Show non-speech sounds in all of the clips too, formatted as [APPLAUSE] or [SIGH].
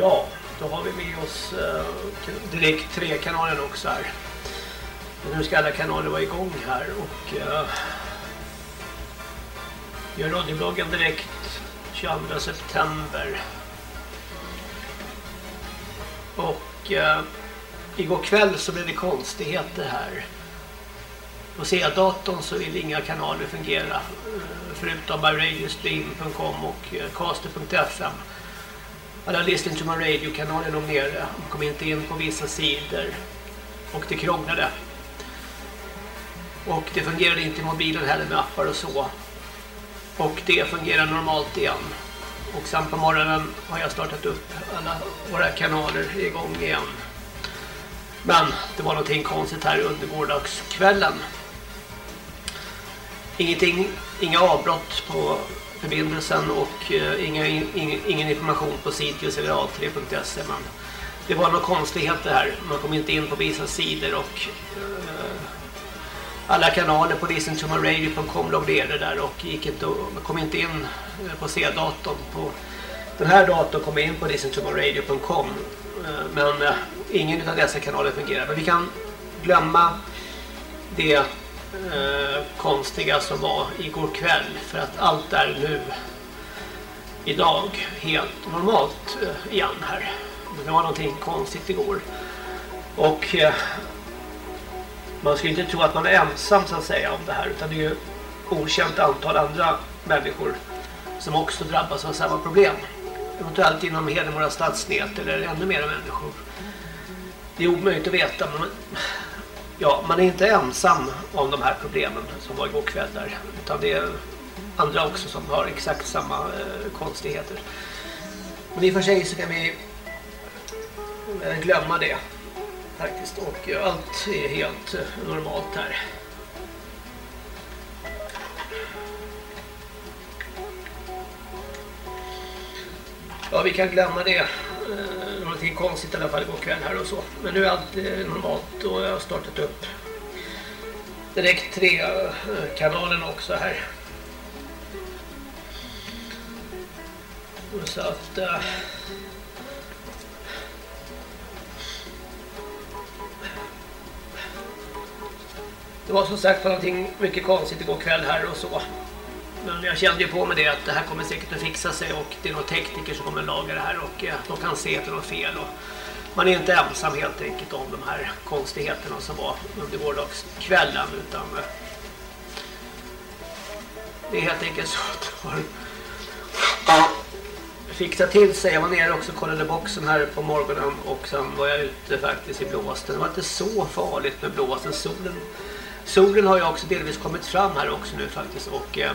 Ja, då har vi med oss eh, direkt tre kanaler också här. Men nu ska alla kanaler vara igång här och eh, gör radiobloggen direkt 22 september. Och eh, igår kväll så blev det konstigheter här. På C-datorn så vill inga kanaler fungera eh, förutom by radiostream.com och eh, caster.fm. Alla Listen to my radio-kanaler låg nere. De kom inte in på vissa sidor. Och det krånglade. Och det fungerade inte i mobilen heller med appar och så. Och det fungerar normalt igen. Och sen på morgonen har jag startat upp alla våra kanaler igång igen. Men det var någonting konstigt här under gårdagskvällen. Ingenting, inga avbrott på förbindelsen och eh, uh, ingen, ingen information på Sitius eller a3.se men det var några konstigheter här. Man kom inte in på vissa sidor och uh, alla kanaler på listentomaradio.com låg nere där och gick inte, man kom inte in eh, på C-datorn. På den här datorn kom in på listentomaradio.com men uh, ingen av dessa kanaler fungerar. Men vi kan glömma det eh, konstiga som var igår kväll för att allt är nu idag helt normalt eh, igen här. Det var någonting konstigt igår. Och eh, man ska inte tro att man är ensam så att säga om det här utan det är ju okänt antal andra människor som också drabbas av samma problem. Eventuellt inom Hedemora stadsnät eller ännu mer människor. Det är omöjligt att veta men ja, man är inte ensam om de här problemen som var igår kväll där. Utan det är andra också som har exakt samma eh, konstigheter. Men i och för sig så kan vi eh, glömma det faktiskt. Och eh, allt är helt eh, normalt här. Ja, vi kan glömma det eh, någonting konstigt i alla fall igår kväll här och så. Men nu är allt eh, normalt och jag har startat upp direkt tre eh, kanalen också här. Och Så att... Eh, det var som sagt någonting mycket konstigt igår kväll här och så. Men jag kände ju på mig det att det här kommer säkert att fixa sig och det är några tekniker som kommer att laga det här och eh, de kan se att det är något fel. Och man är inte ensam helt enkelt om de här konstigheterna som var under gårdagskvällen utan eh, det är helt enkelt så att det har fixat till sig. Jag var nere också och kollade boxen här på morgonen och sen var jag ute faktiskt i blåsten. Det var inte så farligt med blåsten. Solen, solen har ju också delvis kommit fram här också nu faktiskt och Eh,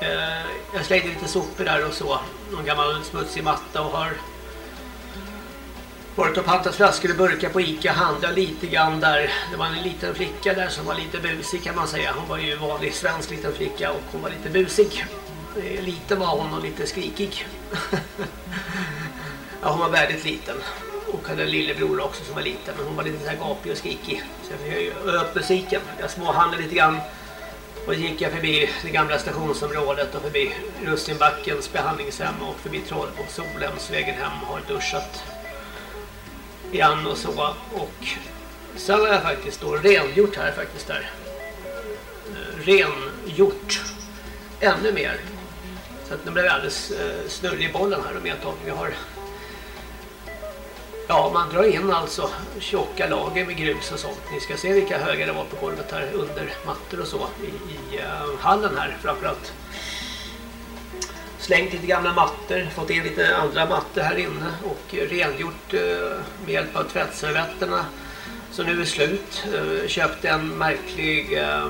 Eh, jag slängde lite sopor där och så. Någon gammal smutsig matta och har varit och pantat flaskor och burkar på Ica handla lite grann där. Det var en liten flicka där som var lite busig kan man säga. Hon var ju en vanlig svensk liten flicka och hon var lite busig. Eh, lite var hon och lite skrikig. [LAUGHS] ja, hon var väldigt liten. Och hade en lillebror också som var liten. Men hon var lite så här gapig och skrikig. Så jag höjde upp musiken. Jag småhandlade lite grann och gick jag förbi det gamla stationsområdet och förbi Russinbackens behandlingshem och förbi Trollbo Solhemsvägen hem har duschat igen och så och sen har jag faktiskt då rengjort här faktiskt där eh, rengjort ännu mer så att nu blev jag alldeles eh, snurrig i bollen här om jag tag. vi har Ja, man drar in alltså tjocka lager med grus och sånt. Ni ska se vilka högar det var på golvet här under mattor och så i, i uh, hallen här framförallt. Slängt lite gamla mattor, fått in lite andra mattor här inne och rengjort uh, med hjälp av tvättservetterna som nu är slut. Eh, uh, köpte en märklig uh,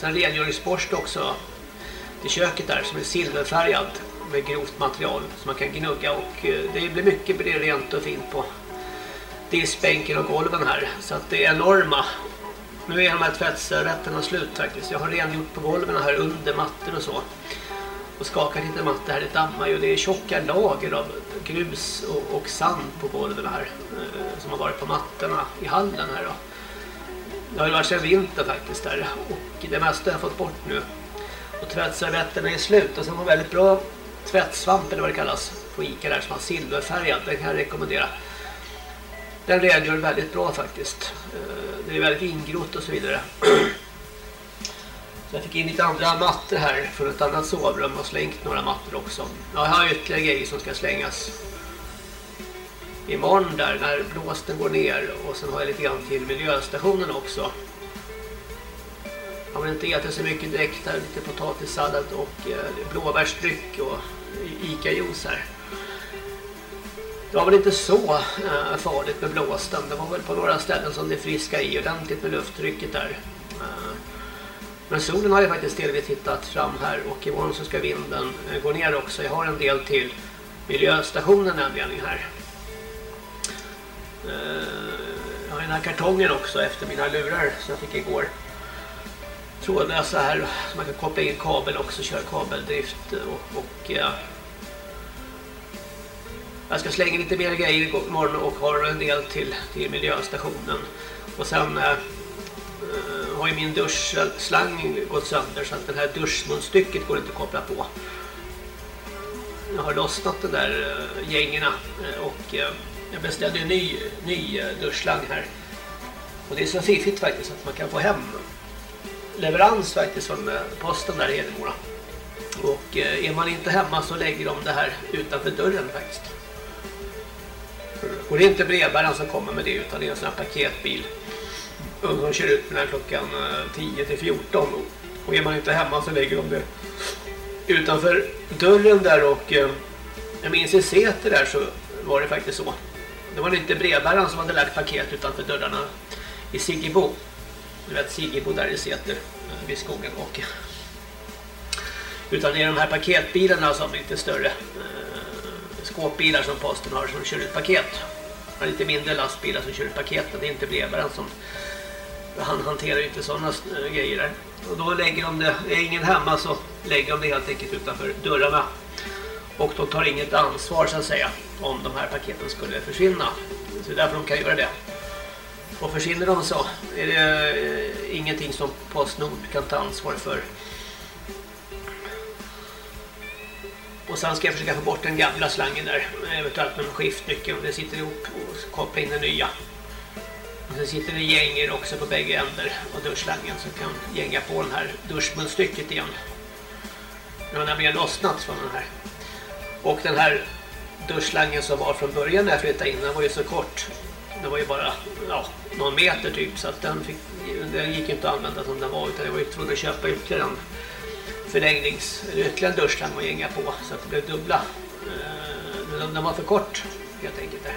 rengöringsborste också i köket där som är silverfärgad med grovt material som man kan gnugga och det blir mycket rent och fint på diskbänken och golven här. Så att det är enorma. Nu är de här tvättservetterna slut faktiskt. Jag har rengjort på golven här under mattor och så. Och skakat lite mattor här, det dammar ju. Det är tjocka lager av grus och, och sand på golven här eh, som har varit på mattorna i hallen här då. Det har ju varit sedan vinter faktiskt där. Och det mesta har jag fått bort nu. Och tvättservetterna är slut. Och sen var väldigt bra tvättsvamp eller vad det kallas på Ica där som har silverfärgad. Den kan jag rekommendera. Den rengör väldigt bra faktiskt. Eh, det är väldigt ingrott och så vidare. Så jag fick in lite andra mattor här från ett annat sovrum och slängt några mattor också. Ja, jag har ytterligare grejer som ska slängas imorgon där när blåsten går ner och sen har jag lite grann till miljöstationen också. Jag har inte ätit så mycket direkt här, lite potatissallad och eh, blåbärsdryck och Ica-juice här. Det var väl inte så eh, farligt med blåsten. Det var väl på några ställen som det friska i ordentligt med lufttrycket där. Eh, men solen har ju faktiskt delvis hittat fram här och imorgon så ska vinden eh, gå ner också. Jag har en del till miljöstationen nämligen här. Jag har den här kartongen också efter mina lurar som jag fick igår. Trådlösa här så man kan koppla in kabel också, köra kabeldrift och, och jag ska slänga lite mer grejer imorgon och har en del till, till miljöstationen. Och sen eh, eh, har ju min duschslang gått sönder så att det här duschmunstycket går inte att koppla på. Jag har lossnat den där eh, gängerna eh, och eh, jag beställde en ny, ny eh, duschslang här. Och det är så fiffigt faktiskt att man kan få hem leverans faktiskt från posten där i Hedemora. Och är man inte hemma så lägger de det här utanför dörren faktiskt. Och det är inte brevbäraren som kommer med det utan det är en sån här paketbil. De kör ut den här klockan eh, 10 till 14 och är man inte hemma så lägger de det utanför dörren där och eh, jag minns i Säter där så var det faktiskt så. Det var inte brevbäraren som hade lagt paket utanför dörrarna i Siggebo. Du vet Siggebo där i Säter eh, vid skogen och utan det är de här paketbilarna som är lite större skåpbilar som posten har som kör ut paket. Det är lite mindre lastbilar som kör paketen. Det är inte brevbäraren som han hanterar ju inte sådana eh, grejer där. Och då lägger de det, är ingen hemma så lägger de det helt enkelt utanför dörrarna. Och de tar inget ansvar så att säga om de här paketen skulle försvinna. Så det är därför de kan göra det. Och försvinner de så är det eh, ingenting som Postnord kan ta ansvar för. Och sen ska jag försöka få bort den gamla slangen där. Eh, eventuellt med skiftnyckeln. Om Det sitter ihop och koppla in den nya. Och sen sitter det gänger också på bägge ändar av duschslangen. Så kan gänga på den här duschmunstycket igen. Den har nämligen lossnat från den här. Och den här duschslangen som var från början när jag flyttade in. Den var ju så kort. Den var ju bara ja, någon meter typ. Så att den, fick, den gick inte att använda som den var. Utan jag var ju tvungen att köpa ytterligare en förlängnings eller ytterligare kan man gänga på så att det blev dubbla. Eh, men den var för kort helt enkelt där.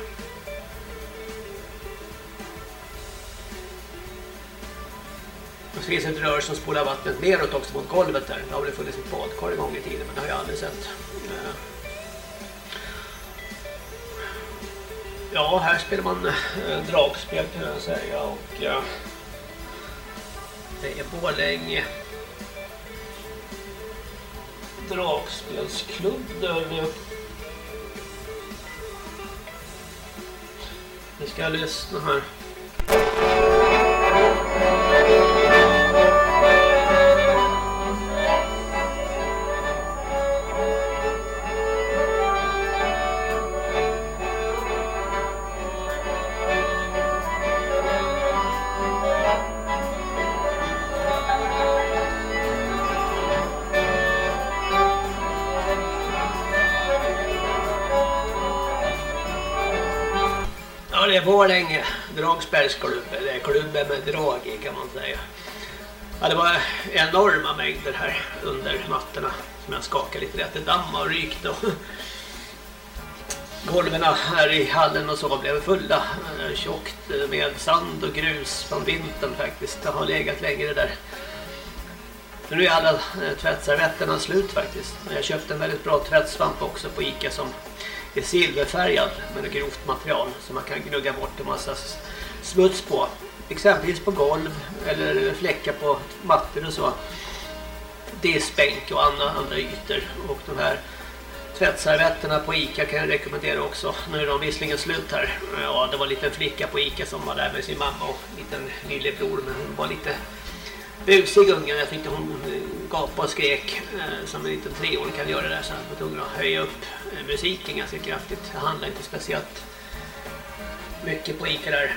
Och så finns ett rör som spolar vattnet neråt också mot golvet där. Det har väl funnits ett badkar en gång i tiden men det har jag aldrig sett. Eh, ja, här spelar man eh, dragspel kan jag säga och det är Borlänge dragspelsklubb där Nu ska jag lyssna här. Det är Borlänge eller klubben med drag i kan man säga. Ja, det var enorma mängder här under nätterna. som jag skakade lite rätt. Det dammade och rykte och [LAUGHS] golven här i hallen och så blev fulla eh, tjockt med sand och grus från vintern faktiskt. Det har legat länge det där. Nu är alla eh, tvättservetterna slut faktiskt. Jag köpte en väldigt bra tvättsvamp också på Ica som är silverfärgad med grovt material som man kan gnugga bort en massa smuts på. Exempelvis på golv eller fläckar på mattor och så. Diskbänk och andra, andra ytor. Och de här tvättservetterna på Ica kan jag rekommendera också. Nu är de visserligen slut här. Ja, det var en liten flicka på Ica som var där med sin mamma och en liten lillebror. Men hon var lite busig ungen. Jag tyckte hon gapade och skrek eh, som en liten treåring kan göra där. Så jag var tvungen att höja upp musiken ganska kraftigt. Det handlar inte speciellt mycket på Ica där.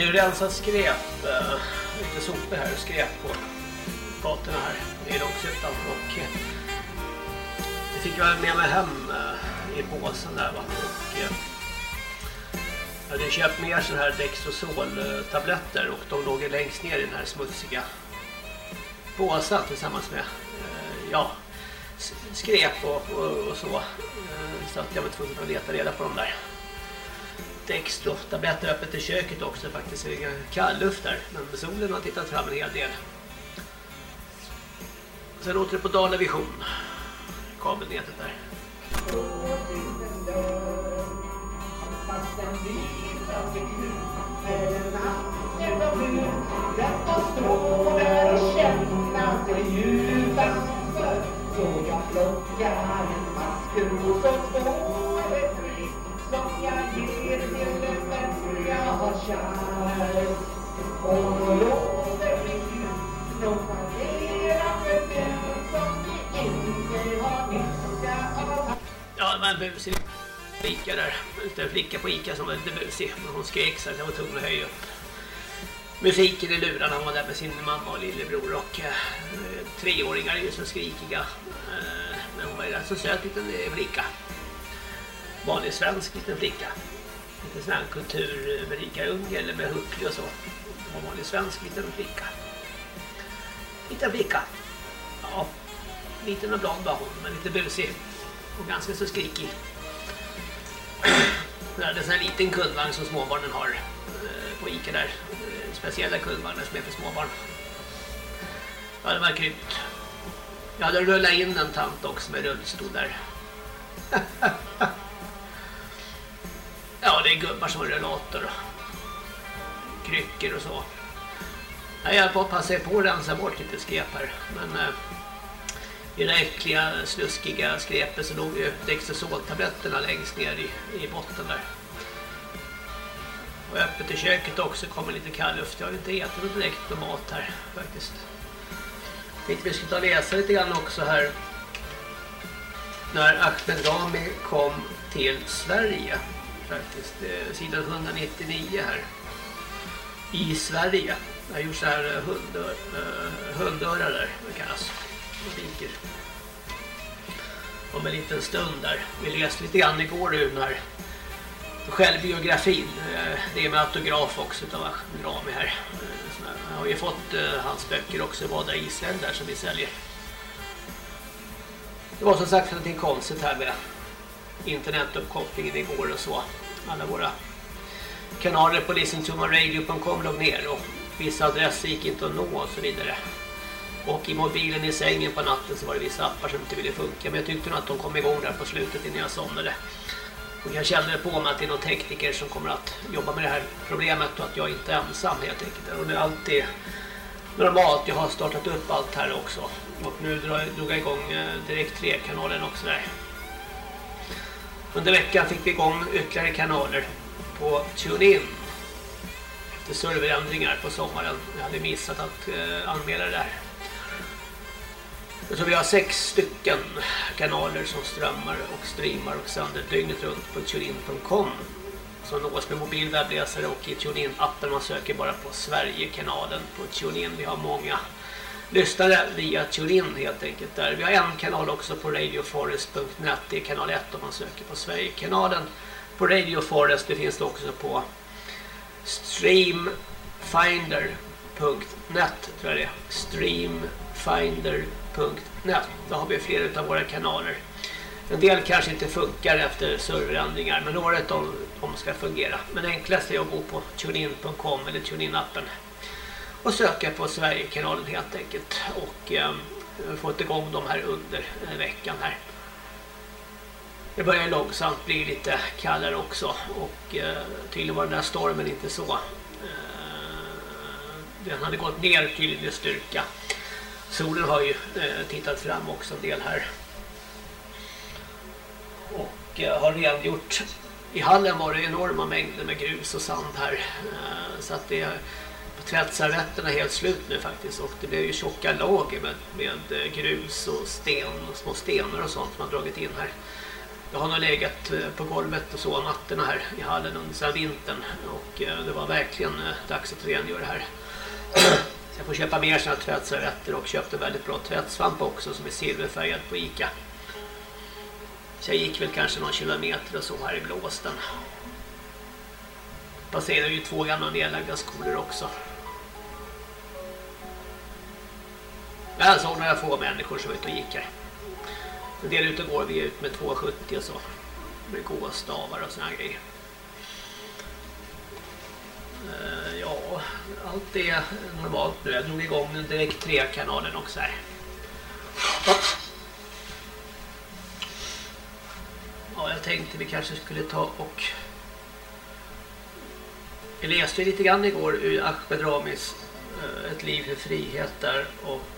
Hade ju rensat skräp, äh, lite sopor här och skräp på gatorna här i Långshyttan och eh, det fick jag med mig hem äh, i påsen där va. Och, äh, jag hade köpt mer sådana här Dextrosol-tabletter och de låg längst ner i den här smutsiga påsen tillsammans med ja, skräp och, och, och så. Så att jag var tvungen att leta reda på dem där extra ofta bättre öppet i köket också faktiskt. Det är kallluft där. Men solen har tittat fram en hel del. Sen låter det på Dala Vision. Kabelnätet där. Så jag plockar en maskros och två Ja, det var en busig flicka där. En flicka på Ica som var lite busig. Men hon skrek så att jag var tvungen att höja upp musiken i lurarna. Hon var där med sin mamma och lillebror och eh, treåringar är ju så skrikiga. Eh, men hon var ju rätt så söt liten eh, flicka. Vanlig svensk liten flicka. Lite sån här kulturberikare eller med hucklig och så. Hon var vanlig svensk liten flicka. Liten flicka. Ja, liten och blond var hon, men lite busig. Och ganska så skrikig. Hon hade en sån här liten kundvagn som småbarnen har eh, på Ica där. Eh, speciella kundvagnar som är för småbarn. Ja, det var grymt. Jag hade rullat in en tant också med rullstol där. [LAUGHS] ja, det är gubbar som har rullator och kryckor och så. Jag hjälper att passa på att rensa bort lite skräp här. Men eh, i det äckliga, sluskiga skräpet så låg ju Dextrosoltabletterna längst ner i, i botten där. Och öppet i köket också kommer lite kall luft. Jag har inte ätit något direkt med mat här faktiskt. Jag tänkte vi skulle ta och läsa lite grann också här. När Ahmed Rami kom till Sverige faktiskt. Eh, sidan 199 här. I Sverige. Jag har gjort så här eh, eh, hundörar där, det kallas. Rubriker. Om en liten stund där. Vi läste lite grann igår ur den här självbiografin. Det är med autograf också utav Rami här. Jag har ju fått hans böcker också, Vada Israel där som vi säljer. Det var som sagt någonting konstigt här med internetuppkopplingen igår och så. Alla våra kanaler på listentomaradio.com låg ner och vissa adresser gick inte att nå och så vidare. Och i mobilen i sängen på natten så var det vissa appar som inte ville funka. Men jag tyckte nog att de kom igång där på slutet innan jag somnade. Och jag kände på mig att det är någon tekniker som kommer att jobba med det här problemet och att jag inte är ensam helt enkelt. Och det är alltid normalt. Jag har startat upp allt här också. Och nu drog jag igång eh, direkt 3-kanalen också där. Under veckan fick vi igång ytterligare kanaler på TuneIn efter serverändringar på sommaren. Jag hade missat att eh, anmäla det där. Jag tror vi har sex stycken kanaler som strömmar och streamar och sänder dygnet runt på tunein.com som nås med mobil webbläsare och i TuneIn-appen. Man söker bara på Sverige-kanalen på TuneIn. Vi har många lyssnare via TuneIn helt enkelt där. Vi har en kanal också på radioforest.net. Det är kanal 1 om man söker på Sverigekanalen. På Radio Forest det finns det också på streamfinder.net tror jag det är. Streamfinder.net. Då har vi flera av våra kanaler. En del kanske inte funkar efter serverändringar men några de, de ska fungera. Men enklast är att gå på tunein.com eller tunein-appen och söka på Sverigekanalen helt enkelt och eh, fått igång de här under eh, veckan här. Det börjar långsamt bli lite kallare också och eh, tydligen var den här stormen inte så. Eh, den hade gått ner tydligen i styrka. Solen har ju eh, tittat fram också en del här. Och eh, har redan gjort i hallen var det enorma mängder med grus och sand här. Eh, så att det på är helt slut nu faktiskt och det blev ju tjocka lager med, med eh, grus och sten och små stenar och sånt som har dragit in här. Jag har nog legat eh, på golvet och så natterna här i hallen under vintern och eh, det var verkligen dags att rengöra det här. Så jag får köpa mer sådana tvättservetter och köpte väldigt bra tvättsvamp också som är silverfärgad på Ica. Så jag gick väl kanske någon kilometer och så här i blåsten. Passerar ju två gamla nedlagda skolor också. Jag såg några få människor som var ute och gick här. En del ute går vi ut med 2,70 och så. Med gåstavar och såna grejer. Uh, ja, allt är normalt nu. Jag drog igång den direkt tre kanalen också här. Ja, jag tänkte vi kanske skulle ta och... Jag läste lite grann igår ur Ahmed Ramis eh, Ett liv för frihet där och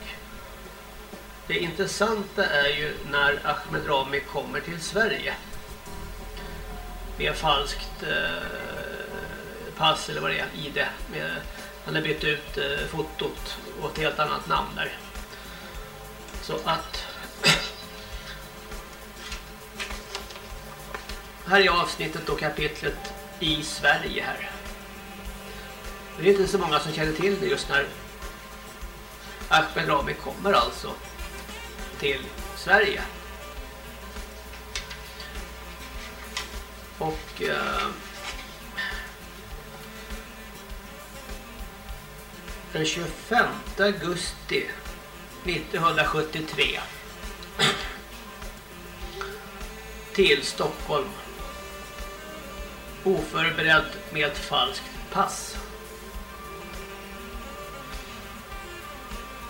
det intressanta är ju när Ahmed Rami kommer till Sverige med falskt eh, pass eller vad det är, ID. Med, han har bytt ut eh, fotot och ett helt annat namn där. Så att [CLEARS THROAT] här är avsnittet och kapitlet i Sverige här. Det är inte så många som känner till det just när Ahmed Rami kommer alltså till Sverige. Och eh, den 25 augusti 1973 till Stockholm oförberedd med falskt pass.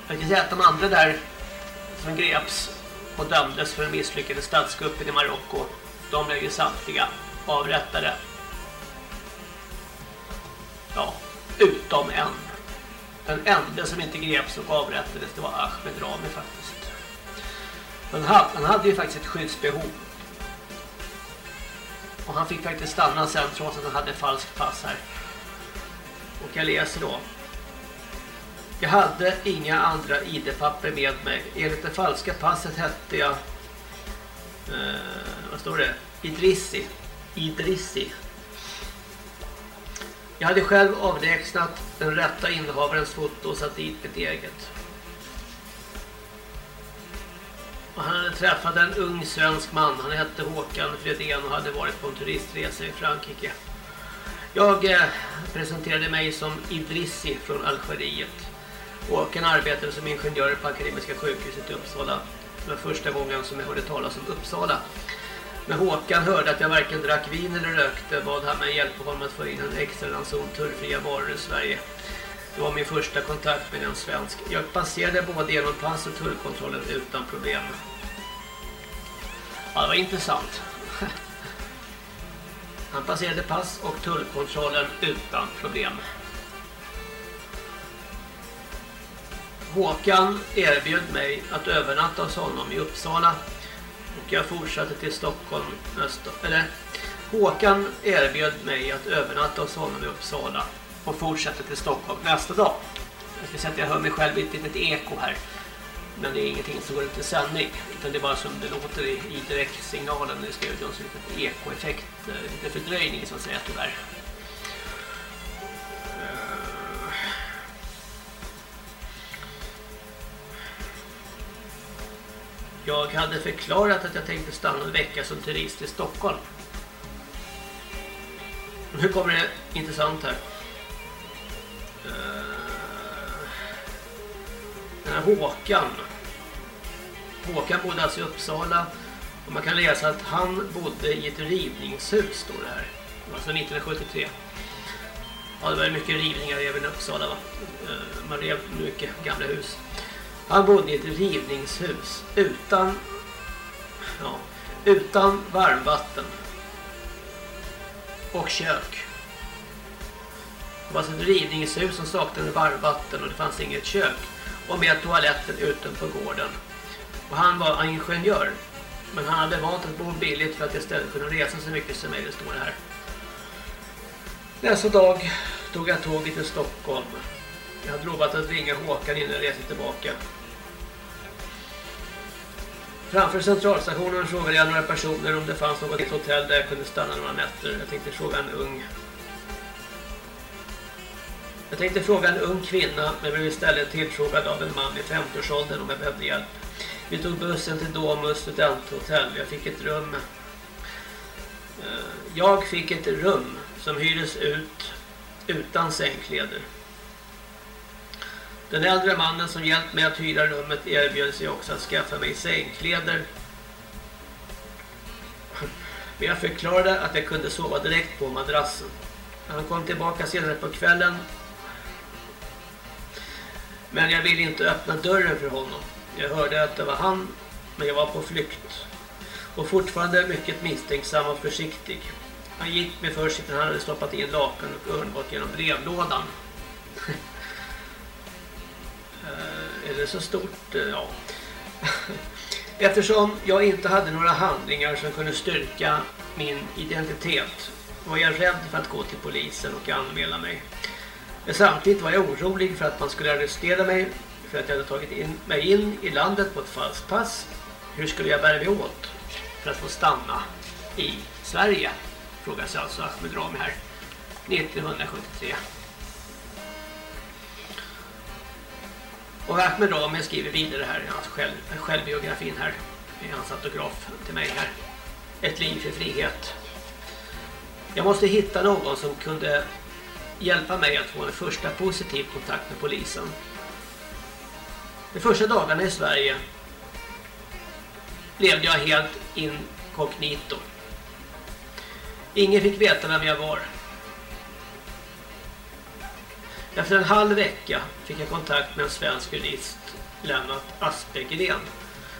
Jag kan säga att de andra där som greps och dömdes för den misslyckade statskuppen i Marocko de blev ju samtliga avrättade. Ja, utom en. Den enda som inte greps och avrättades det var Ahmed Rami faktiskt. Men han hade ju faktiskt ett skyddsbehov. Och han fick faktiskt stanna sen trots att han hade falskt pass här. Och jag läser då. Jag hade inga andra ID-papper med mig. Enligt det falska passet hette jag... Eh, vad står det? Idrissi. Idrissi. Jag hade själv avlägsnat den rätta innehavarens foto och satt dit mitt eget. Och han hade träffat en ung svensk man. Han hette Håkan Fredén och hade varit på en turistresa i Frankrike. Jag eh, presenterade mig som Idrissi från Algeriet. Håkan arbetade som ingenjör på Akademiska sjukhuset i Uppsala. Det var första gången som jag hörde talas om Uppsala. När Håkan hörde att jag varken drack vin eller rökte bad han mig hjälpa honom att få in en extra ranson tullfria varor i Sverige. Det var min första kontakt med en svensk. Jag passerade både genom pass och tullkontrollen utan problem. Ja, det var intressant. [LAUGHS] Han passerade pass och tullkontrollen utan problem. Håkan erbjöd mig att övernatta hos honom i Uppsala och jag fortsatte till Stockholm nästa eller Håkan erbjöd mig att övernatta hos honom i Uppsala och fortsatte till Stockholm nästa dag. Jag ska säga att jag hör mig själv i ett litet eko här. Men det är ingenting som går ut i sändning utan det är bara som det låter i, i direktsignalen i studion så lite ekoeffekt, eh, lite fördröjning så att säga tyvärr. Eh, Jag hade förklarat att jag tänkte stanna en vecka som turist i Stockholm. Nu kommer det intressant här. Eh, den här Håkan. Håkan bodde alltså i Uppsala. Och man kan läsa att han bodde i ett rivningshus, står det här. Alltså 1973. Ja, det var mycket rivningar även i Uppsala va? Eh, man rev mycket gamla hus. Han bodde i ett rivningshus utan ja, utan varmvatten och kök. Det var alltså ett rivningshus som saknade varmvatten och det fanns inget kök. Och med toaletten utanför på gården. Och han var ingenjör. Men han hade valt att bo billigt för att istället kunna resa så mycket som möjligt, står det här. Nästa dag tog jag tåget till Stockholm. Jag hade lovat att ringa Håkan innan jag reste tillbaka. Framför centralstationen frågade jag några personer om det fanns något hotell där jag kunde stanna några nätter. Jag tänkte fråga en ung jag tänkte fråga en ung kvinna men blev istället tillfrågad av en man i 50-årsåldern om jag behövde hjälp. Vi tog bussen till Domus studenthotell. Jag fick ett rum. Eh, jag fick ett rum som hyrdes ut utan sängkläder. Den äldre mannen som hjälpt mig att hyra rummet erbjöd sig också att skaffa mig sängkläder. Men jag förklarade att jag kunde sova direkt på madrassen. Han kom tillbaka senare på kvällen. Men jag ville inte öppna dörren för honom. Jag hörde att det var han, men jag var på flykt. Och fortfarande mycket misstänksam och försiktig. Han gick med först när han hade stoppat in lakan och örnbak genom brevlådan. Är det så stort? Eh, ja. [LAUGHS] Eftersom jag inte hade några handlingar som kunde styrka min identitet var jag rädd för att gå till polisen och anmäla mig. Men samtidigt var jag orolig för att man skulle arrestera mig för att jag hade tagit in mig in i landet på ett falskt pass. Hur skulle jag bära mig åt för att få stanna? i Sverige? Frågar sig alltså Ahmed Rami här 1973. Och Ahmed Rami skriver vidare här i hans själv, självbiografin här i hans autograf till mig här. Ett liv för frihet. Jag måste hitta någon som kunde hjälpa mig att få en första positiv kontakt med polisen. De första dagarna i Sverige levde jag helt inkognito. Ingen fick veta vem jag var. Efter en halv vecka fick jag kontakt med en svensk jurist, Lennart Aspegren.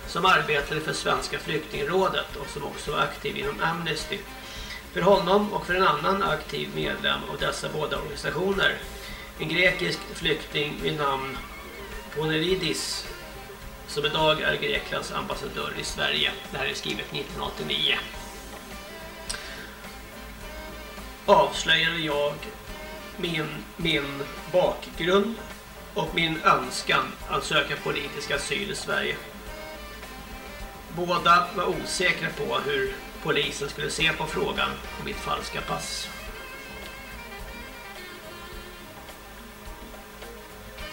som arbetade för Svenska flyktingrådet och som också var aktiv inom Amnesty. För honom och för en annan aktiv medlem av dessa båda organisationer, en grekisk flykting vid namn Poneridis, som idag är Greklands ambassadör i Sverige. Det här är skrivet 1989. Avslöjade jag min, min bakgrund och min önskan att söka politisk asyl i Sverige. Båda var osäkra på hur polisen skulle se på frågan om mitt falska pass.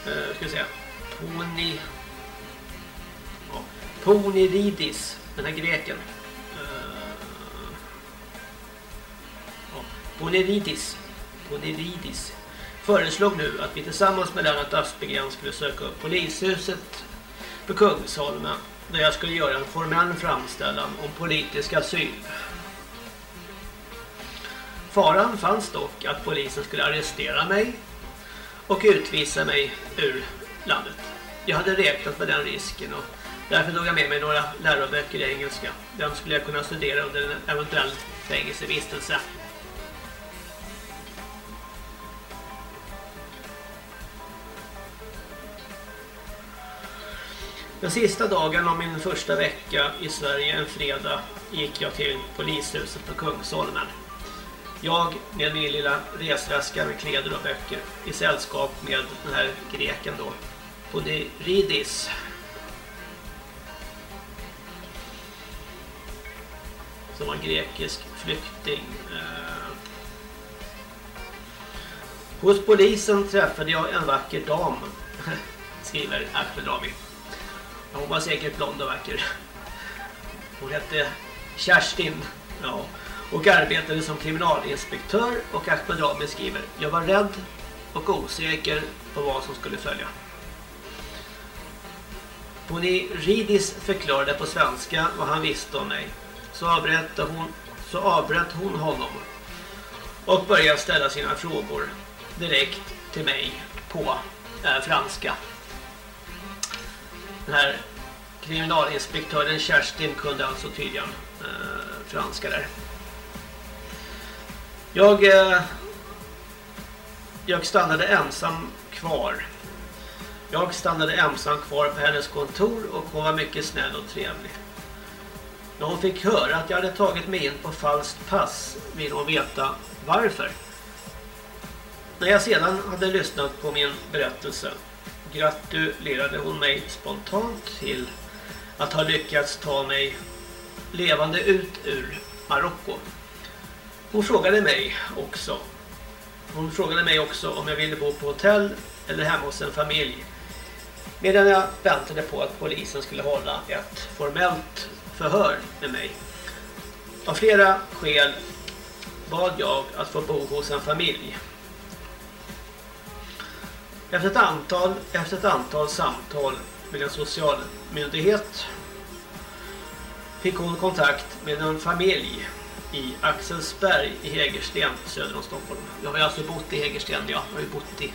Eh, ska vi se. Pony... Ja. Ponyridis, den här greken. Eh, ja. Ponyridis. Ponyridis föreslog nu att vi tillsammans med Lennart Aspegren skulle söka upp polishuset på Kungsholmen där jag skulle göra en formell framställan om politisk asyl. Faran fanns dock att polisen skulle arrestera mig och utvisa mig ur landet. Jag hade räknat med den risken och därför tog jag med mig några läroböcker i engelska. Den skulle jag kunna studera under en eventuell fängelsevistelse. Den sista dagen av min första vecka i Sverige en fredag gick jag till polishuset på Kungsholmen. Jag med min lilla resväska med kläder och böcker i sällskap med den här greken då. Poniridis. Som var grekisk flykting. Eh. Hos polisen träffade jag en vacker dam, [LAUGHS] skriver Ahmed Rami. Hon var säkert blond och vacker. Hon hette Kerstin. Ja. Och arbetade som kriminalinspektör och Ahmed Rami skriver Jag var rädd och osäker på vad som skulle följa. Ridis förklarade på svenska vad han visste om mig. Så avbröt hon, så avbröt hon honom och började ställa sina frågor direkt till mig på äh, franska. Den här kriminalinspektören Kerstin kunde alltså tydligen eh, franska där. Jag, eh, jag stannade ensam kvar. Jag stannade ensam kvar på hennes kontor och hon var mycket snäll och trevlig. När hon fick höra att jag hade tagit mig in på falskt pass ville hon veta varför. När jag sedan hade lyssnat på min berättelse gratulerade hon mig spontant till att ha lyckats ta mig levande ut ur Marocko. Hon frågade mig också hon frågade mig också om jag ville bo på hotell eller hemma hos en familj medan jag väntade på att polisen skulle hålla ett formellt förhör med mig. Av flera skäl bad jag att få bo hos en familj. Efter ett antal, efter ett antal samtal med en socialmyndighet fick hon kontakt med en familj i Axelsberg i Hägersten söder om Stockholm. Jag har alltså bott i Hägersten, ja. Jag har ju bott i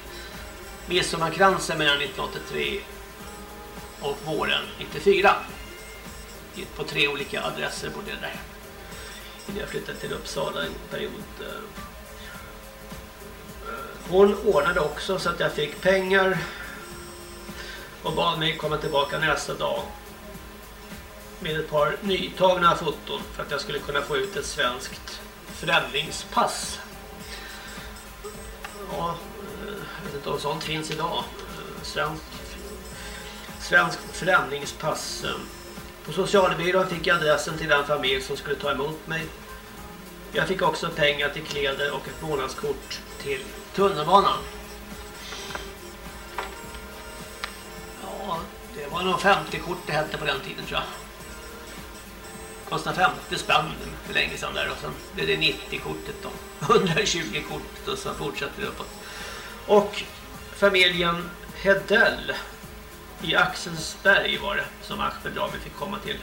Midsommarkransen mellan 1983 och våren 94. På tre olika adresser bodde jag där. Innan jag flyttade till Uppsala en period. Eh, hon ordnade också så att jag fick pengar och bad mig komma tillbaka nästa dag med ett par nytagna foton för att jag skulle kunna få ut ett svenskt främlingspass. Ja, eh, jag vet inte om sånt finns idag. Eh, svenskt svensk, svensk främlingspass. Eh. På socialbyrån fick jag adressen till den familj som skulle ta emot mig Jag fick också pengar till kläder och ett månadskort till tunnelbanan. Ja, det var nog 50-kort det hette på den tiden tror jag. Kostade 50 spänn för länge sedan där och sen blev det 90-kortet då. 120-kortet och sen fortsatte det uppåt. Och familjen Hedell i Axelsberg var det som Ahmed fick komma till.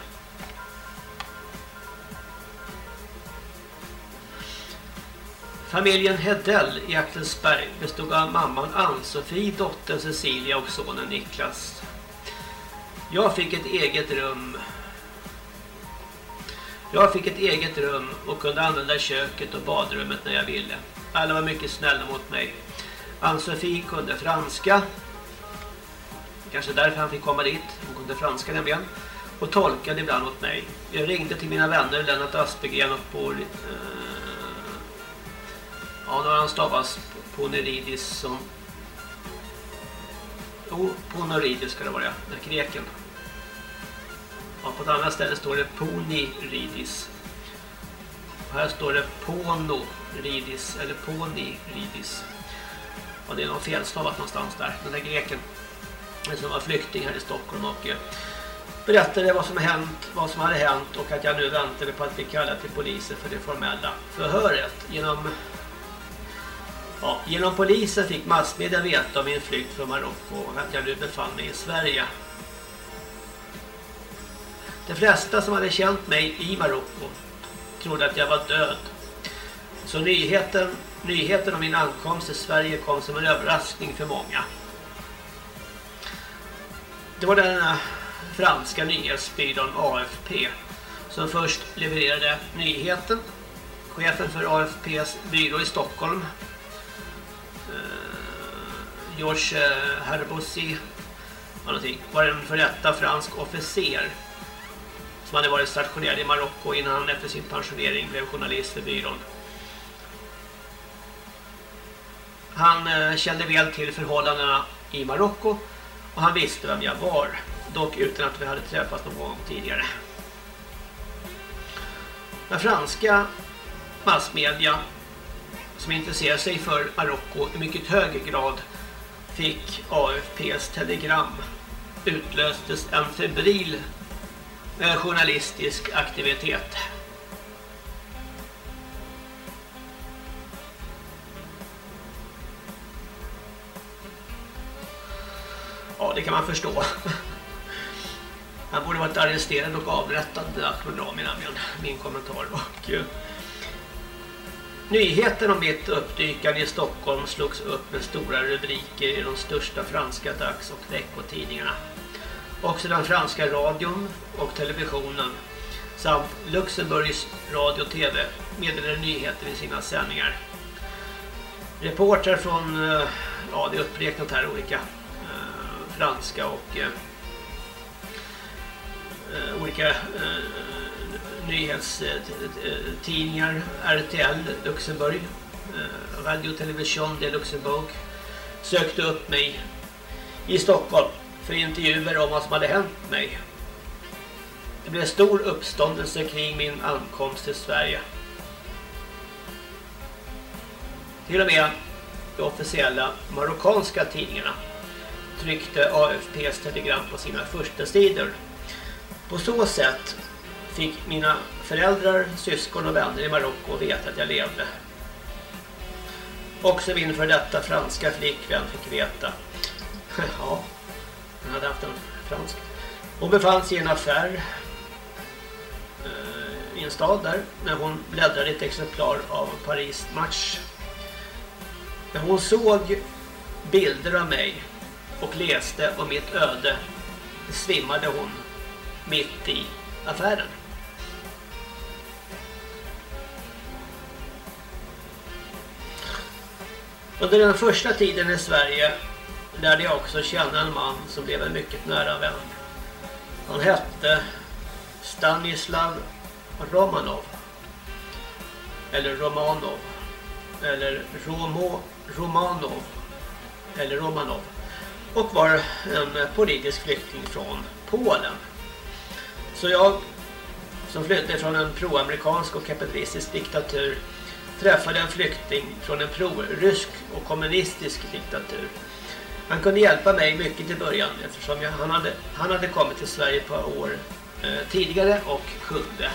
Familjen Hedell i Axelsberg bestod av mamman Ann-Sofie, dottern Cecilia och sonen Niklas. Jag fick ett eget rum. Jag fick ett eget rum och kunde använda köket och badrummet när jag ville. Alla var mycket snälla mot mig. Ann-Sofie kunde franska. Kanske därför han fick komma dit. Hon kunde franska nämligen. Och tolkade ibland åt mig. Jag ringde till mina vänner Lennart Aspegren och Paul... Eh, Ja, nu har han stavats Poneridis som... Jo, Poneridis ska det vara, den greken. Ja, på ett annat ställe står det Poniridis. Och här står det Ponoridis, eller Poniridis. Ja, det är någon felstavat någonstans där, den där greken. Som var flykting här i Stockholm och eh, berättade vad som, hänt, vad som hade hänt och att jag nu väntade på att bli kallad till polisen för det formella förhöret. Genom Ja, genom polisen fick massmedia veta om min flykt från Marocko och att jag nu befann mig i Sverige. De flesta som hade känt mig i Marocko trodde att jag var död. Så nyheten, nyheten om min ankomst till Sverige kom som en överraskning för många. Det var den franska nyhetsbyrån AFP som först levererade nyheten. Chefen för AFPs byrå i Stockholm George eh, Herbossi var en före detta fransk officer som hade varit stationerad i Marocko innan han efter sin pensionering blev journalist för byrån. Han eh, kände väl till förhållandena i Marocko och han visste vem jag var, dock utan att vi hade träffats någon gång tidigare. Den franska massmedia som intresserar sig för Marocko i mycket hög grad fick AFPs telegram utlöstes en febril eh, journalistisk aktivitet. Ja, det kan man förstå. Han borde varit arresterad och avrättad, Ahmed Rami nämligen, min kommentar. Och eh, Nyheten om mitt uppdykande i Stockholm slogs upp med stora rubriker i de största franska dags- och veckotidningarna. Också den franska radion och televisionen samt Luxemburgs radio och tv meddelade nyheter i sina sändningar. Reportrar från, eh, ja det är uppräknat här olika eh, franska och eh, eh olika eh, nyhetstidningar, RTL, Luxemburg, eh, Radio Television de Luxemburg sökte upp mig i Stockholm för intervjuer om vad som hade hänt mig. Det blev stor uppståndelse kring min ankomst till Sverige. Till och med de officiella marockanska tidningarna tryckte AFPs telegram på sina första sidor. På så sätt fick mina föräldrar, syskon och vänner i Marocko veta att jag levde. Också min för detta franska flickvän fick veta. [LAUGHS] ja, hon hade haft en fransk. Hon befann sig i en affär eh, i en stad där när hon bläddrade ett exemplar av Paris match. När hon såg bilder av mig och läste om mitt öde svimmade hon mitt i affären. Under den första tiden i Sverige lärde jag också känna en man som blev en mycket nära vän. Han hette Stanislav Romanov. Eller Romanov. Eller Romo, Romanov. Eller Romanov. Och var en politisk flykting från Polen. Så jag som flydde från en proamerikansk och kapitalistisk diktatur träffade en flykting från en pro-rysk och kommunistisk diktatur. Han kunde hjälpa mig mycket i början eftersom jag, han, hade, han hade kommit till Sverige ett par år eh, tidigare och kunde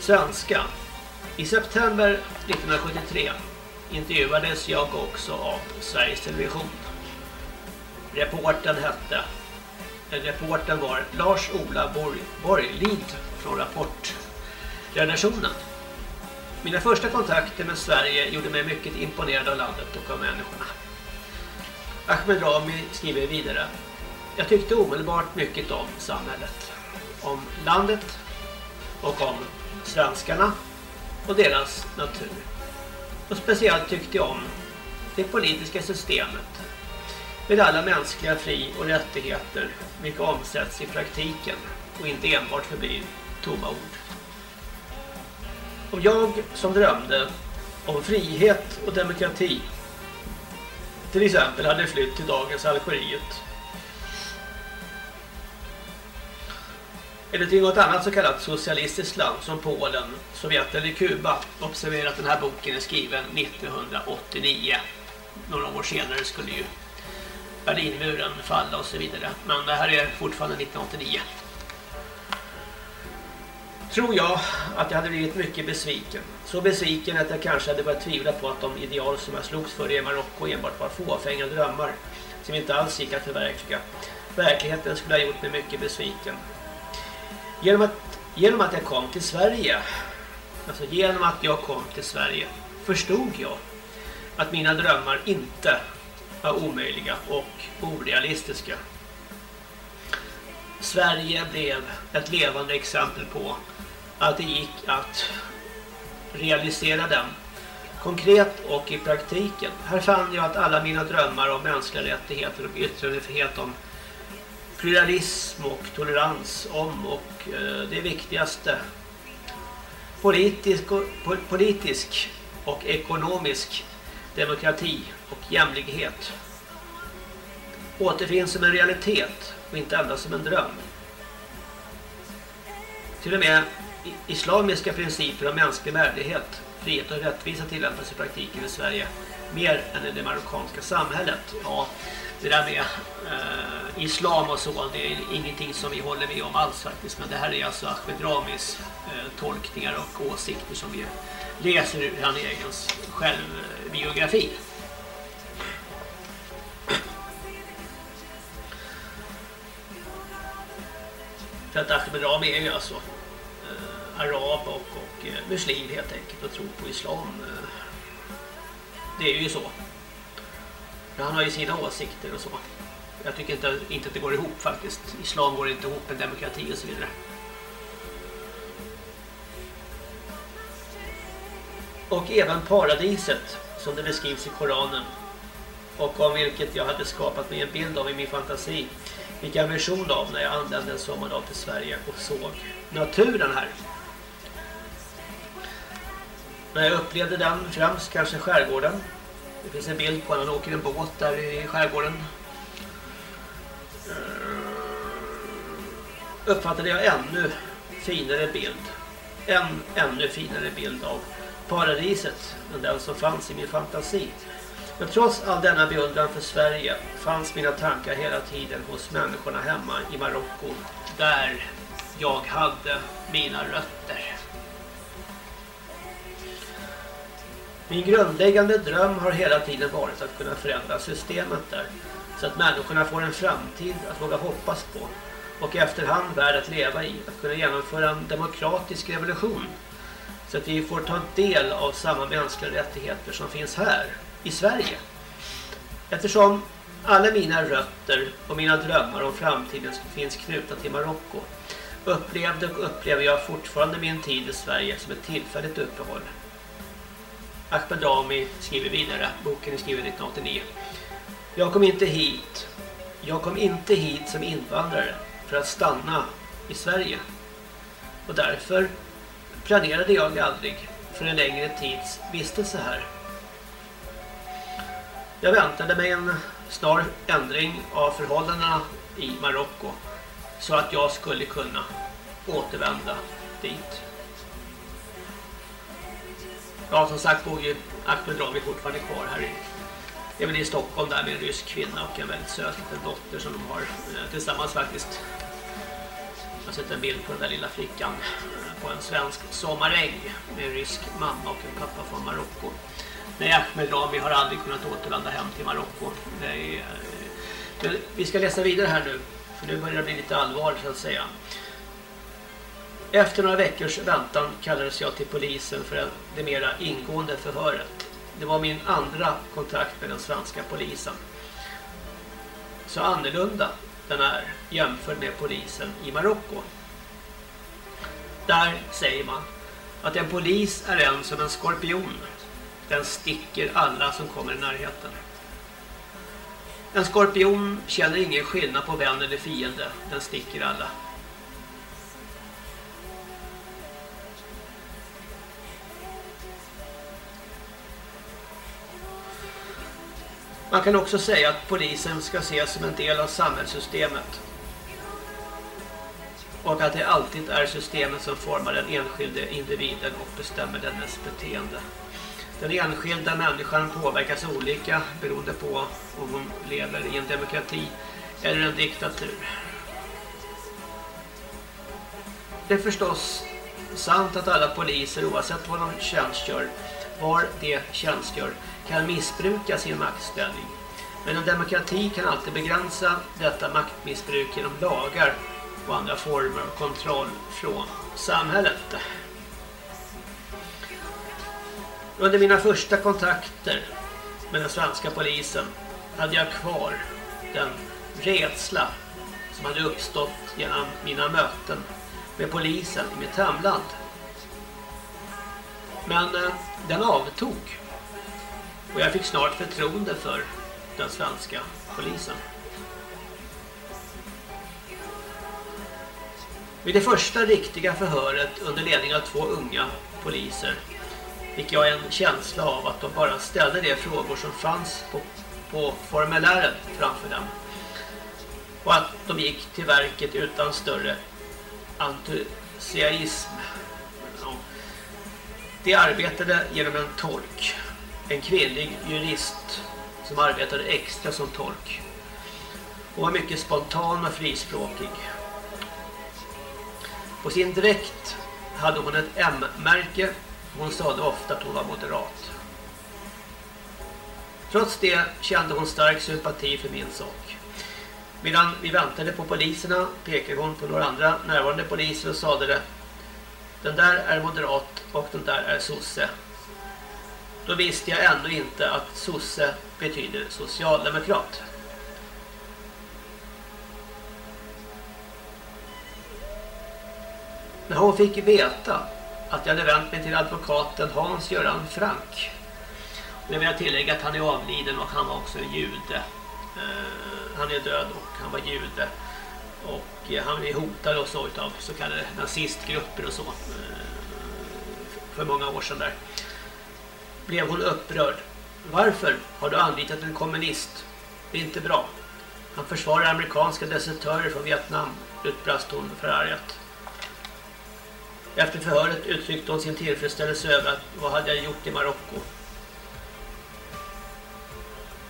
svenska. I september 1973 intervjuades jag också av Sveriges Television. Reporten hette eh, Reporten var Lars-Ola Borg, Borglid från Rapportredaktionen. Mina första kontakter med Sverige gjorde mig mycket imponerad av landet och av människorna. Ahmed Rami skriver vidare. Jag tyckte omedelbart mycket om samhället. Om landet och om svenskarna och deras natur. Och speciellt tyckte jag om det politiska systemet med alla mänskliga fri- och rättigheter vilka omsätts i praktiken och inte enbart förblir tomma ord. Om jag som drömde om frihet och demokrati till exempel hade flytt till dagens Algeriet eller till något annat så kallat socialistiskt land som Polen, Sovjet eller Kuba. Observera att den här boken är skriven 1989. Några år senare skulle ju Berlinmuren falla och så vidare. Men det här är fortfarande 1989. Tror jag att jag hade blivit mycket besviken. Så besviken att jag kanske hade börjat tvivla på att de ideal som jag slogs för i Marocko enbart var fåfänga drömmar som inte alls gick att förverkliga. Verkligheten skulle ha gjort mig mycket besviken. Genom att, genom att jag kom till Sverige, alltså genom att jag kom till Sverige, förstod jag att mina drömmar inte var omöjliga och orealistiska. Sverige blev ett levande exempel på att det gick att realisera den konkret och i praktiken. Här fann jag att alla mina drömmar om mänskliga rättigheter och yttrandefrihet om pluralism och tolerans om och eh, det viktigaste politisk och, politisk och ekonomisk demokrati och jämlikhet återfinns som en realitet och inte endast som en dröm. Till och med islamiska principer om mänsklig värdighet, frihet och rättvisa tillämpas i praktiken i Sverige mer än i det marockanska samhället. Ja, det där med eh, islam och så, det är ingenting som vi håller med om alls faktiskt. Men det här är alltså Ahmed Ramis eh, tolkningar och åsikter som vi läser ur hans egen självbiografi. För att Ahmed Rami är ju alltså arab och, och eh, muslim helt enkelt och tror på islam. Det är ju så. Han har ju sina åsikter och så. Jag tycker inte, inte att det går ihop faktiskt. Islam går inte ihop med demokrati och så vidare. Och även paradiset som det beskrivs i Koranen och om vilket jag hade skapat mig en bild av i min fantasi fick jag en vision av när jag anlände en sommardag till Sverige och såg naturen här. När jag upplevde den främst kanske skärgården det finns en bild på när han åker en båt där i skärgården. Eh, uppfattade jag ännu finare bild. En ännu finare bild av paradiset än den som fanns i min fantasi. Men trots all denna beundran för Sverige fanns mina tankar hela tiden hos människorna hemma i Marocko där jag hade mina rötter. Min grundläggande dröm har hela tiden varit att kunna förändra systemet där så att människorna får en framtid att våga hoppas på och efterhand värd att leva i, att kunna genomföra en demokratisk revolution så att vi får ta del av samma mänskliga rättigheter som finns här i Sverige. Eftersom alla mina rötter och mina drömmar om framtiden finns knutna till Marocko upplevde och upplever jag fortfarande min tid i Sverige som ett tillfälligt uppehåll. Ahmed Rami skriver vidare, boken är skriven 1989. Jag kom inte hit. Jag kom inte hit som invandrare för att stanna i Sverige. Och därför planerade jag aldrig för en längre tids vistelse här. Jag väntade mig en snar ändring av förhållandena i Marocko så att jag skulle kunna återvända dit. Ja, som sagt bor ju Ahmed Rami fortfarande kvar här i är väl i Stockholm där med en rysk kvinna och en väldigt söt liten dotter som de har eh, tillsammans faktiskt. Jag har sett en bild på den där lilla flickan eh, på en svensk sommaräng med en rysk mamma och en pappa från Marocko. Nej, Ahmed Rami har aldrig kunnat återvända hem till Marocko. Eh, vi ska läsa vidare här nu, för nu börjar det bli lite allvar så att säga. Efter några veckors väntan kallades jag till polisen för det mera ingående förhöret. Det var min andra kontakt med den svenska polisen. Så annorlunda den är jämfört med polisen i Marocko. Där säger man att en polis är en som en skorpion. Den sticker alla som kommer i närheten. En skorpion känner ingen skillnad på vän eller fiende. Den sticker alla. Man kan också säga att polisen ska ses som en del av samhällssystemet. Och att det alltid är systemet som formar den enskilde individen och bestämmer dennes beteende. Den enskilda människan påverkas olika beroende på om hon lever i en demokrati eller en diktatur. Det är förstås sant att alla poliser oavsett vad de tjänstgör, var de tjänstgör, kan missbruka sin maktställning. Men en demokrati kan alltid begränsa detta maktmissbruk genom lagar och andra former av kontroll från samhället. Under mina första kontakter med den svenska polisen hade jag kvar den rädsla som hade uppstått genom mina möten med polisen i mitt hemland. Men eh, den avtog och jag fick snart förtroende för den svenska polisen. Vid det första riktiga förhöret under ledning av två unga poliser fick jag en känsla av att de bara ställde de frågor som fanns på, på formulären framför dem. Och att de gick till verket utan större entusiasm. De arbetade genom en tolk en kvinnlig jurist som arbetade extra som tolk. Hon var mycket spontan och frispråkig. På sin dräkt hade hon ett M-märke. Hon sade ofta att hon var moderat. Trots det kände hon stark sympati för min sak. Medan vi väntade på poliserna pekade hon på några andra närvarande poliser och sade det. Den där är moderat och den där är sosse. Då visste jag ändå inte att sosse betyder socialdemokrat. När hon fick veta att jag hade vänt mig till advokaten Hans-Göran Frank. Nu vill jag tillägga att han är avliden och han var också jude. Uh, han är död och han var jude. Och uh, han blev hotad och så av så kallade nazistgrupper och så. Uh, för många år sedan där blev hon upprörd. Varför har du anlitat en kommunist? Det är inte bra. Han försvarar amerikanska desertörer från Vietnam, utbrast hon förargat. Efter förhöret uttryckte hon sin tillfredsställelse över att vad hade jag gjort i Marocko.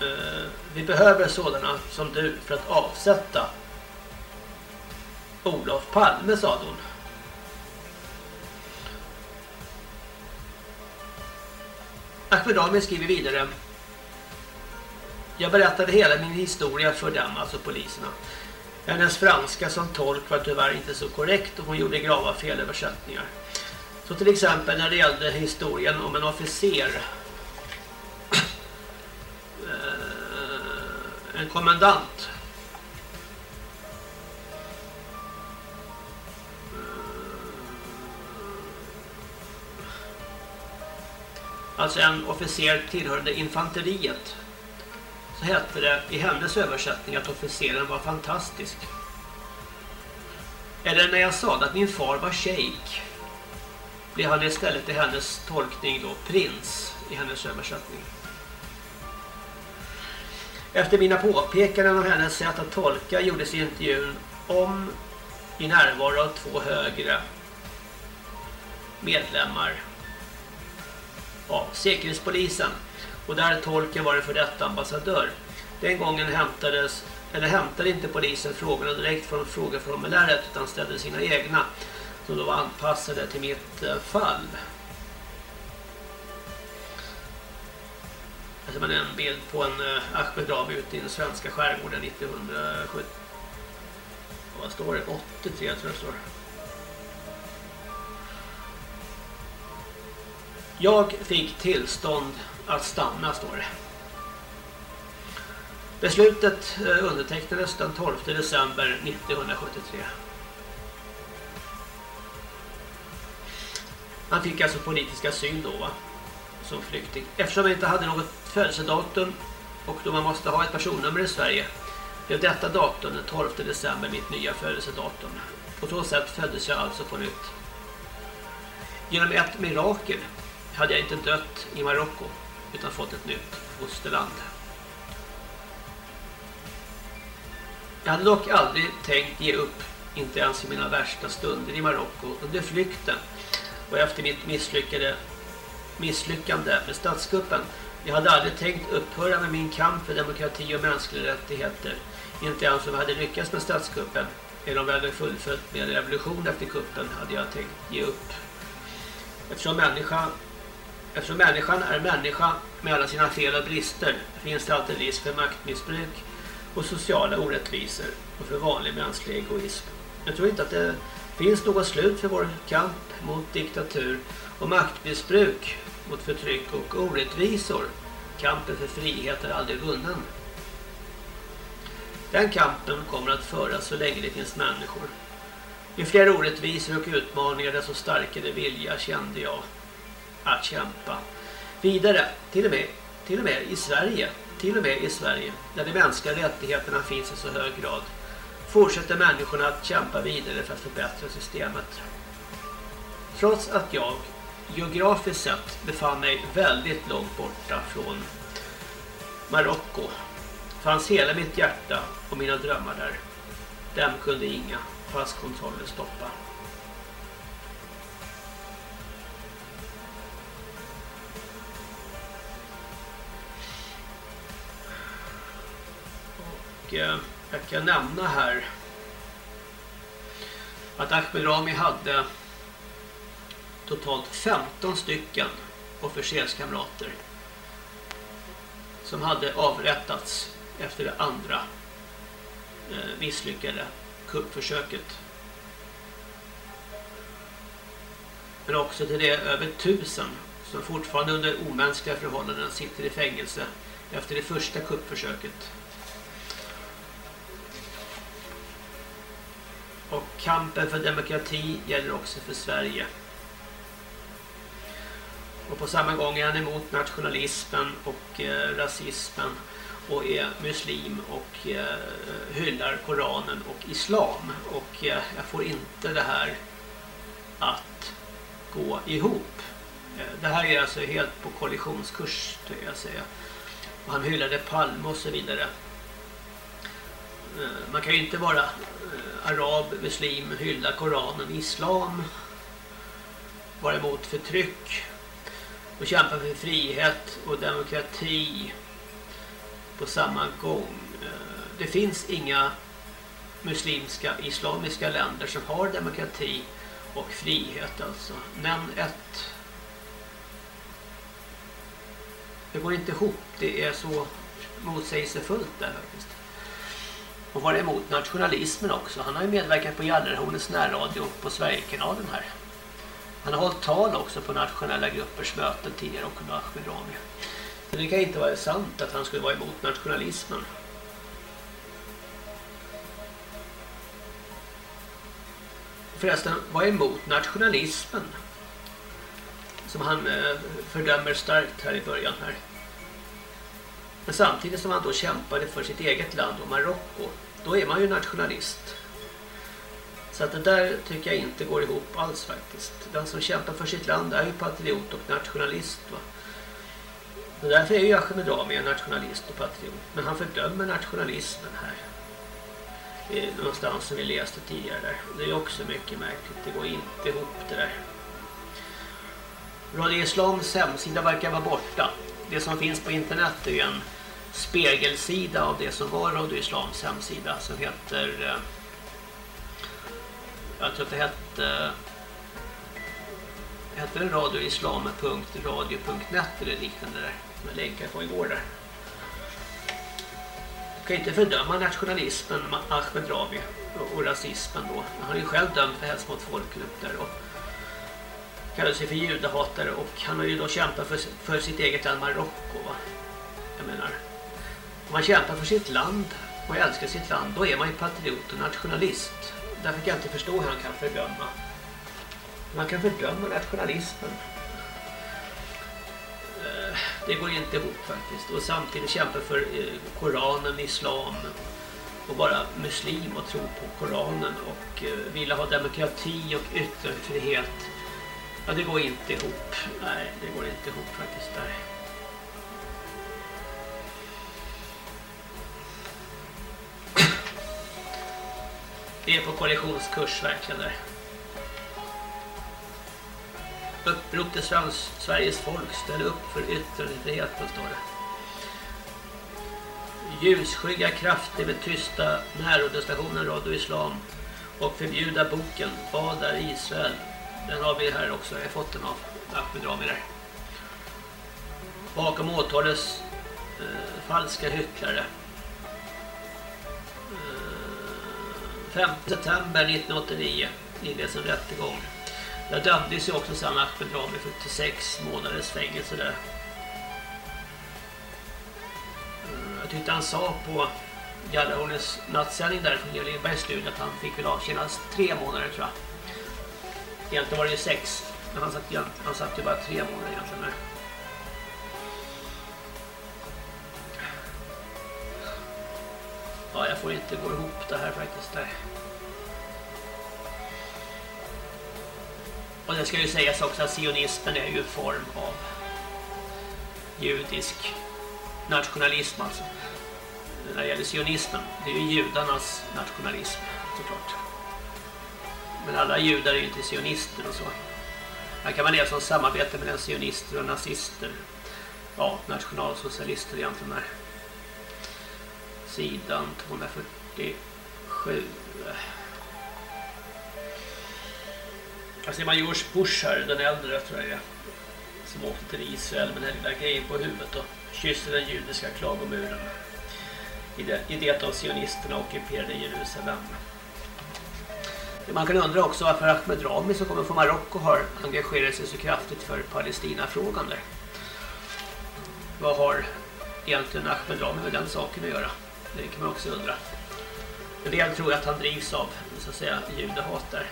Uh, vi behöver sådana som du för att avsätta Olof Palme, sa hon. Ahmed skriver vidare Jag berättade hela min historia för dem, alltså poliserna. Hennes franska som tolk var tyvärr inte så korrekt och hon gjorde grava felöversättningar. Så till exempel när det gällde historien om en officer eh, en kommandant alltså en officer tillhörande infanteriet så hette det i hennes översättning att officeren var fantastisk. Eller när jag sa att min far var sheik blev han istället i hennes tolkning då prins i hennes översättning. Efter mina påpekanden om hennes sätt att tolka gjordes intervjun om i närvaro av två högre medlemmar ja, Säkerhetspolisen och där tolken var en för detta ambassadör. Den gången hämtades eller hämtade inte polisen frågorna direkt från frågeformuläret utan ställde sina egna som då var anpassade till mitt eh, fall. fall. Alltså man en bild på en uh, Ahmed ute i den svenska skärgården 1970. Vad står det? 83 tror jag det står. Jag fick tillstånd att stanna, står det. Beslutet eh, undertecknades den 12 december 1973. Han fick alltså politisk asyl då va? Som flykting. Eftersom jag inte hade något födelsedatum och då man måste ha ett personnummer i Sverige blev detta datum den 12 december mitt nya födelsedatum. På så sätt föddes jag alltså på nytt. Genom ett mirakel hade jag inte dött i Marocko utan fått ett nytt fosterland. Jag hade dock aldrig tänkt ge upp, inte ens i mina värsta stunder i Marocko under flykten och efter mitt misslyckade misslyckande med statskuppen. Jag hade aldrig tänkt upphöra med min kamp för demokrati och mänskliga rättigheter. Inte ens om jag hade lyckats med statskuppen eller om jag hade fullföljt med revolution efter kuppen hade jag tänkt ge upp. Eftersom, människan eftersom människan är människa med alla sina fel och brister finns det alltid risk för maktmissbruk och sociala orättvisor och för vanlig mänsklig egoism. Jag tror inte att det finns något slut för vår kamp mot diktatur och maktmissbruk, mot förtryck och orättvisor. Kampen för frihet är aldrig vunnen. Den kampen kommer att föras så länge det finns människor. Ju fler orättvisor och utmaningar desto starkare vilja kände jag att kämpa. Vidare, till och med, till och med i Sverige, till och med i Sverige, där de mänskliga rättigheterna finns i så hög grad, fortsätter människorna att kämpa vidare för att förbättra systemet. Trots att jag geografiskt sett befann mig väldigt långt borta från Marocko fanns hela mitt hjärta och mina drömmar där. Dem kunde inga passkontroller stoppa. Och eh, jag kan nämna här att Ahmed Rami hade totalt 15 stycken officerskamrater som hade avrättats efter det andra eh, misslyckade kuppförsöket. Men också till det över tusen som fortfarande under omänskliga förhållanden sitter i fängelse efter det första kuppförsöket. Och kampen för demokrati gäller också för Sverige. Och på samma gång är han emot nationalismen och eh, rasismen och är muslim och eh, hyllar Koranen och islam. Och eh, jag får inte det här att gå ihop. Eh, det här är alltså helt på kollisionskurs, skulle jag säga. Och han hyllade Palme och så vidare. Eh, man kan ju inte vara arab, muslim, hylla Koranen, islam, var emot förtryck och kämpa för frihet och demokrati på samma gång. Det finns inga muslimska, islamiska länder som har demokrati och frihet alltså. Nämn ett. Det går inte ihop. Det är så motsägelsefullt där faktiskt. Och var emot nationalismen också. Han har ju medverkat på Gallerhornets närradio på Sverigekanalen här. Han har hållit tal också på nationella gruppers möten tidigare och med Ahmed Rami. Så det kan inte vara sant att han skulle vara emot nationalismen. Förresten, vad är emot nationalismen? Som han eh, fördömer starkt här i början här. Men samtidigt som han då kämpade för sitt eget land och Marocko, då är man ju nationalist. Så att det där tycker jag inte går ihop alls faktiskt. Den som kämpar för sitt land är ju patriot och nationalist va. Och därför är ju Ahmed Rami en nationalist och patriot. Men han fördömer nationalismen här. Någonstans som vi läste tidigare där. Det är också mycket märkligt. Det går inte ihop det där. Radio Islams hemsida verkar vara borta. Det som finns på internet är ju en spegelsida av det som var Radio Islams hemsida som heter eh, jag tror att det hette eh, hette det radioislam.radio.net eller liknande där som jag länkade på igår där jag kan inte fördöma nationalismen Ahmed Rabi och rasismen då han är ju själv dömd för hets mot folkgrupp där då. kallar sig för judahatare och han har ju då kämpat för, för sitt eget land Marocko va? jag menar man kämpar för sitt land och älskar sitt land. Då är man ju patriot och nationalist. Därför kan jag inte förstå hur han kan fördöma. Man kan fördöma nationalismen. Eh, det går inte ihop faktiskt. Och samtidigt kämpa för eh, Koranen, Islam. Och vara muslim och tro på Koranen och eh, vilja ha demokrati och yttrandefrihet. Ja det går inte ihop. Nej det går inte ihop faktiskt. Där det är på koalitionskurs verkligen där Upprop till Sveriges folk, ställ upp för yttrandefriheten, står det. Ljusskygga krafter med tysta närradiostationen Radio Islam och förbjuda boken Vad är Israel? Den har vi här också, jag har fått den av Ahmed Rami där. Bakom åtalets eh, falska hycklare. 5 september 1989 inleds en rättegång. Där dömdes ju också samma Ahmed Rami för 86 månaders fängelse där. Mm, jag tyckte han sa på Jallarhornens nattsändning där från Jörgen Lindbergs studio att han fick väl avtjänas tre månader tror jag. Egentligen var det ju sex, men han satt, han satt ju bara tre månader egentligen där. Ja, jag får inte gå ihop det här faktiskt där. Och det ska ju sägas också att sionismen är ju en form av judisk nationalism alltså. När det gäller sionismen, det är ju judarnas nationalism såklart. Men alla judar är ju inte sionister och så. Här kan man läsa om samarbete mellan sionister och nazister. Ja, nationalsocialister egentligen där. Sidan 247. Jag ser man George Bush här, den äldre tror jag är, som åkte till Israel med den lilla grejen på huvudet och kysste den judiska klagomuren i det, i det av sionisterna ockuperade Jerusalem. Man kan undra också varför Ahmed Rami som kommer från Marocko har engagerat sig så kraftigt för Palestinafrågan där. Vad har egentligen Ahmed Rami med den saken att göra? Det kan man också undra. En del tror att han drivs av så att säga judehat där.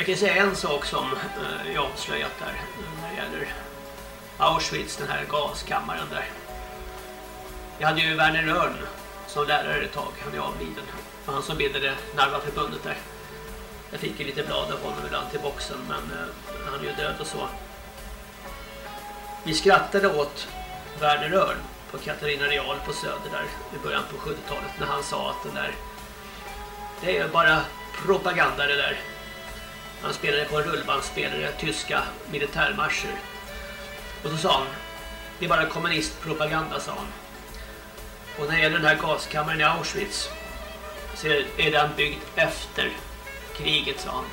Jag kan säga en sak som eh, jag avslöjat där eh, när det gäller Auschwitz, den här gaskammaren där. Jag hade ju Werner Rörn som lärare ett tag, han är avliden. Han som bildade Narvaförbundet där. Jag fick ju lite blad av honom ibland till boxen, men eh, han är ju död och så. Vi skrattade åt Werner Rörn på Katarina Real på Söder där i början på 70-talet när han sa att den där det är bara propaganda det där han spelade på en rullbandspelare tyska militärmarscher. Och så sa han, det är bara kommunistpropaganda, sa han. Och när det gäller den här gaskammaren i Auschwitz så är den byggd efter kriget, sa han.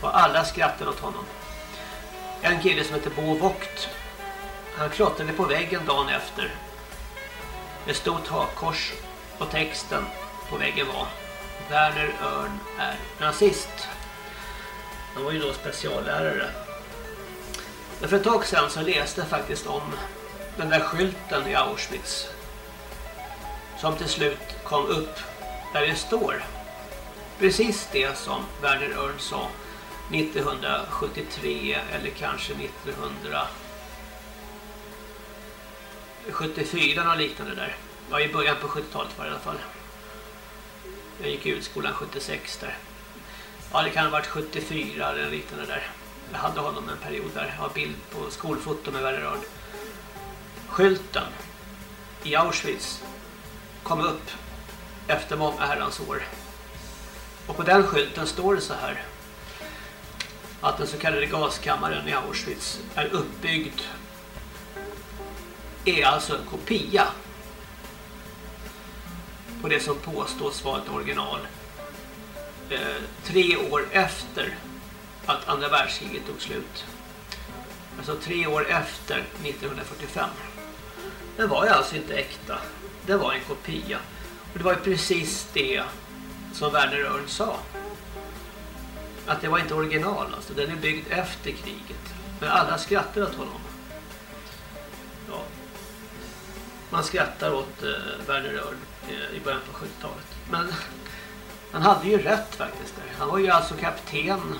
Och alla skrattade åt honom. En kille som heter Bo Vogt, han klottrade på väggen dagen efter. Med stort hakkors och texten på väggen var Werner Örn är nazist. Han var ju då speciallärare. Men för ett tag sedan så läste jag faktiskt om den där skylten i Auschwitz. Som till slut kom upp där det står precis det som Werner Örn sa. 1973 eller kanske 1974 något liknande där. Ja, i början på 70-talet var det i alla fall. Jag gick ut skolan 76 där. Ja, det kan ha varit 74 eller liknande där. Jag hade honom en period där. Jag har bild på skolfoto med Värderörd. Skylten i Auschwitz kom upp efter många herrans år. Och på den skylten står det så här att den så kallade gaskammaren i Auschwitz är uppbyggd är alltså en kopia på det som påstås vara ett original Eh, tre år efter att andra världskriget tog slut. Alltså tre år efter 1945. Den var ju alltså inte äkta. Det var en kopia. Och det var ju precis det som Werner Örn sa. Att det var inte original alltså. Den är byggd efter kriget. Men alla skrattar åt honom. Ja. Man skrattar åt eh, Werner Örn eh, i början på 70-talet. Men han hade ju rätt faktiskt. Där. Han var ju alltså kapten.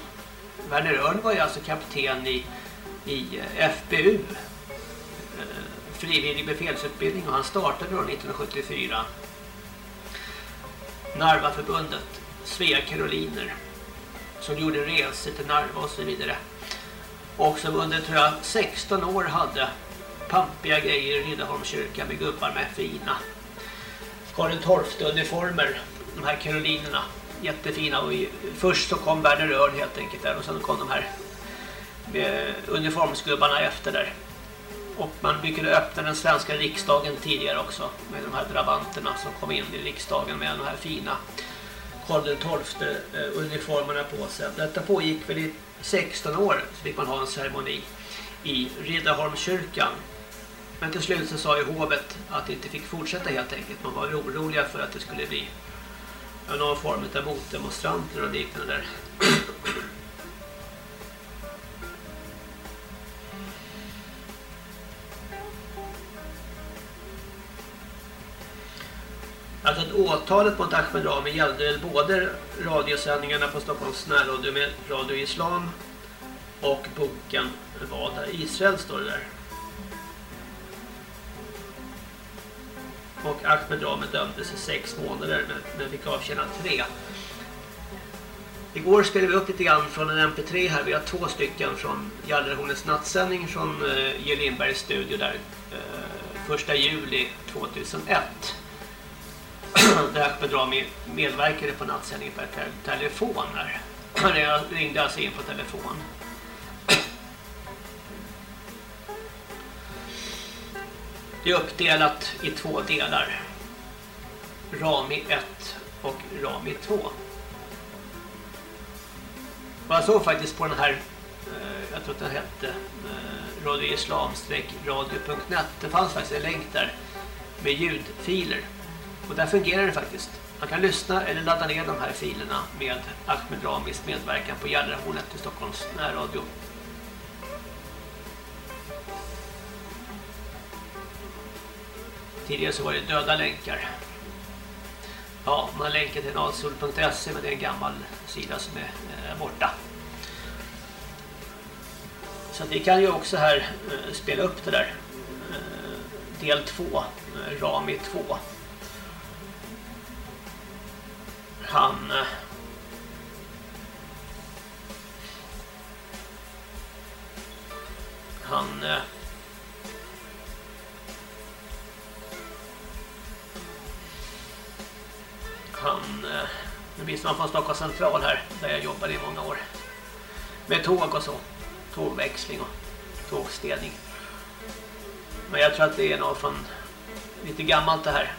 Werner Örn var ju alltså kapten i, i eh, FBU. Eh, frivillig befälsutbildning. Och han startade då 1974. Narvaförbundet. Svea Karoliner. Som gjorde resor till Narva och så vidare. Och som under tror jag 16 år hade pampiga grejer i Riddarholmskyrkan med gubbar med fina Karl XII uniformer de här karolinerna jättefina och först så kom Werner Örn helt enkelt där och sen kom de här eh, uniformsgubbarna efter där och man brukade öppna den svenska riksdagen tidigare också med de här drabanterna som kom in i riksdagen med de här fina Karl XII-uniformerna eh, på sig. Detta pågick väl i 16 år så fick man ha en ceremoni i Riddarholmskyrkan. Men till slut så sa ju hovet att det inte fick fortsätta helt enkelt. Man var oroliga för att det skulle bli någon form av motdemonstranter och liknande där. Alltså att åtalet mot Ahmed Rami gällde både radiosändningarna på Stockholms närradio med Radio Islam och boken Vad är Israel står det där. Och Ahmed Rami dömdes i sex månader men fick avtjäna tre. Igår spelade vi upp lite grann från en MP3 här. Vi har två stycken från Gallerhornets nattsändning från eh, uh, J. Lindbergs studio där. Uh, första juli 2001 [CLEARS THROAT] där Ahmed Rami medverkade på nattsändningen per telefon här. [CLEARS THROAT] Jag ringde alltså in på telefon. Det är uppdelat i två delar. Rami 1 och Rami 2. Och jag såg faktiskt på den här, eh, jag tror att den hette eh, radioislam-radio.net. Det fanns faktiskt en länk där med ljudfiler. Och där fungerar det faktiskt. Man kan lyssna eller ladda ner de här filerna med Ahmed Ramis medverkan på Gällarhornet i Stockholms närradio. Tidigare så var det döda länkar. Ja, man länkar till nalsol.se men det är en gammal sida som är eh, borta. Så vi kan ju också här eh, spela upp det där. Eh, del 2, Rami 2. Han han han eh, nu minns man från Stockholms central här där jag jobbade i många år. Med tåg och så. Tågväxling och tågstädning. Men jag tror att det är något från lite gammalt det här.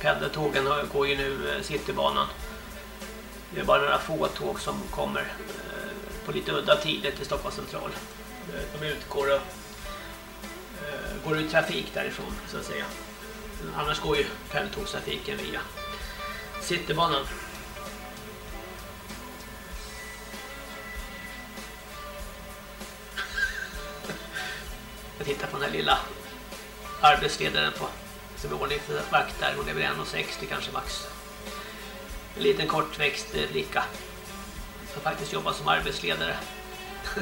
Pendeltågen går ju nu eh, Citybanan. Det är bara några få tåg som kommer eh, på lite udda tider till Stockholms central. De utgår och går ut trafik därifrån så att säga. Annars går ju pendeltågstrafiken via Citybanan. [LAUGHS] Jag tittar på den här lilla arbetsledaren på som är ordning för vakt där. Hon är väl 1,60 kanske max. En liten kortväxt flicka. som faktiskt jobbar som arbetsledare. [LAUGHS]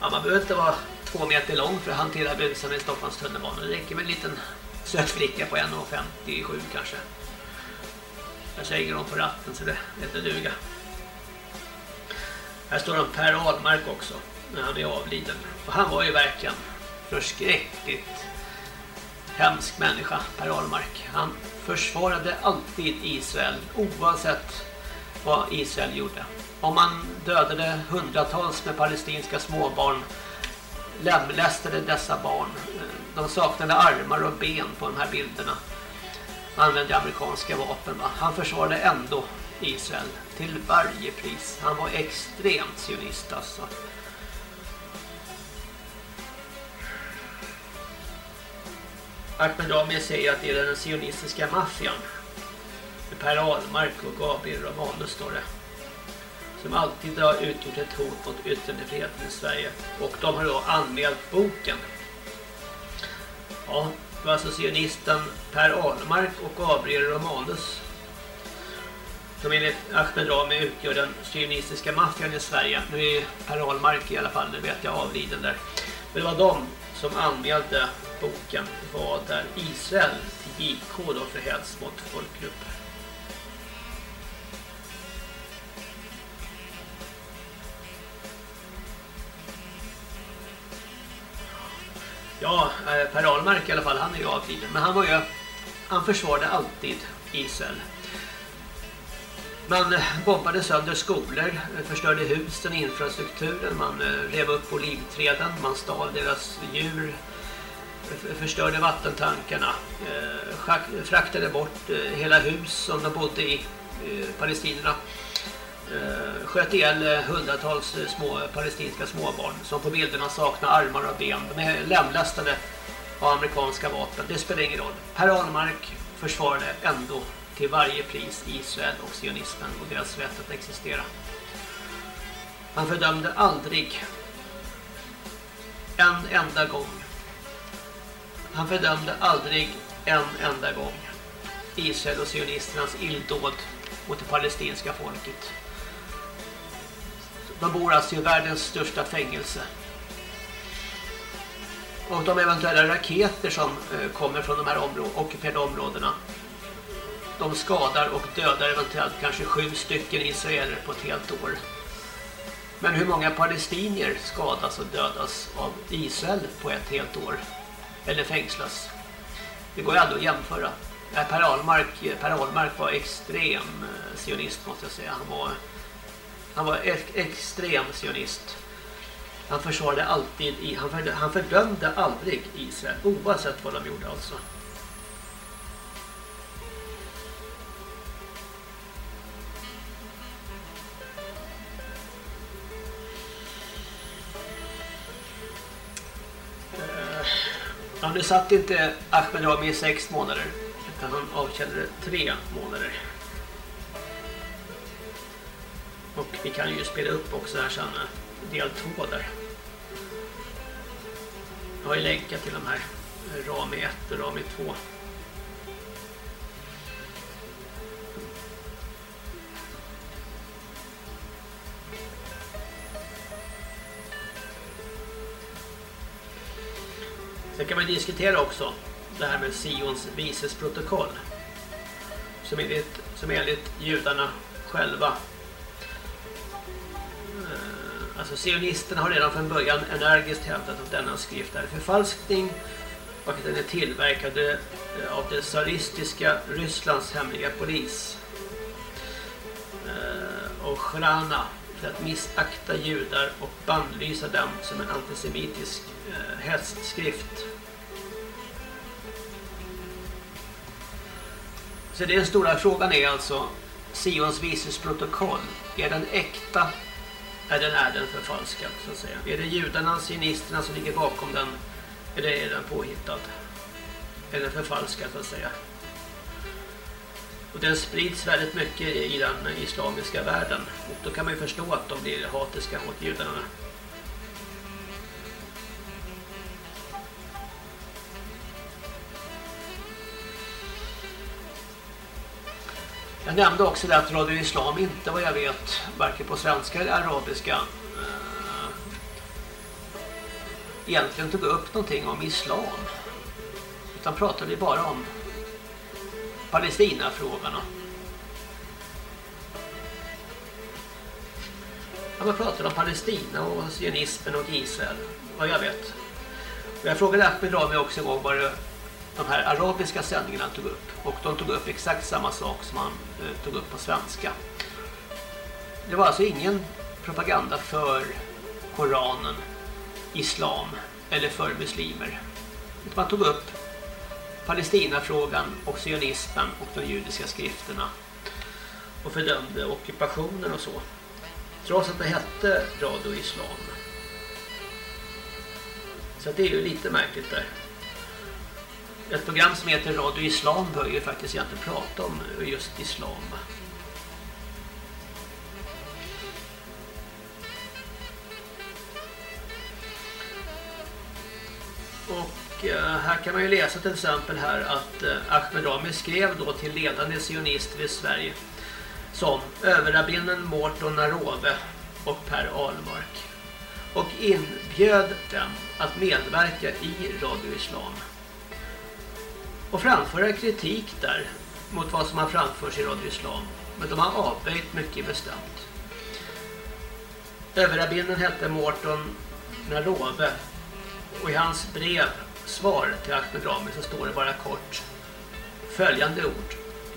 ja, man behöver inte vara två meter lång för att hantera busarna i Stockholms tunnelbana. Det räcker med en liten söt flicka på 1,57 kanske. Jag säger dem på ratten så det är inte duga. Här står det Per Ahlmark också när han är avliden. Och han var ju verkligen förskräckligt hemsk människa, Per Ahlmark. Han försvarade alltid Israel oavsett vad Israel gjorde. Om man dödade hundratals med palestinska småbarn lemlästade dessa barn. De saknade armar och ben på de här bilderna. Använde amerikanska vapen. Va? Han försvarade ändå Israel till varje pris. Han var extremt sionist alltså. Ahmed Rami säger att det är den sionistiska maffian. Per Ahlmark och Gabriel Romanus står det. Som alltid har utgjort ett hot mot yttrandefriheten i Sverige. Och de har då anmält boken. Ja, var alltså sionisten Per Ahlmark och Gabriel Romanus som enligt Ahmed Rami utgör den sionistiska maffian i Sverige. Nu är Per Ahlmark i alla fall, det vet jag, avliden där. Men det var de som anmälde boken Vad är Israel till JK då för hets mot folkgrupp. Ja, eh, Per Ahlmark i alla fall, han är ju avliden. Men han var ju, han försvarade alltid Israel. Man eh, bombade sönder skolor, eh, förstörde husen, infrastrukturen, man rev upp olivträden, man stal deras djur, förstörde vattentankarna, fraktade bort hela hus som de bodde i, palestinerna. Eh, sköt ihjäl eh, hundratals eh, små palestinska småbarn som på bilderna saknar armar och ben. De är lemlästade av amerikanska vapen. Det spelar ingen roll. Per Ahlmark försvarade ändå till varje pris Israel och sionismen och deras rätt att existera. Han fördömde aldrig en enda gång. Han fördömde aldrig en enda gång Israel och sionisternas illdåd mot det palestinska folket. De bor alltså i världens största fängelse. Och de eventuella raketer som eh, kommer från de här ockuperade områdena de skadar och dödar eventuellt kanske sju stycken israeler på ett helt år. Men hur många palestinier skadas och dödas av Israel på ett helt år? Eller fängslas? Det går ju aldrig att jämföra. Eh, per Ahlmark, per Ahlmark var extrem eh, sionist måste jag säga. Han var, han var extrem sionist. Han försvarade alltid, han, fördömde, han fördömde aldrig Israel oavsett vad de gjorde alltså. Eh, ja, nu satt inte Ahmed Rami i sex månader utan han avtjänade tre månader. Och vi kan ju spela upp också här sen eh, del 2 där. Jag har ju länkat till de här eh, Rami 1 och Rami 2. Sen kan man diskutera också det här med Sions vises protokoll. Som enligt, som enligt judarna själva Alltså sionisterna har redan från början energiskt hävdat att denna skrift är förfalskning och att den är tillverkad eh, av det tsaristiska Rysslands hemliga polis eh, och Shrana för att missakta judar och bandlysa dem som en antisemitisk eh, hästskrift. Så den stora frågan är alltså Sions vises protokoll. Är den äkta eller är den förfalskad så att säga? Är det judarna, sionisterna som ligger bakom den eller är den påhittad? Är den förfalskad så att säga? Och den sprids väldigt mycket i den islamiska världen. Och då kan man ju förstå att de blir hatiska mot judarna. Jag nämnde också att Radio Islam inte vad jag vet varken på svenska eller arabiska eh, egentligen tog upp någonting om islam. Utan pratade bara om Palestinafrågorna. Man pratade om Palestina och sionismen och Israel, vad jag vet. Och jag frågade Ahmed Rami också en gång vad det de här arabiska sändningarna tog upp. Och de tog upp exakt samma sak som han eh, tog upp på svenska. Det var alltså ingen propaganda för Koranen, Islam eller för muslimer. Man tog upp Palestinafrågan och sionismen och de judiska skrifterna och fördömde ockupationen och så. Trots att det hette Radio Islam. Så det är ju lite märkligt där ett program som heter Radio Islam bör ju faktiskt egentligen prata om just islam. Och eh, här kan man ju läsa till exempel här att eh, Ahmed Rami skrev då till ledande sionister i Sverige som överrabinnen Morton Narove och Per Ahlmark och inbjöd dem att medverka i Radio Islam och framföra kritik där mot vad som har framförts i Radio Islam. Men de har avböjt mycket bestämt. Överrabinnen hette Mårton Narove och i hans brev svar till Ahmed Rami så står det bara kort följande ord.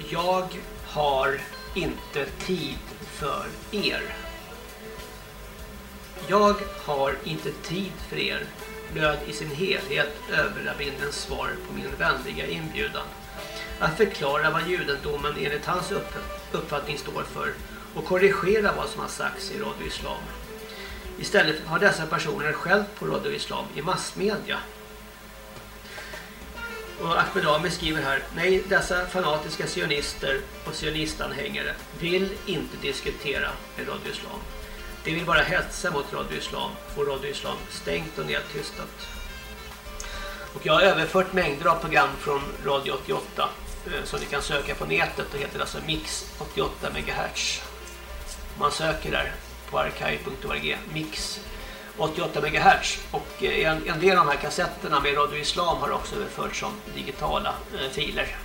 Jag har inte tid för er. Jag har inte tid för er löd i sin helhet överrabbindens svar på min vänliga inbjudan att förklara vad judendomen enligt hans uppfattning står för och korrigera vad som har sagts i Radio Islam. Istället har dessa personer skällt på Radio Islam i massmedia. Och Ahmed skriver här, nej dessa fanatiska sionister och sionistanhängare vill inte diskutera med Radio Islam. De vill bara hetsa mot Radio Islam, få Radio Islam stängt och nedtystat. Och jag har överfört mängder av program från Radio 88 eh, som ni kan söka på nätet. Det heter alltså Mix 88 MHz. Man söker där på archive.org Mix 88 MHz och eh, en, en del av de här kassetterna med Radio Islam har också överförts som digitala eh, filer.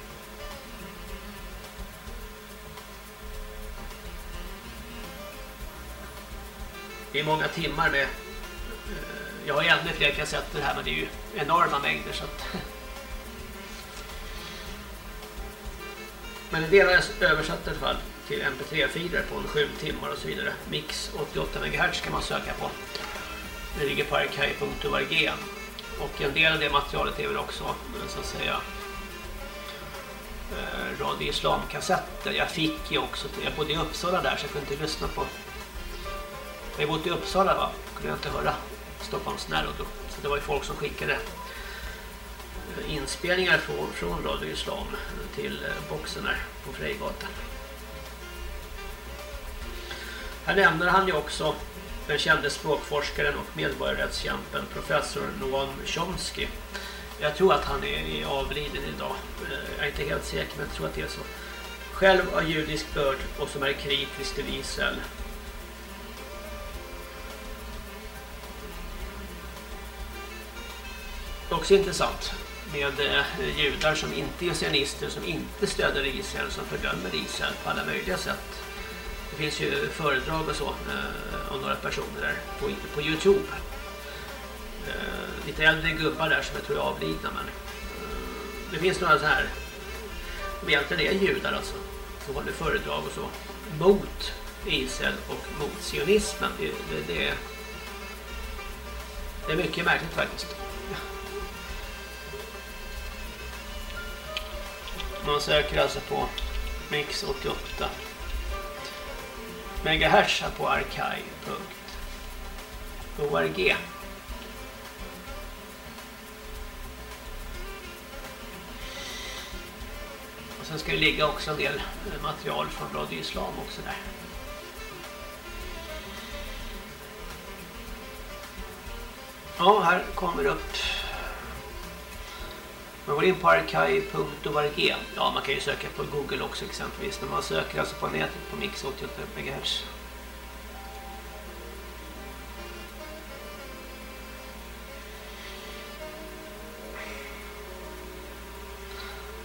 Det är många timmar med... Eh, jag har ännu fler kassetter här men det är ju enorma mängder så att... Men en del har jag översatt i alla fall till mp3-filer på 7 timmar och så vidare. Mix 88 MHz kan man söka på. Det ligger på archive.org. Och en del av det materialet är väl också eh, så att säga eh, Radio Islam-kassetter. Jag fick ju också, jag bodde i Uppsala där så jag kunde inte lyssna på jag har bott i Uppsala va? Kunde jag inte höra Stockholms närradio. Så det var ju folk som skickade eh, inspelningar från, från Radio Islam till eh, boxen här på Frejgatan. Här nämner han ju också den kände språkforskaren och medborgarrättskämpen professor Noam Chomsky. Jag tror att han är avliden idag. Eh, jag är inte helt säker men jag tror att det är så. Själv av judisk börd och som är kritisk till Israel också intressant med eh, judar som inte är sionister, som inte stöder Israel, som fördömer Israel på alla möjliga sätt. Det finns ju föredrag och så eh, av några personer där på, på Youtube. Eh, lite äldre gubbar där som jag tror är avlidna men eh, det finns några så här som egentligen är judar alltså som håller föredrag och så mot Israel och mot sionismen. Det, det, det, det är mycket märkligt faktiskt. Man söker alltså på Mix 88 megahertz på archive.org Och sen ska det ligga också en del material från Radio Islam också där. Ja, här kommer upp man går in på archive.org. Ja, man kan ju söka på Google också exempelvis. När man söker alltså på nätet på Mix 88 MHz.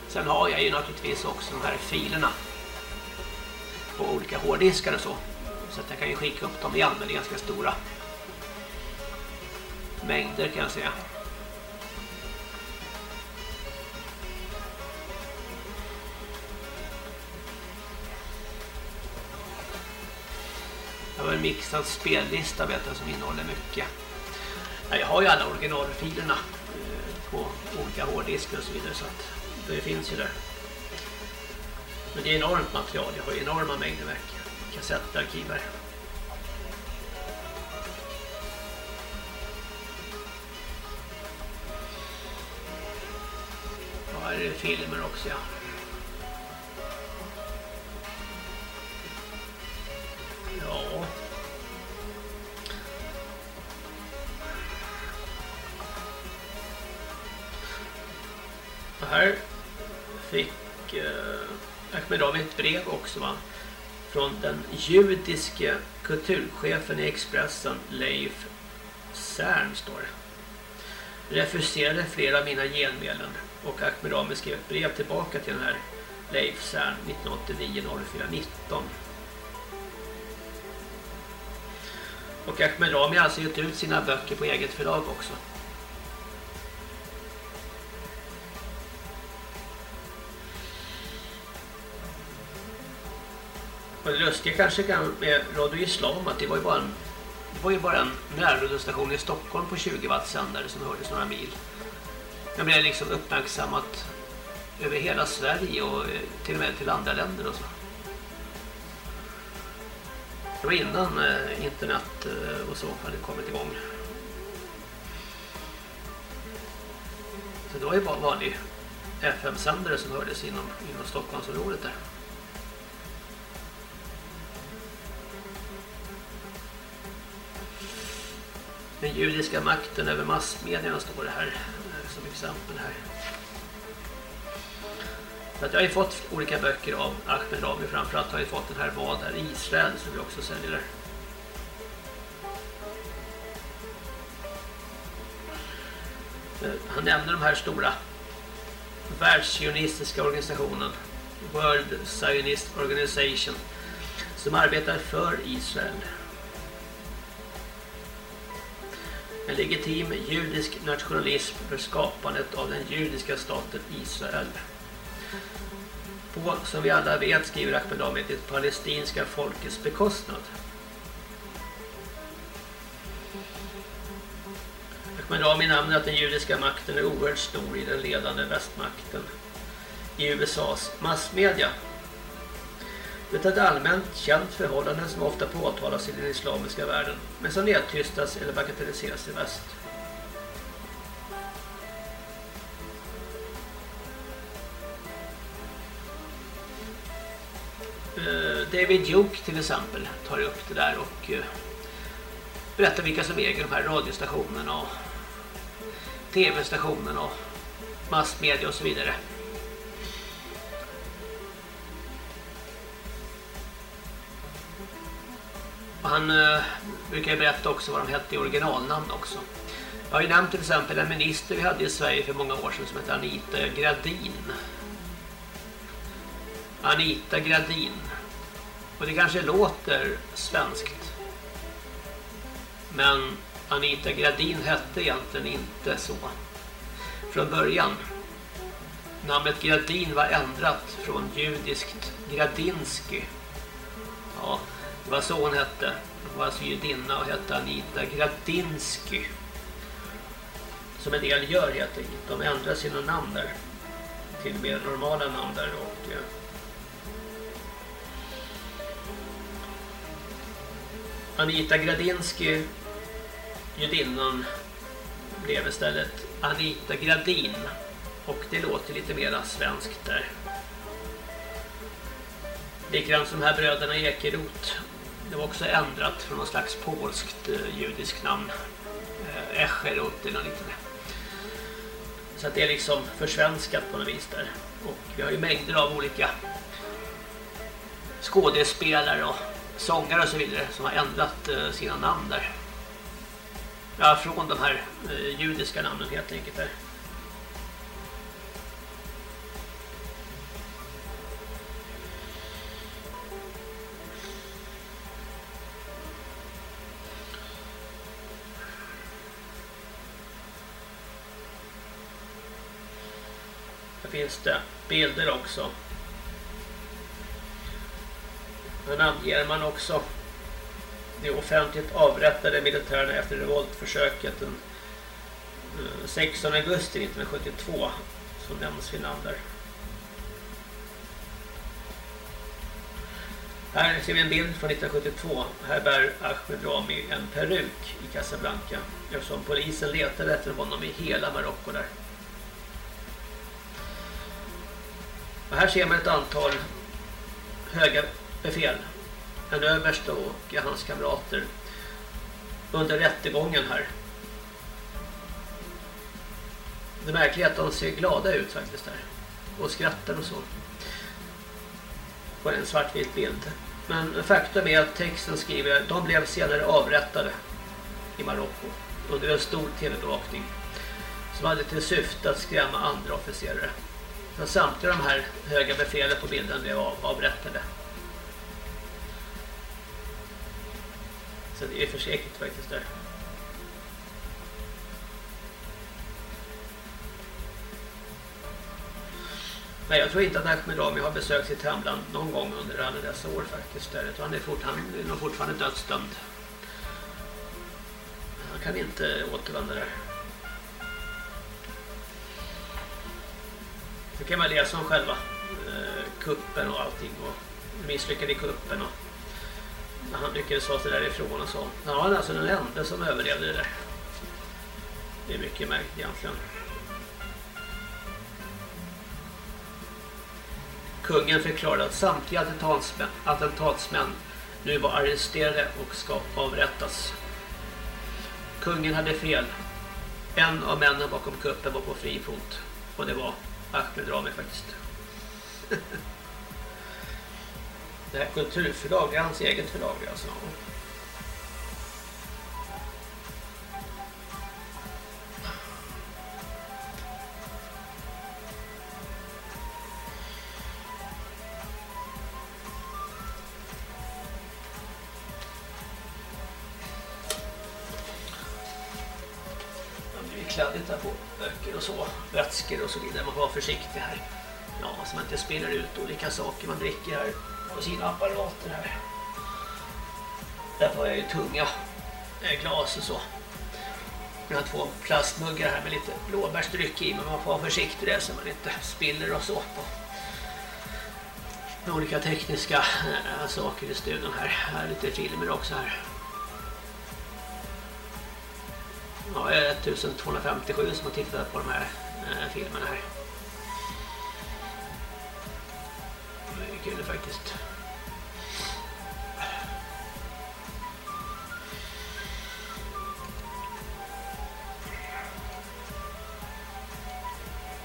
Sen har jag ju naturligtvis också de här filerna på olika hårddiskar och så. Så att jag kan ju skicka upp dem igen, men det är ganska stora mängder kan jag säga. Jag har en mixad spellista vet jag som innehåller mycket. Jag har ju alla originalfilerna eh, på olika hårddiskar och så vidare så att det finns ju där. Men det är enormt material, jag har enorma mängder verk. kassettarkiv här. Ja, här är det filmer också, ja. Ja. Och här fick eh, Ahmed Ravi ett brev också va? Från den judiske kulturchefen i Expressen Leif Särn står det. Refuserade flera av mina genmälen och Ahmed Rami skrev ett brev tillbaka till den här Leif Särn 1989 04 19. Och Ahmed Rami har alltså gett ut sina böcker på eget förlag också. Och det lustiga kanske kan med Radio Islam att det var ju bara en, det var ju bara en närradiostation i Stockholm på 20 watt sändare som hördes några mil. Den blev liksom uppmärksammat över hela Sverige och eh, till och med till andra länder och så. Det var innan eh, internet eh, och så hade kommit igång. Så det var ju bara vanlig FM-sändare som hördes inom, inom Stockholmsområdet där. Den judiska makten över massmedierna står det här eh, som exempel här. Så att jag har ju fått olika böcker av Ahmed Rami. Framförallt har jag fått den här Vad är Israel som vi också säljer där. Eh, han nämner de här stora världsionistiska organisationen World Zionist Organization som arbetar för Israel. En legitim judisk nationalism för skapandet av den judiska staten Israel på, som vi alla vet, skriver Ahmed det palestinska folkets bekostnad. Ahmed nämner att den judiska makten är oerhört stor i den ledande västmakten i USAs massmedia. Det är ett allmänt känt förhållande som ofta påtalas i den islamiska världen men som nedtystas eller bagatelliseras i väst. David Duke till exempel tar upp det där och eh, berättar vilka som äger de här radiostationerna och tv-stationerna och massmedia och så vidare. Och han eh, brukar berätta också vad de hette i originalnamn också. Jag har ju nämnt till exempel en minister vi hade i Sverige för många år sedan som hette Anita Gradin. Anita Gradin. Och det kanske låter svenskt. Men Anita Gradin hette egentligen inte så. Från början. Namnet Gradin var ändrat från judiskt Gradinsky. Ja, det var så hon hette. Hon var alltså judinna och hette Anita Gradinsky. Som en del gör helt enkelt. De ändrar sina namn där. Till mer normala namn där. Och, eh, Anita Gradinsky, judinnan, blev istället Anita Gradin. Och det låter lite mer svenskt där. Likadant som de här bröderna Ekeroth. Det var också ändrat från någon slags polskt eh, judiskt namn. Eh, Echerot eller liknande. Så att det är liksom försvenskat på något vis där. Och vi har ju mängder av olika skådespelare och sångare och så vidare som har ändrat eh, sina namn där. Ja, från de här eh, judiska namnen helt enkelt där. Här finns det bilder också. Här namnger man också de offentligt avrättade militärerna efter revoltförsöket den eh, 16 augusti 1972 som nämns vid namn där. Här ser vi en bild från 1972. Här bär Ahmed Rami en peruk i Casablanca eftersom polisen letade efter honom i hela Marocko där. Och här ser man ett antal höga befäl. En överste och hans kamrater under rättegången här. Det märkliga är att de ser glada ut faktiskt där. Och skrattar och så. På en svartvit bild. Men faktum är att texten skriver de blev senare avrättade i Marocko under en stor tv-bevakning som hade till syfte att skrämma andra officerare. Så samtliga de här höga befälen på bilden blev avrättade. Så det är förskräckligt faktiskt där. Nej, jag tror inte att Ahmed Rami har besökt sitt hemland någon gång under alla dessa år faktiskt. Där. Han är fortfarande, han är fortfarande dödsdömd. Han kan inte återvända där. Så kan man läsa om själva eh, kuppen och allting och misslyckade i kuppen och han lyckades ta sig därifrån och så. Han var alltså den enda som överlevde det där. Det är mycket märkt egentligen. Kungen förklarade att samtliga attentatsmän, attentatsmän nu var arresterade och ska avrättas. Kungen hade fel. En av männen bakom kuppen var på fri fot. Och det var Ahmed Rami faktiskt. [LAUGHS] det här kulturförlag det är hans eget förlag alltså. kladdigt här på böcker och så, vätskor och så vidare. Man får vara försiktig här. Ja, så man inte spiller ut olika saker man dricker här på sina apparater här. Därför har jag ju tunga eh, glas och så. Jag har två plastmuggar här med lite blåbärsdryck i men man får vara försiktig där så man inte spiller och så på med olika tekniska eh, saker i studion här. Här är lite filmer också här. Ja, 1257 som har tittat på de här eh, filmerna här. Kul faktiskt.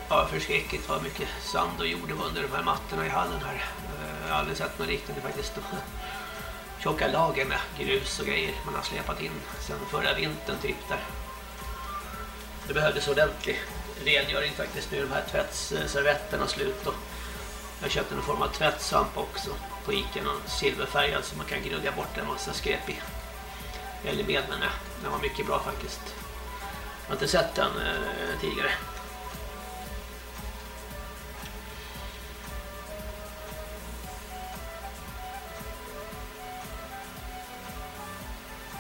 Ja, förskräckligt vad mycket sand och jord det var under de här mattorna i hallen här. Eh, jag har aldrig sett något liknande faktiskt. [LAUGHS] Tjocka lager med grus och grejer man har släpat in sen förra vintern typ där. Det behövdes ordentlig rengöring faktiskt nu. De här tvättsservetterna slut och jag köpte en form av tvättsvamp också på Ica. Någon silverfärgad så man kan gnugga bort en massa skräp i. Eller med men den var mycket bra faktiskt. Jag har inte sett den eh, tidigare.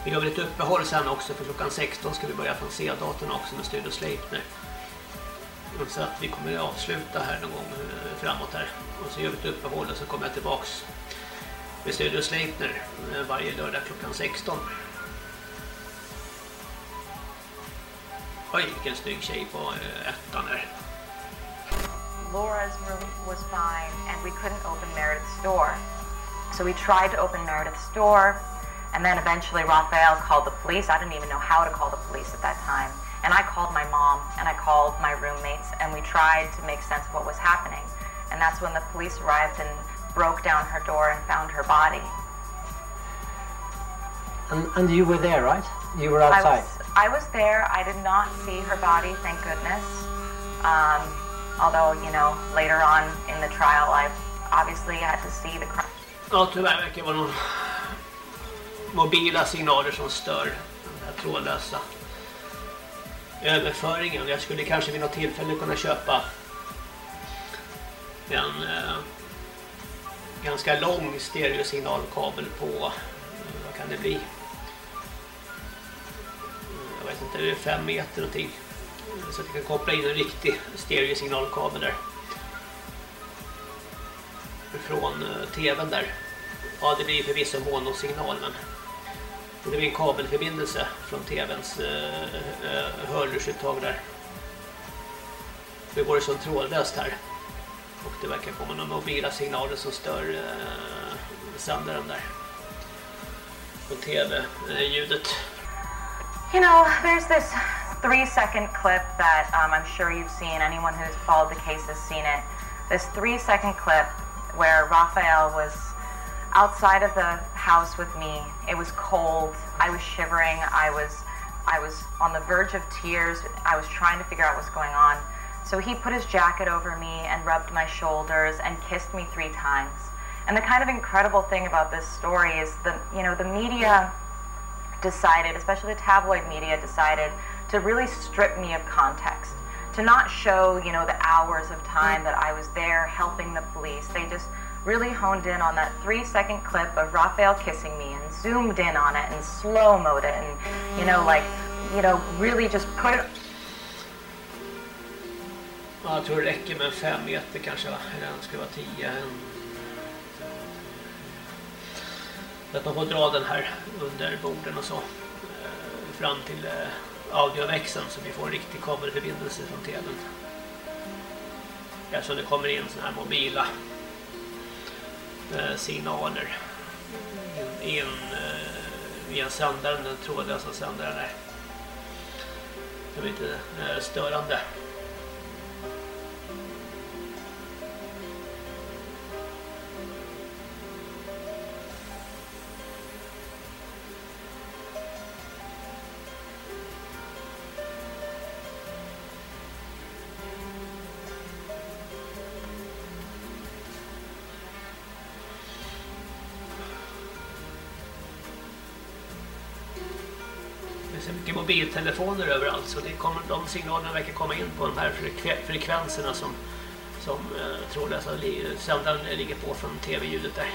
Vi gör ett uppehåll sen också för klockan 16 ska vi börja från C-datorn också med Studio Sleipner. Så att vi kommer att avsluta här någon gång eh, framåt här. Och så gör vi ett uppehåll och så kommer jag tillbaks med Studio Sleipner eh, varje lördag klockan 16. Oj, vilken snygg tjej på eh, ettan här. Laura's room was fine and we couldn't open Meredith's door. So we tried to open Meredith's door And then eventually Raphael called the police. I didn't even know how to call the police at that time. And I called my mom and I called my roommates and we tried to make sense of what was happening. And that's when the police arrived and broke down her door and found her body. And, and you were there, right? You were outside? I was, I was there. I did not see her body, thank goodness. Um, although, you know, later on in the trial, I obviously had to see the crime. Ja, tyvärr verkar det vara någon mobila signaler som stör den här trådlösa överföringen. Jag skulle kanske vid något tillfälle kunna köpa en eh, ganska lång stereosignalkabel på eh, vad kan det bli? Eh, jag vet inte, det är fem meter någonting. Så att jag kan koppla in en riktig stereosignalkabel där. Från eh, tvn där. Ja, det blir förvisso monosignal men det blir en kabelförbindelse från tvns eh, eh hörlursuttag där. Det går det som trådlöst här. Och det verkar komma några mobila signaler som stör eh, sändaren där. På tv-ljudet. Eh, you know, there's this three second clip that um, I'm sure you've seen. Anyone who's followed the case has seen it. This three second clip where Raphael was outside of the house with me. It was cold. I was shivering. I was I was on the verge of tears. I was trying to figure out what's going on. So he put his jacket over me and rubbed my shoulders and kissed me 3 times. And the kind of incredible thing about this story is the you know the media decided, especially the tabloid media decided to really strip me of context. To not show, you know, the hours of time that I was there helping the police. They just really honed in on that three second clip of Raphael kissing me and zoomed in on it and slow mode it and, you know, like, you know, really just put it. Ja, jag tror det räcker med fem meter kanske, va? eller den ska vara tio. Så att man får dra den här under borden och så eh, fram till eh, audioväxeln så vi får en riktig kabelförbindelse från tvn. Eftersom det kommer in sådana här mobila Eh, signaler in, in eh, via sändaren, den trådlösa sändaren. Det är lite störande. Mobiltelefoner överallt så det kommer, de signalerna verkar komma in på de här frekvenserna som, som eh, trådlösa sändaren ligger på från tv-ljudet där.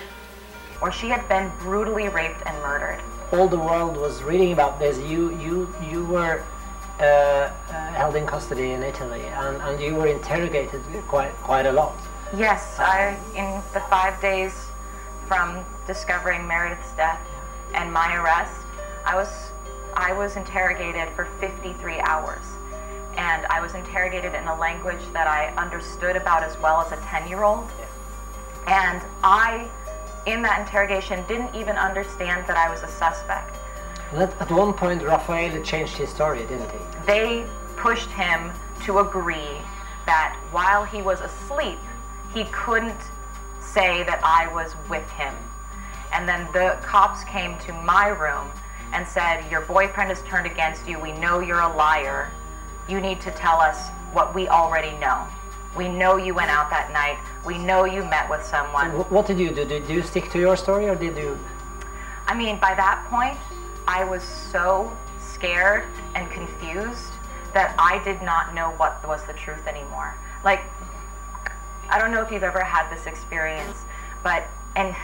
Or she had been brutally raped and murdered. All the world was reading about this. You, you, you were uh, uh, held in custody in Italy and, and you were interrogated quite, quite a lot. Yes, I, in the five days from discovering Meredith's death and my arrest, I was I was interrogated for 53 hours. And I was interrogated in a language that I understood about as well as a 10 year old. And I, in that interrogation, didn't even understand that I was a suspect. At one point, Rafael changed his story, didn't he? They pushed him to agree that while he was asleep, he couldn't say that I was with him. And then the cops came to my room and said, Your boyfriend has turned against you. We know you're a liar. You need to tell us what we already know. We know you went out that night. We know you met with someone. what did you do? Did you stick to your story or did you? I mean, by that point, I was so scared and confused that I did not know what was the truth anymore. Like, I don't know if you've ever had this experience, but, and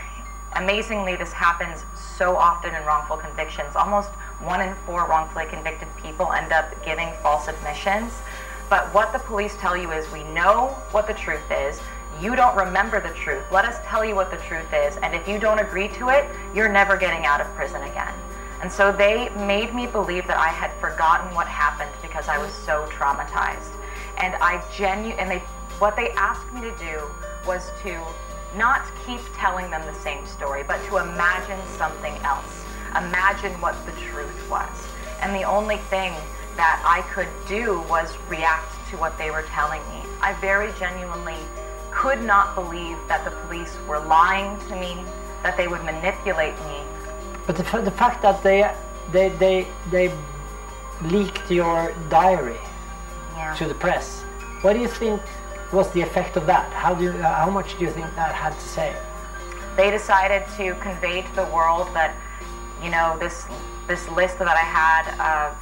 Amazingly, this happens so often in wrongful convictions. Almost one in four wrongfully convicted people end up giving false admissions. But what the police tell you is we know what the truth is. You don't remember the truth. Let us tell you what the truth is. And if you don't agree to it, you're never getting out of prison again. And so they made me believe that I had forgotten what happened because I was so traumatized. And I genu and they what they asked me to do was to not keep telling them the same story, but to imagine something else. Imagine what the truth was. And the only thing that I could do was react to what they were telling me. I very genuinely could not believe that the police were lying to me, that they would manipulate me. But the, the fact that they they they they leaked your diary yeah. to the press, what do you think was the effect of that? How do you, uh, how much do you think that had to say? They decided to convey to the world that you know this this list that I had of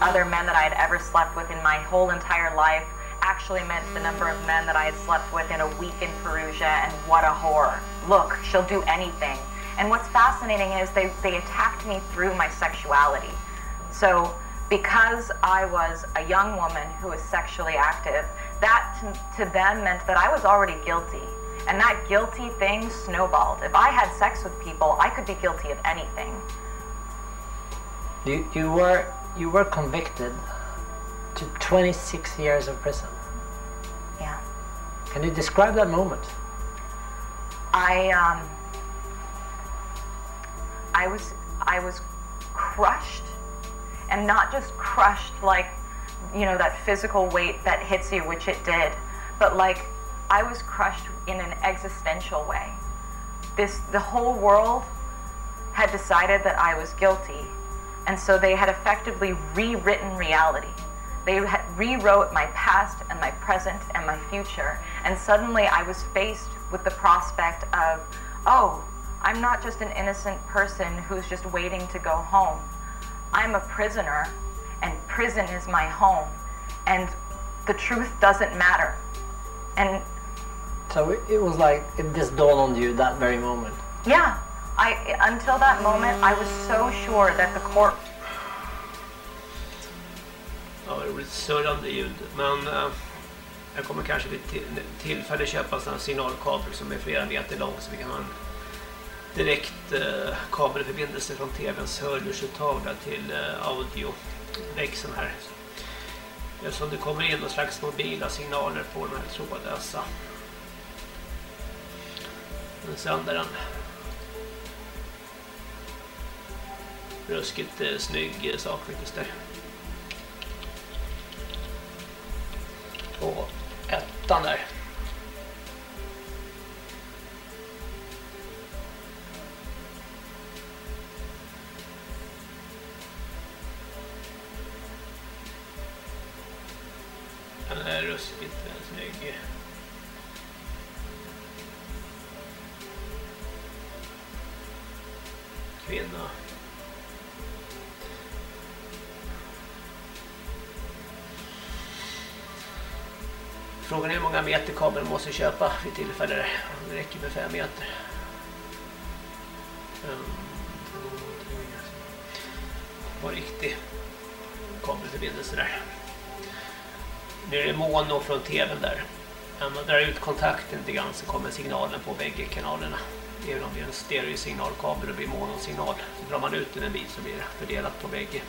other men that I had ever slept with in my whole entire life actually meant the number of men that I had slept with in a week in Perugia, and what a whore. Look, she'll do anything. And what's fascinating is they, they attacked me through my sexuality. So, because I was a young woman who was sexually active, that to, to them meant that I was already guilty. And that guilty thing snowballed. If I had sex with people, I could be guilty of anything. You, you were you were convicted to 26 years of prison. Yeah. Can you describe that moment? I um I was I was crushed and not just crushed like you know that physical weight that hits you which it did but like I was crushed in an existential way this the whole world had decided that I was guilty and so they had effectively rewritten reality. They had rewrote my past and my present and my future. And suddenly I was faced with the prospect of, oh, I'm not just an innocent person who's just waiting to go home. I'm a prisoner, and prison is my home. And the truth doesn't matter. And so it was like it just dawned on you that very moment. Yeah, I, until that moment, I was so sure that the court... Ja, det blir surrande ljud. Men äh, jag kommer kanske vid tillfälle köpa en sån här signalkabel som är flera meter lång så vi kan ha en direkt äh, kabelförbindelse från tvns hörlursuttagare till äh, växeln här. Eftersom det kommer in någon slags mobila signaler på de här trådlösa Nu sänder den. ruskigt eh, snygg eh, sak faktiskt där. På ettan där. Den är ruskigt snygg. Kvinna. Frågan är hur många meter kabel man måste köpa vid tillfälle. Det räcker med fem meter. Var riktig kabelförbindelse där. Nu det mono från tvn där. När man drar ut kontakten lite grann så kommer signalen på bägge kanalerna. Även om det är en stereosignalkabel och blir monosignal. Så drar man ut den en bit så blir det fördelat på bägge.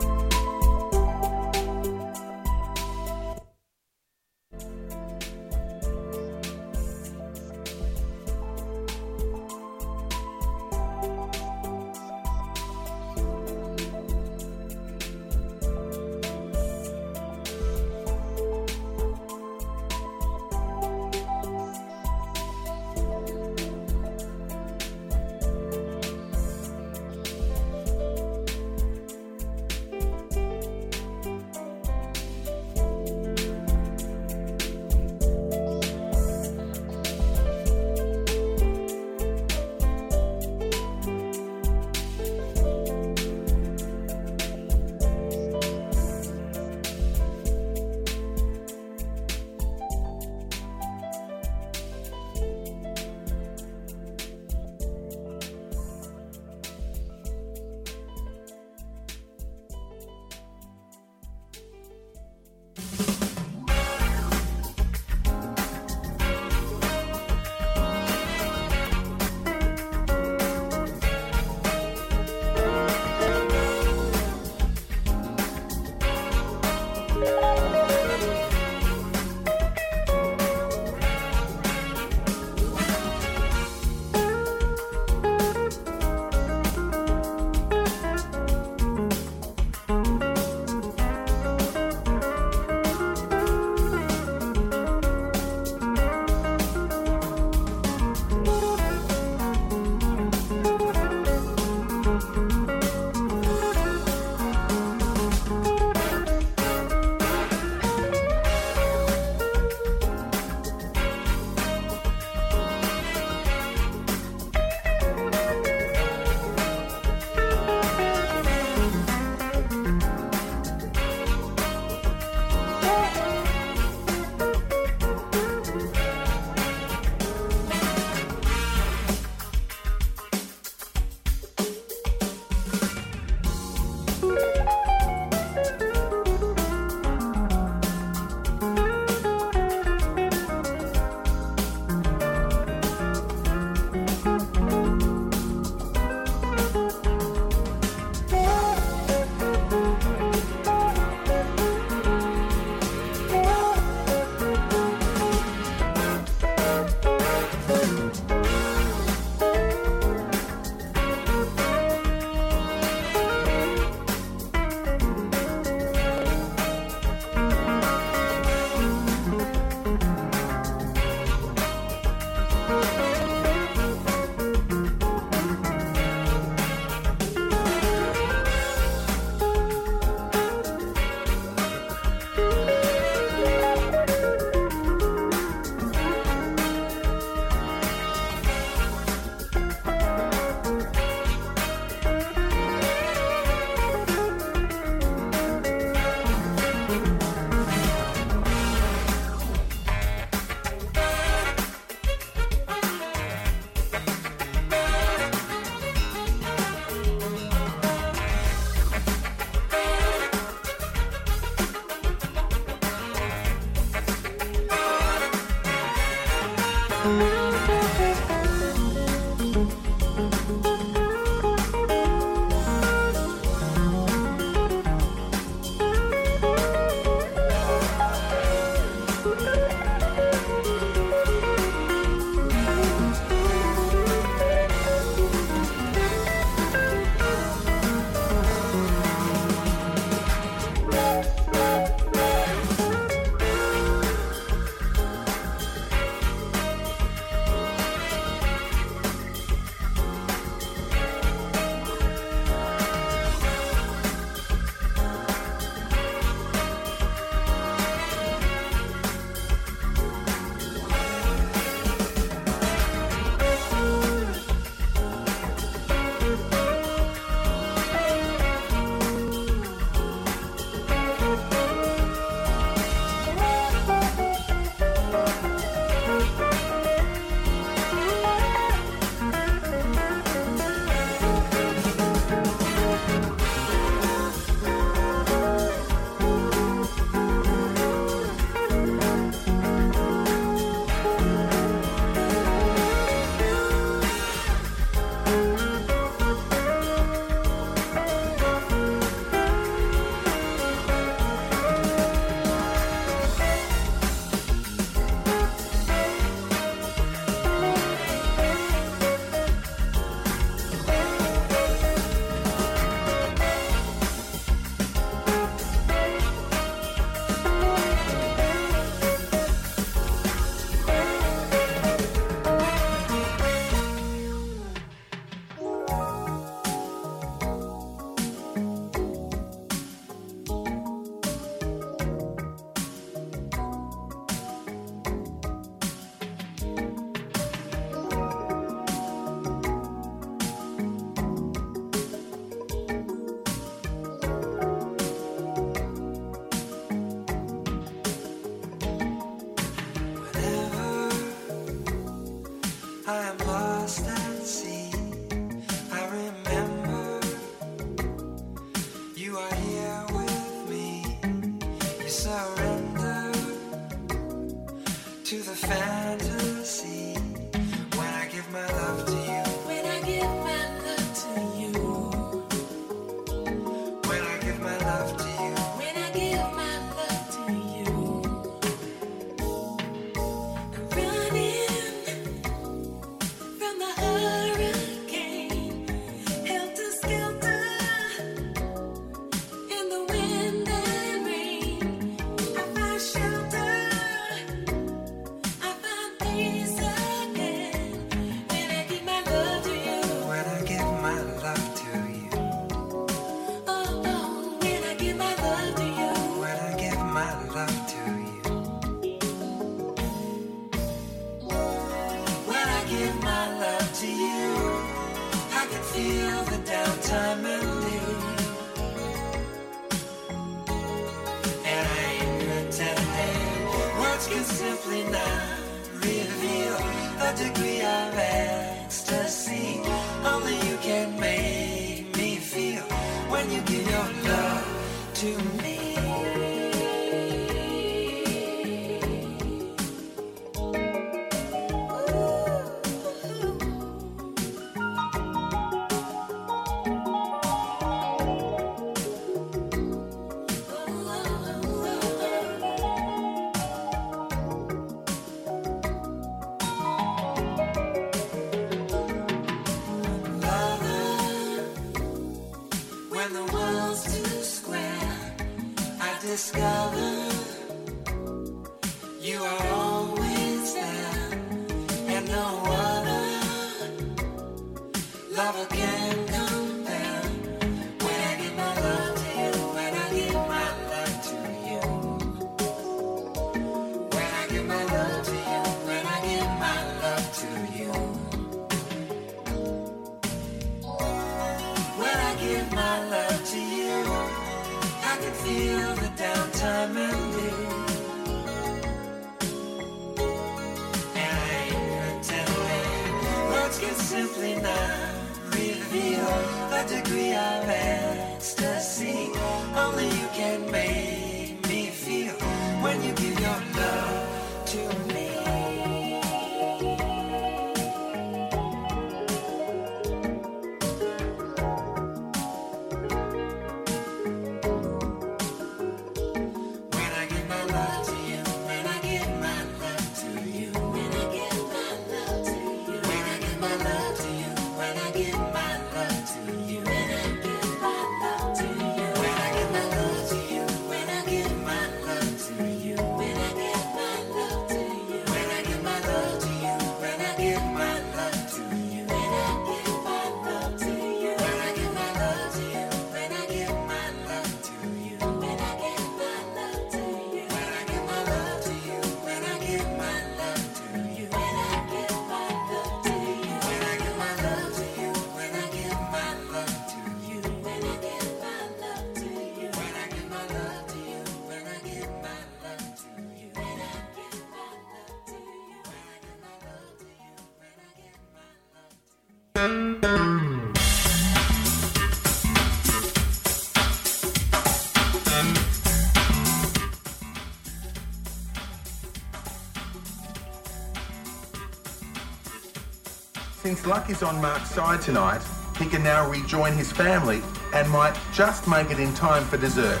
Since luck is on Mark's side tonight, he can now rejoin his family and might just make it in time for dessert.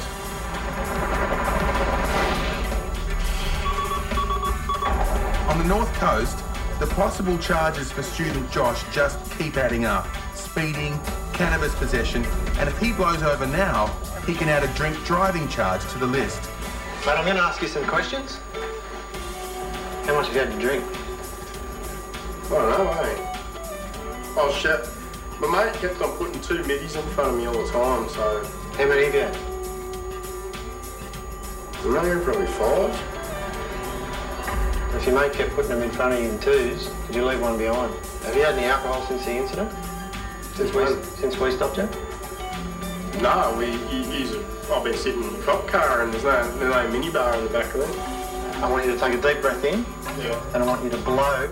On the north coast, the possible charges for student Josh just keep adding up. Speeding, cannabis possession, and if he blows over now, he can add a drink driving charge to the list. But I'm going to ask you some questions. How much have you had to drink? I don't know, eh? Eh? Oh shit. My mate kept on putting two middies in front of me all the time, so. How many have you had? I probably five. If your mate kept putting them in front of you in twos, did you leave one behind? Have you had any alcohol since the incident? Since we, since we stopped you? No, we, he, he's, I've been sitting in the cop car and there's no, there's no minibar in the back of it. I want you to take a deep breath in. Yeah. And I want you to blow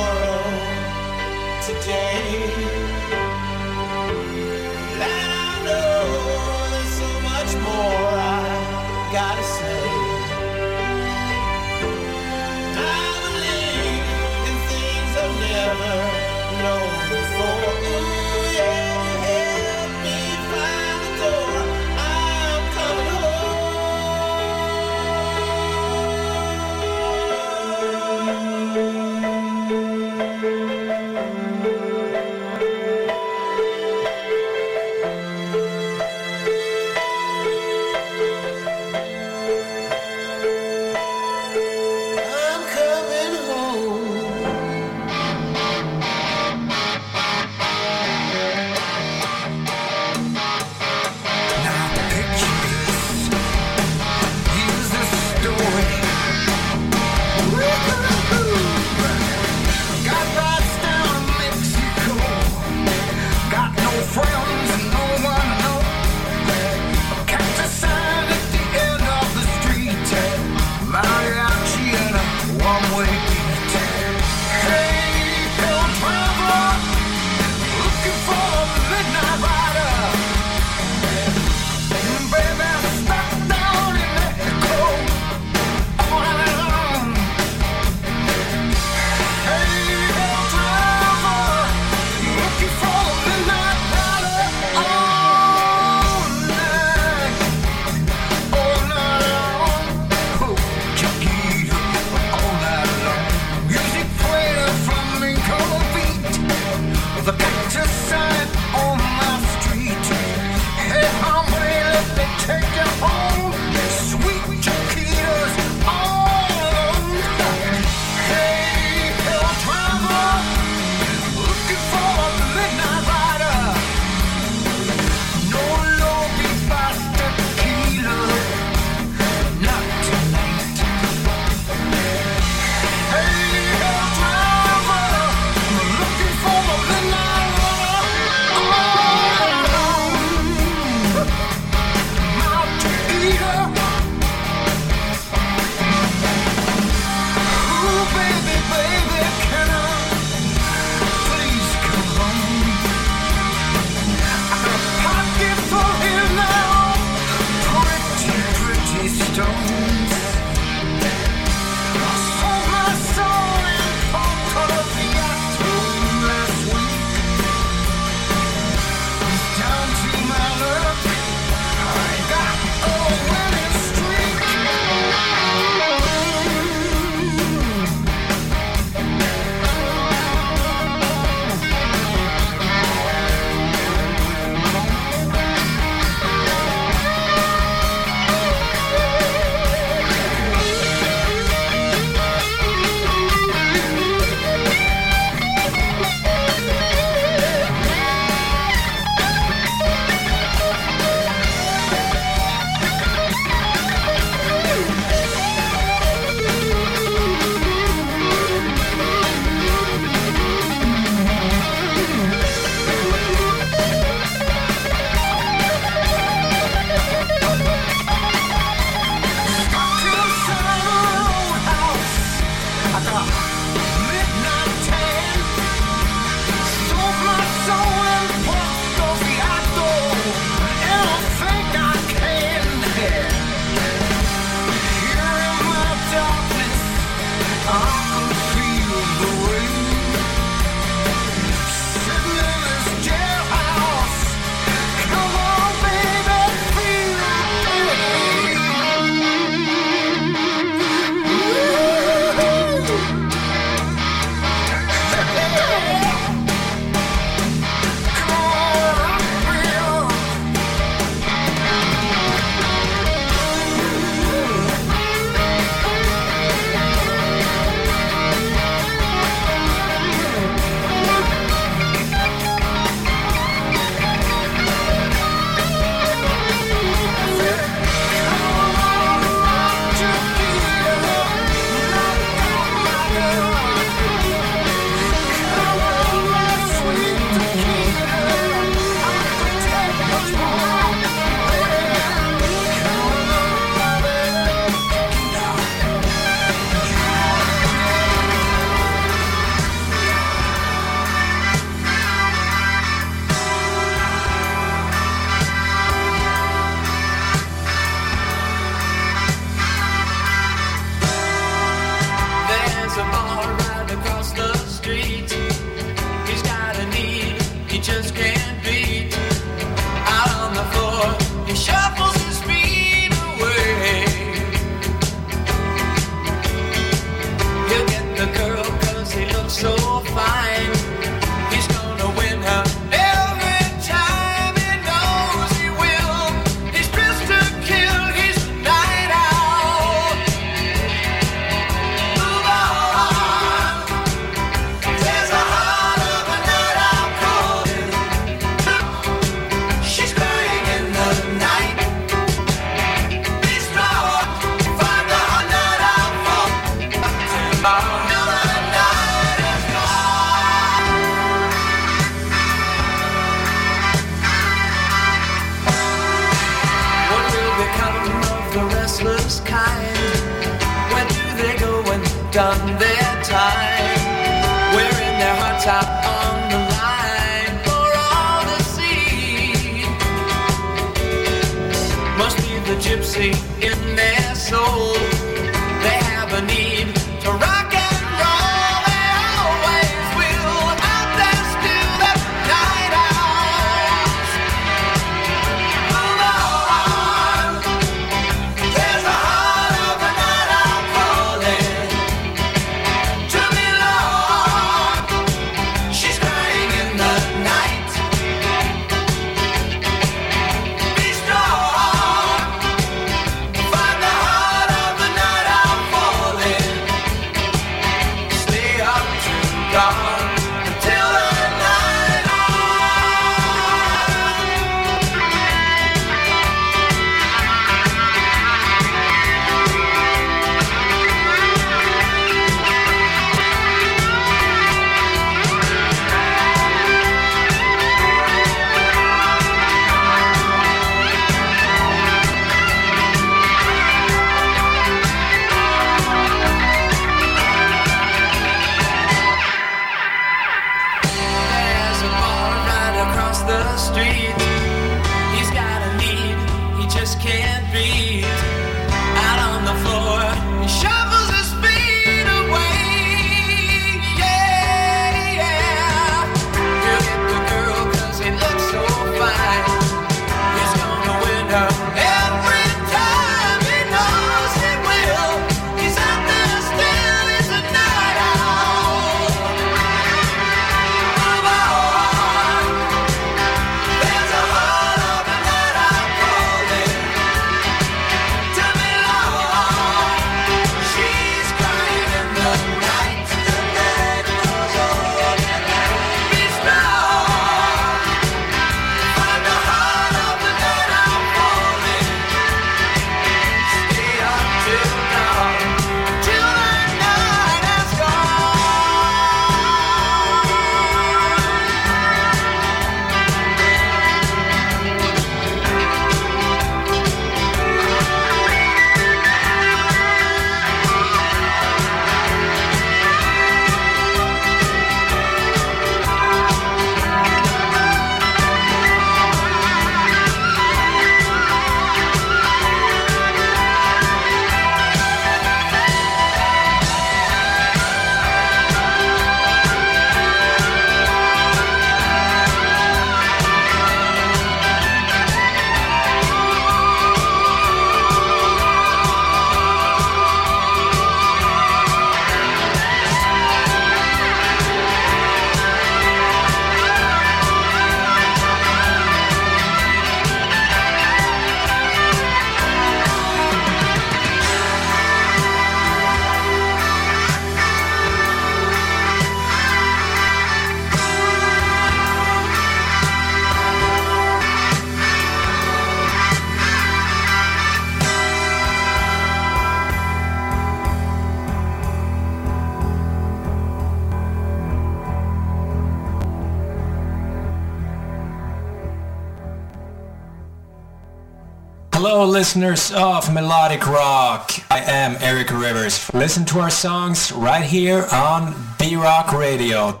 listeners of Melodic Rock. I am Eric Rivers. Listen to our songs right here on B Rock Radio.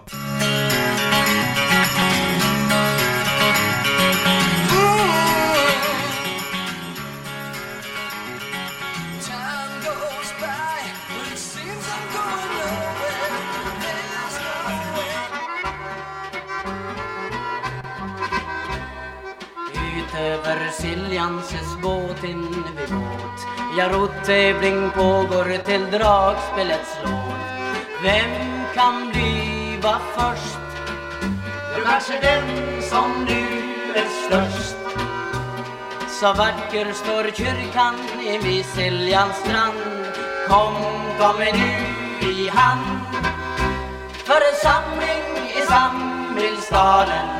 vind vi mot Ja, rottävling pågår till dragspelets lov Vem kan bliva först? Jo, kanske den som nu är störst. Så vacker står kyrkan vid Siljans strand. Kom, kom nu i hand. För en samling i samhällsstaden.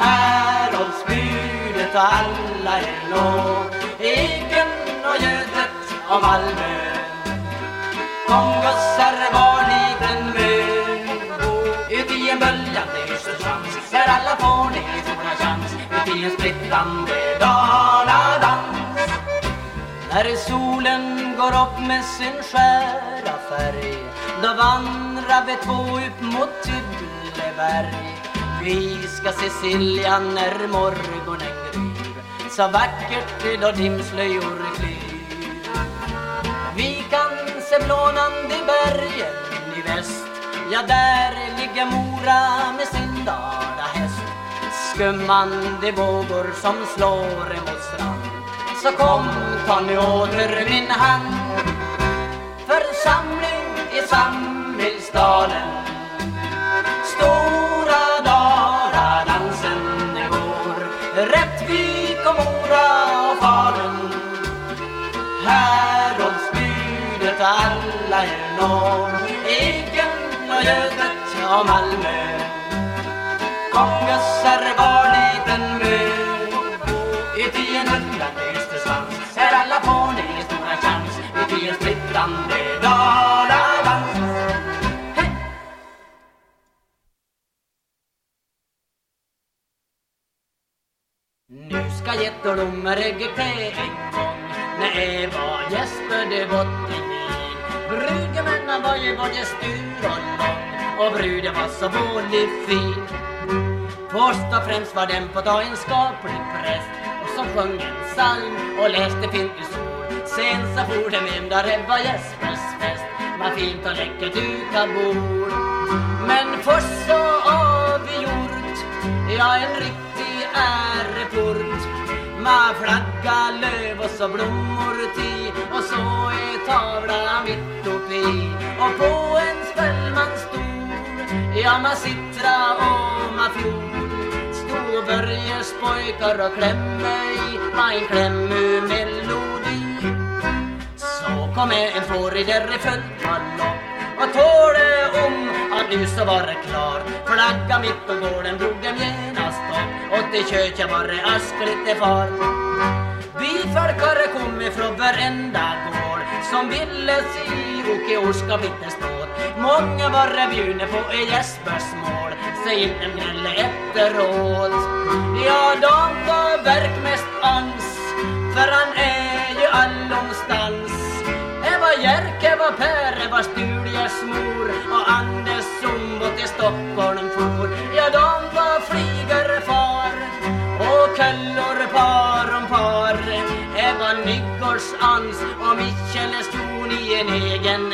Hälonsbudet och alla är nå. Eken och ljudet och Malmö. Kom gossar var liten mö, Ut i en böljande Östersands Där alla får ni en stora chans. Ut i en splittrande daladans. När solen går upp med sin skära färg Då vandrar vi två upp mot Tibleberg vi ska se Silja när morgonen gryr. Så vackert då dimslöjor flyr Vi kan se blånande bergen i väst. Ja, där ligger Mora med sin dalahäst Skummande vågor som slår emot strand. Så kom, ta nu åter min hand. Församling i Samhällsdalen. Stor alla Eken och Götet och Malmö Kom gössar var liten mö Ut i en undrande Östersvans Här alla får ni stora chans Ut i en splittrande Daladans Hej! Nu ska gettordomar ägga en gång När Eva gäspade bort i Brudgumman Brudgummen var ju både styr och lång. Och bruden var så vålig fin. Först och främst var den på ta en skaplig präst. Och som sjöng en psalm och läste fint i sol Sen så for den enda där Jespers fest. Vad fint och läckert dukat bord. Men först så avgjort Ja, en riktig äreport med flagga, löv och så blommor ti' Och så är tavla mitt uppe Och på en spelman stor Ja, man sittra och man fjol Stod Börjes pojkar och klämme i Med en melodi. Så kom en fårig där i full galopp och tålde om att nu så var det klart Flagga mitt på gården drog dem genast upp Och till köket var det askligt det far. Byfolkare kom ifrån varenda gård Som ville se Åke Orska vittnesmål Många var det bjudna på i Jespers mål Säg inte gnälla efteråt Ja, de var verkmest ans För han är ju allomstans var Jerke var Per, var Sturjes mor och Anders som var till Stockholm for. Ja, de var flygerfar och köllor par om par. Det var Nygårds ans och Michel Jon i en egen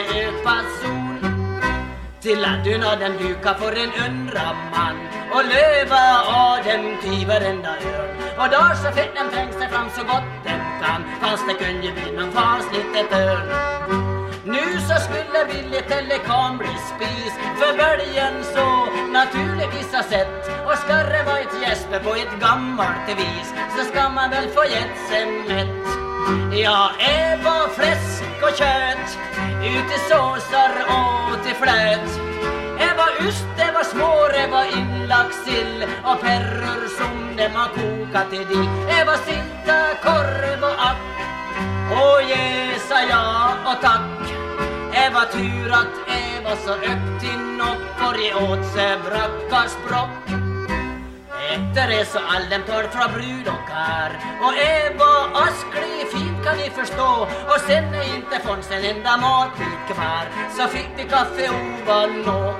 öpason. har ladunaden duka för en undra man och löva av den till varenda örn. Och då så fick den tänkt fram så gott den kan fast det kunde bli någon fasligt törn. Nu så skulle Billy Telekom bli spis för bälgen så naturligtvis har sett och ska det vara ett gäspe på ett gammalt vis så ska man väl få gett sig mätt. Ja, Eva fläsk och kött ut i såsar och till flöt. Eva ost, det var smår, det var inlagd sill och perror som dem har kokat i dill. Eva sylta, korv och app och ge sa ja och tack var tur att Eva så öppet till och för ge åt sig brackarspråck. Efter det så all den tar från brud och kar. Och Eva Askli fint kan ni förstå. Och sen är inte fanns en enda matbit kvar. Så fick vi kaffe ovanå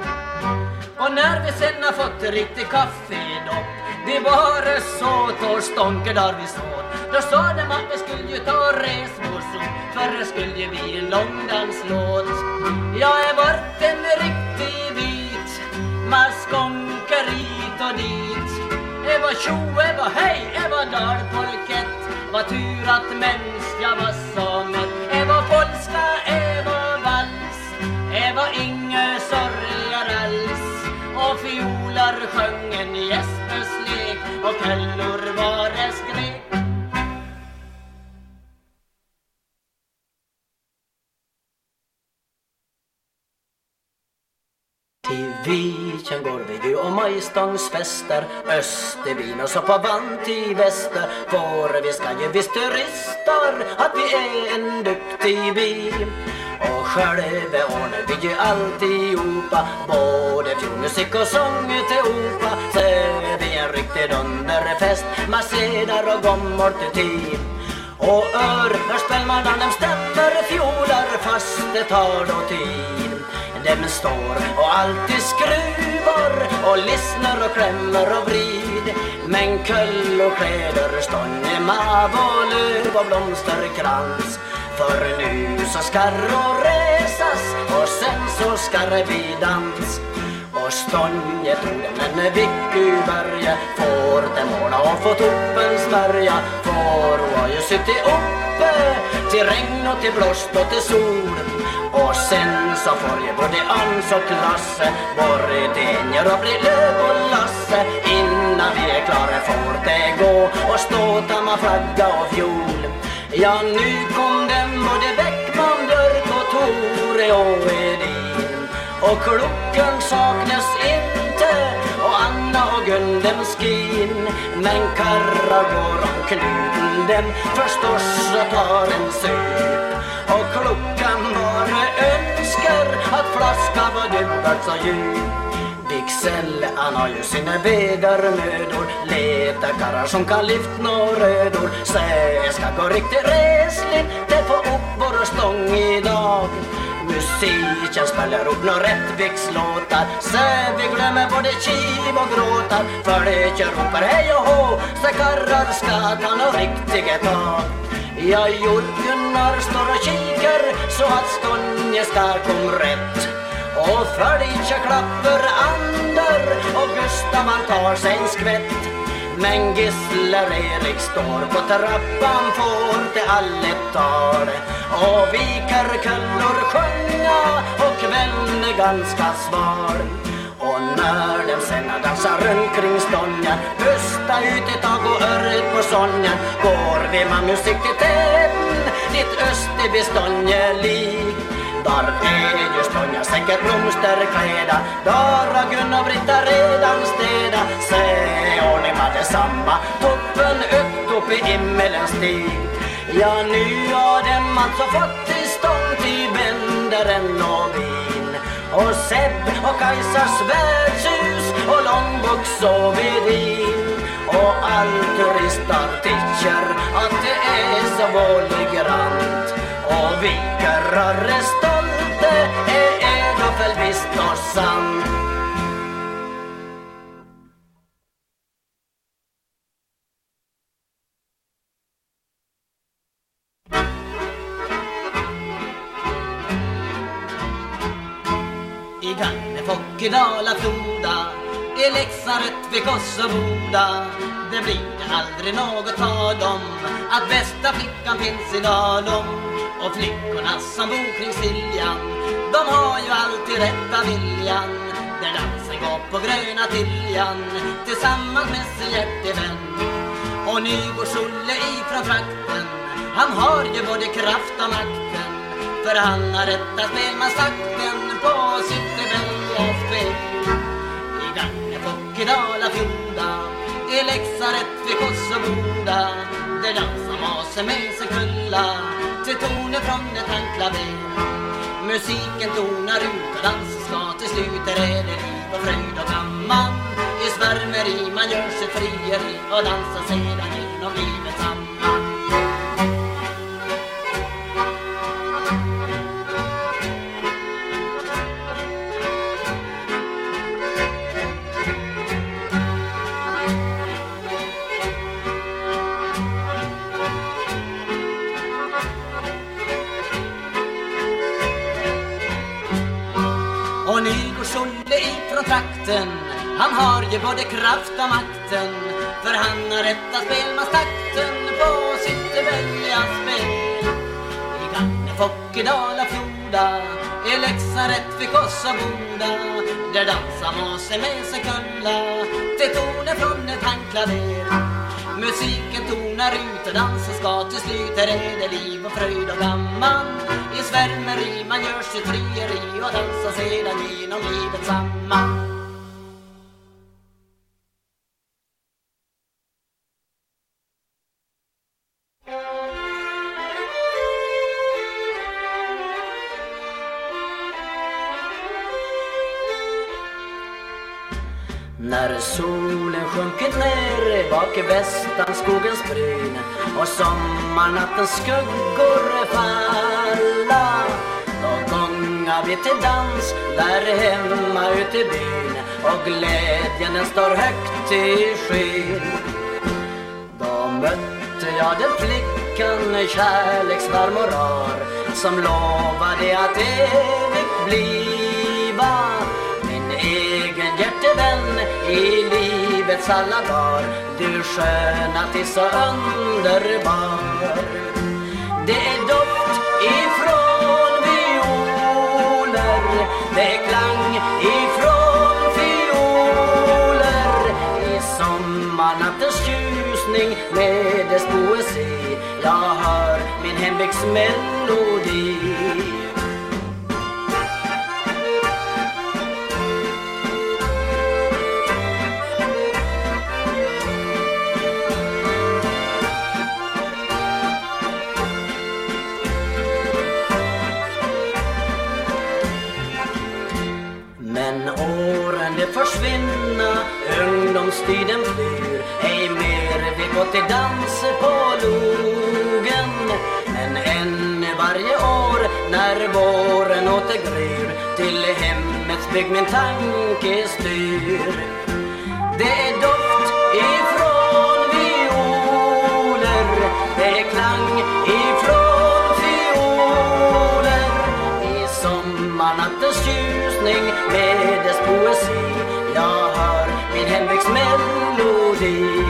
Och när vi sen har fått riktigt kaffe då Vi bara så och stånker där vi såg Då sa de att vi skulle ju ta resmål vår det skulle bli en långdanslåt. Jag är vart en riktig bit Man hit och dit. Eva tjo, Eva hej, Eva dalpolkett Var tur att mens jag var så mätt Eva polska, Eva vals. Eva inga sorger alls. Och fiolar sjöng en Jespers lek Och källor var det skrek Till Viken går vi ju och majstångsfester Österbyn och så på vant i väster. För vi ska ju visst turister att vi är en duktig by. Och själva ordnar vi ju alltihopa Både fjolmusik och sång till opa. Så är vi en riktig dunderfest Marsedar och gommor till tid och ör, när spelmannen dem stämmer fjolar fast det tar då tid. Dem står och alltid skruvar och lyssnar och klämmer och vrid. Men köll och kläder, stånge, mav och löv och blomsterkrans För nu så skall och resas och sen så skall vi dans och stånget orden en Vickyberge. Får den måla och få toppen smörja får har ju suttit uppe till regn och till blåst och till sol. Och sen så får ju både Ans och Lasse, Borgdenier och blir Löv och Lasse. Innan vi är klara får det gå och stå tamma flagga och fjol. Ja nu kom den både Bäckman, Björk och Tore och Edin och klockan saknas inte och Anna och Gun dem skin. Men karra går om knuten dem förstås och tar en sup. Och klockan bara önskar att flaskan var dubbelt så djup. Bixell han har ju sina bedarmödor, Leta karrar som kan lyft några rödor. Så jag ska gå riktigt resligt Det får upp vår stång idag. Musiken spelar upp några Rättvikslåtar. Så vi glömmer både kim och gråtar För det jag ropar hej och hå. Så karrar ska ta nå riktiga tag. Ja, Gunnar står och kikar så att Skånje ska kom rätt. Och Följa klapper andar och Gustav han tar sig en skvätt. Men gisslar Erik står på trappan får det allet tal Och vikarkullor sjunga och kvällen är ganska sval och när de sen dansar runt kring stången Pusta ut ett tag och örret på sången Går vi med musik till täten Ditt Österby stånge lik. Där är ju Ja, säkert blomsterkläda Där har Gun och Britta redan städa. Se ordning med detsamma. Toppen upp upp i himmelens stig. Ja nu har dem alltså fått till stånd till bändaren och vin. Och Sepp och Kajsas värdshus och Långbox och Vedin och all turistar tycker att det är så vålgrant och vi karrar i Gannefok, i Dala-Floda I Leksand, Rättvik och så Boda det blir aldrig något tal om. Att bästa flickan finns i Dalom Och flickorna som bor kring Siljan De har ju alltid rätta viljan. Där dansen går på gröna Tiljan Tillsammans med sin hjärtevän. Och Nygårds-Olle ifrån trakten Han har ju både kraft och makten. För han har rätta spelmansakten på sitt välja spel. I Gagnefok, i Dala-Floda i Leksand, vid Kosovoda, Där dansar masen med sin kulla Till toner från ett handklaver Musiken tonar ut och dansen ska till slut. Där är det liv och fröjd och gammal. I svärmeri man gör sitt frieri Och dansar sedan genom livet samman ifrån Han har ju både kraft och makten För han har rätta spelmanstakten på sitt välja spel I Gagnefok, i Dala-Floda I Leksand, Rättvik och så Boda Där dansar Måse med sin kulla. Till toner från ett handklaver Musiken tonar ut och dansen ska till slut. Här är det liv och fröjd och gammal. I svärmeri man gör sitt frieri Och dansar sedan genom livet samman. Västanskogens bryn och sommarnattens skuggor falla Då gånga vi till dans där hemma ute i byn och glädjen den står högt i skyn Då mötte jag den flickan kärleksvarm och rar som lovade att evigt bliva min egen hjärtevän i livet livets alla dagar. Du sköna till så underbar. Det är doft ifrån violer. Det är klang ifrån fioler. I sommarnattens ljusning med dess poesi. Jag hör min hembygds melodi försvinna, ungdomstiden flyr Ej mer. Vi gå till dans på logen. Men ännu varje år när våren åter gryr Till hemmets bygg min tanke styr. Det är doft ifrån violer. Det är klang ifrån fioler. I sommarnattens ljusning med dess poesi melodi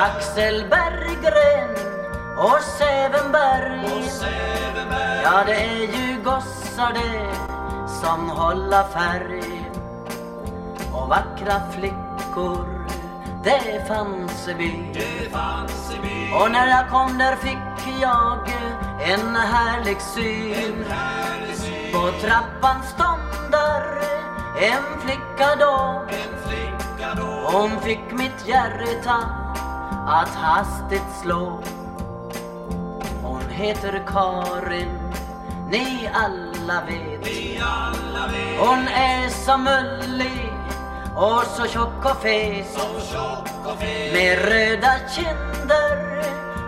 Axel Berggren och Sävenberg. Ja, det är ju gossar det som hålla färg. Och vackra flickor det fanns i byn och när jag kom där fick jag en härlig syn. På trappan stånd där en flicka då. Hon fick mitt hjärta att hastigt slå. Hon heter Karin, ni alla vet. Hon är så mullig och så tjock och fet. Med röda kinder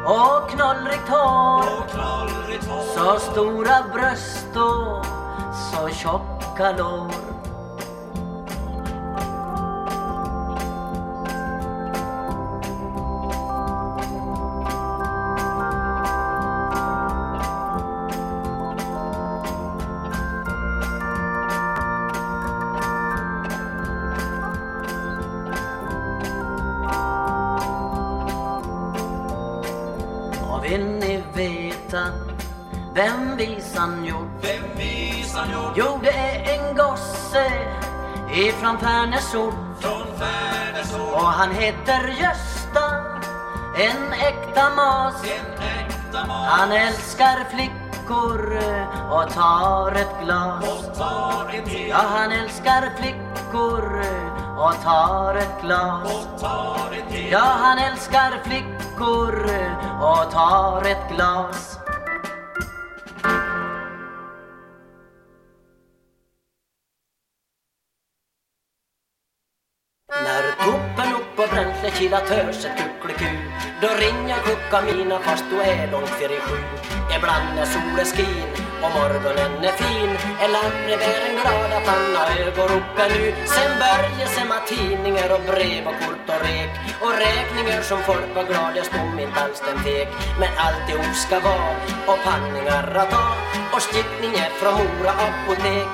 och knollrigt hår. Så stora bröst och så tjocka lår ifrån Färnäsort. Från Färnäsort. Och han heter Gösta, en äkta mas. En äkta mas. Han älskar flickor och tar ett glas. Och tar ett ja, han älskar flickor och tar ett glas. Och tar ett ja, han älskar flickor och tar ett glas. Lilla töset kuckeliku Då ringer klockan mina fast du är långt före sju Ibland när solen skin och morgonen är fin. Är en glad att han har ögon uppe nu? Sen börjar se med tidningar och brev och kort och rek. Och räkningar som folk var gladast om inte alls den fek Men alltihop ska vara och panningar att ta. Och stickningar från Mora apotek.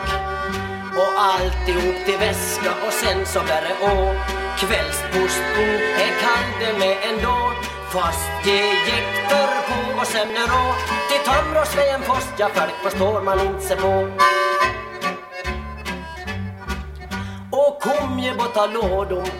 Och alltihop till väska och sen så bär det å. Kvällsposten är kallde med ändå Fast det gick dörr på och sen är rå. Till en post, ja folk förstår man inte sig på. Och kom ju borta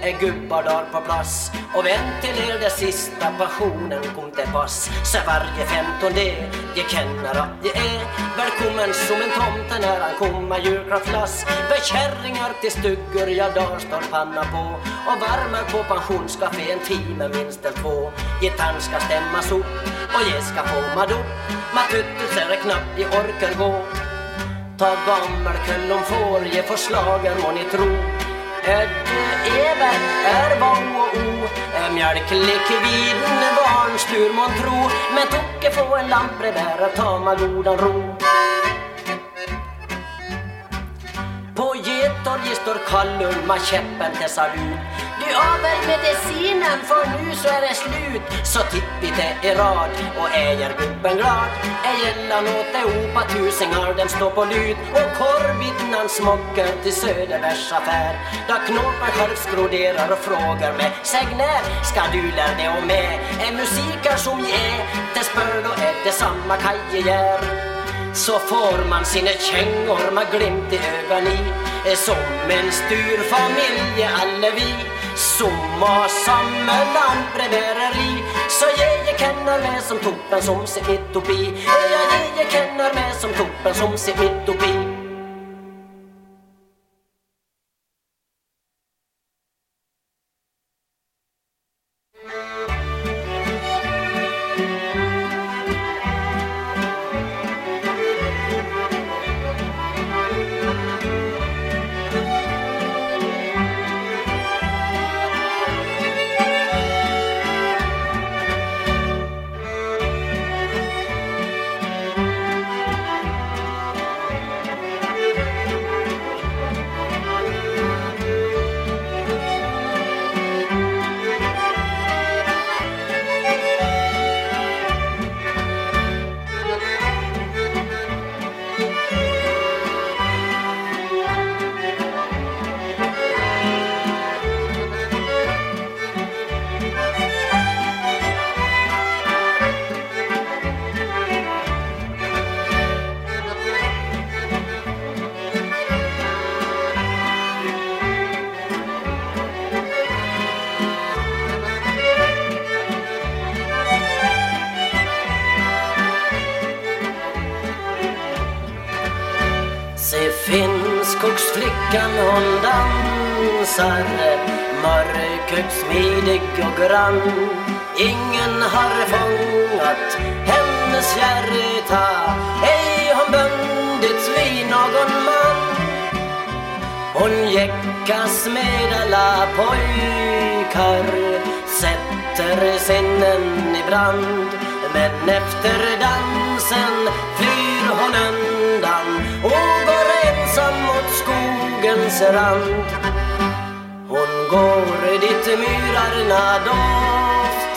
är gubbar där på plats. Och ventiler det sista passionen kom till pass. Så varje femtonde de känner att de är Välkommen som en tomte när han kommer julklappslass För kärringar till stugor, jag där står panna på. Och värmer på pensionscafé en timme minst eller två. Gitarren ska stämmas upp och jag ska få madopp Matuttus är det knappt de orkar gå. Ta gammelkull om får ge förslagen må ni tro Ödde Evert är vad och o Mjölklikviden barnstur må tro. Men Tocke få en lantbrevbärare ta man godan ro. På Getorget står Kallulma käppen till salut. Du har väl medicinen för nu så är det slut. Så tippite i rad och är gubben glad. Är gällan åt Europa tusingar den står på lut. Och korvbitnan smockar till Söderbergs affär. Där knåpar själv skroderar och frågar mig Säg när ska du lära dig om med Är musiker som jag är Det spör då är det samma kajegär så får man sina kängor med glimt i ögon i. Eh, som en styr familj alla vi. Som har samma lantbrevbäreri Så jag känner mig som toppen som sitt mitt uppe Ja, jag känner mig som toppen som sitt mitt uppe i.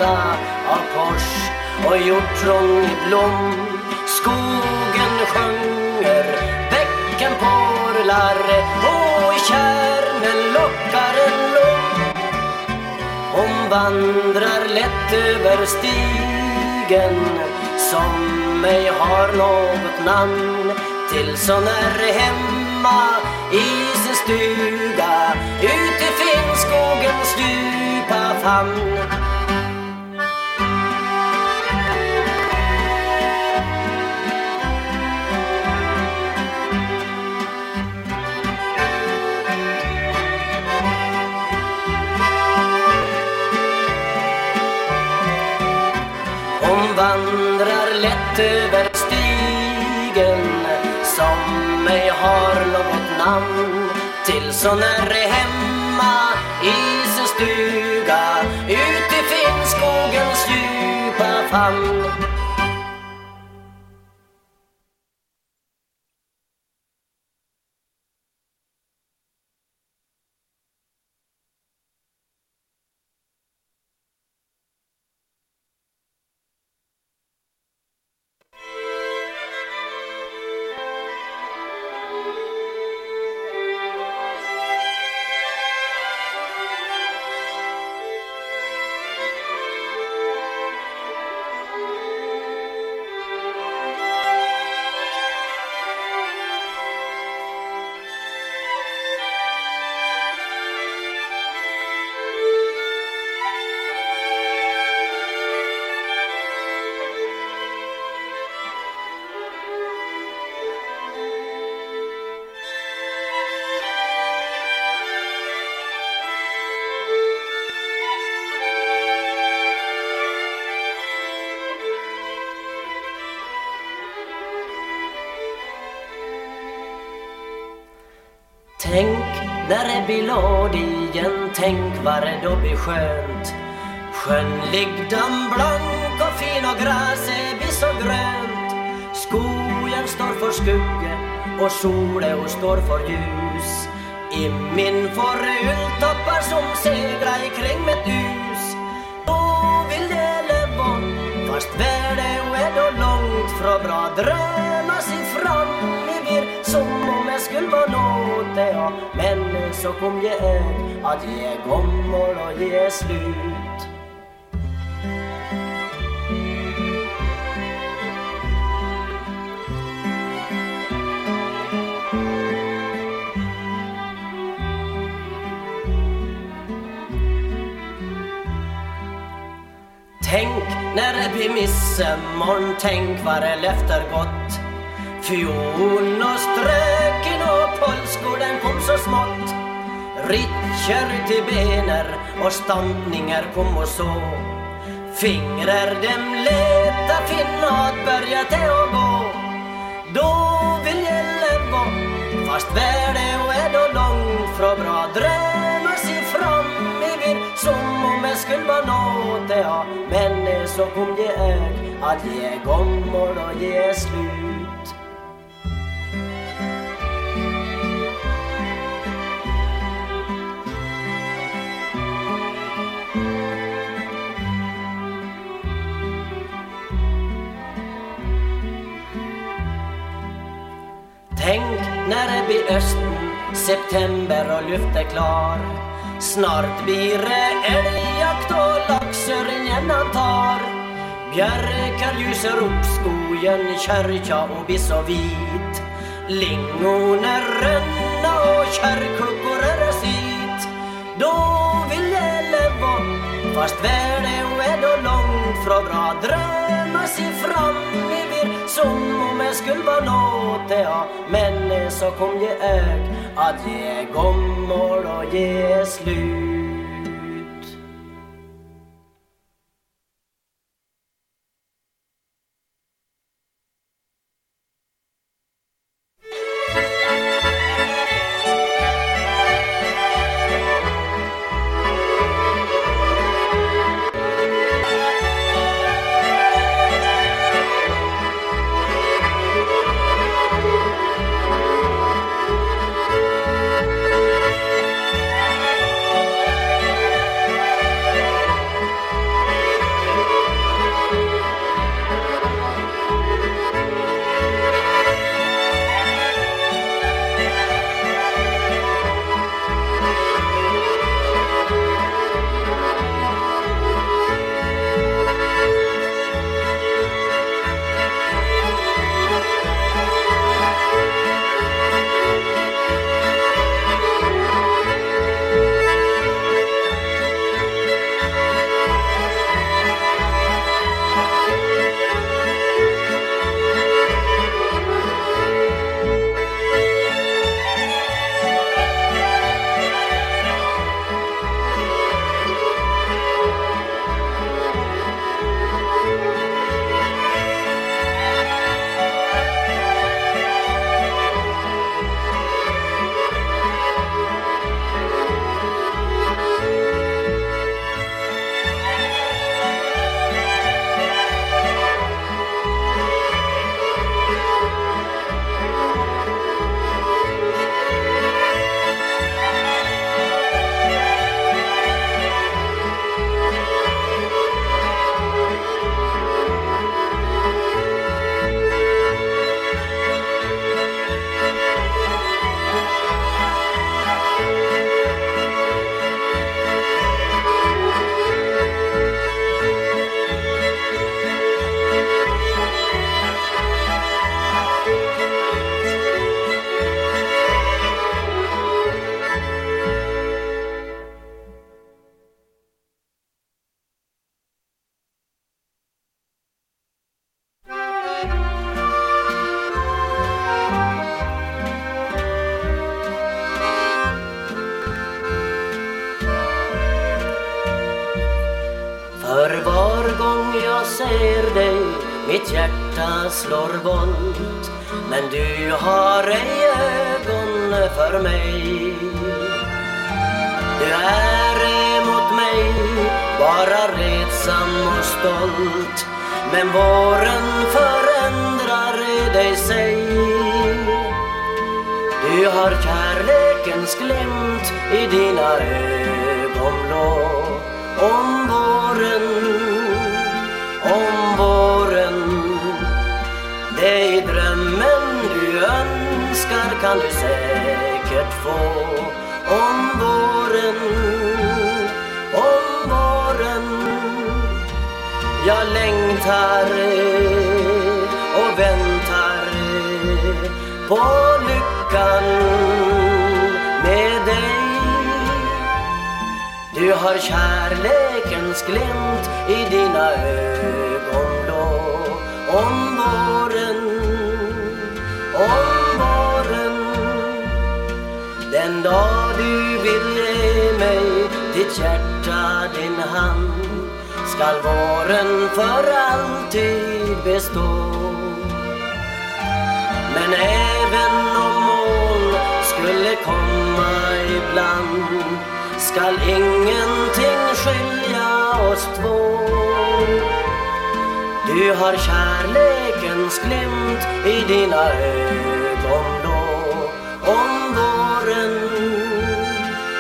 dofta av kors och hjortron i blom. Skogen sjunger, bäcken porlar och i kärnen lockar en lom Hon vandrar lätt över stigen som ej har något namn tills hon är hemma i sin stuga ute i Finnskogens djupa famn. Vandrar lätt över stigen som ej har något namn tills hon är hemma i sin stuga ut i Finnskogens djupa famn. Då blir skönt. Sjön ligger blank och fin och gräset blir så grönt. Skogen står för skugge och solen står för ljus. I min får ulltoppar som segrar kring mitt hus. Då vill jag leva, fast världen är då långt från bra drömma sig fram i vir som om jag skulle vara nåt det så kom jag att ge kommer och ge slut. Tänk när det blir midsommar, tänk vad det löfter gott. Fjol och ströken och polskor, den kom så smått. Ritcher till bener och stampningar kom och så. Fingrar dem leta finna att börja till och gå. Då vill jag leva, fast världen är då lång. från bra. drömmar sig fram i vir som om jag skulle vara nåt det ja. Men så kom jag att ge kommer och ge slut. September och luft är klar. Snart blir det älgjakt och laxöringen han tar. Björkar lyser upp skogen, kärka och blir så vit. Lingon är och kärrkuckor är sitt. Då vill jag leva, fast världen är då långt från bra. Drömma sig fram i vir som om jag skulle vara nåt ja. Men så kom jag äg att jeg gommer och ge slut. Hjärta glimt i dina ögon blå Om våren, om våren Den dag du vill ge mig ditt hjärta, din hand Skall våren för alltid bestå. Men även om moln skulle komma ibland skall ingenting skilja oss två. Du har kärlekens glimt i dina ögon då. Om våren,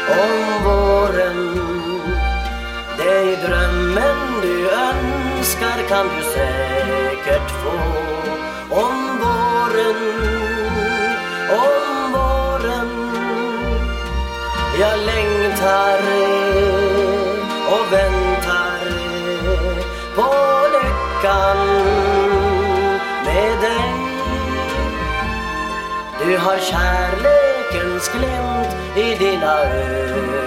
om våren. Det drömmen du önskar kan du säkert få. Om våren, om våren. Jag längtar och väntar har kärlekens glimt i dina ögon.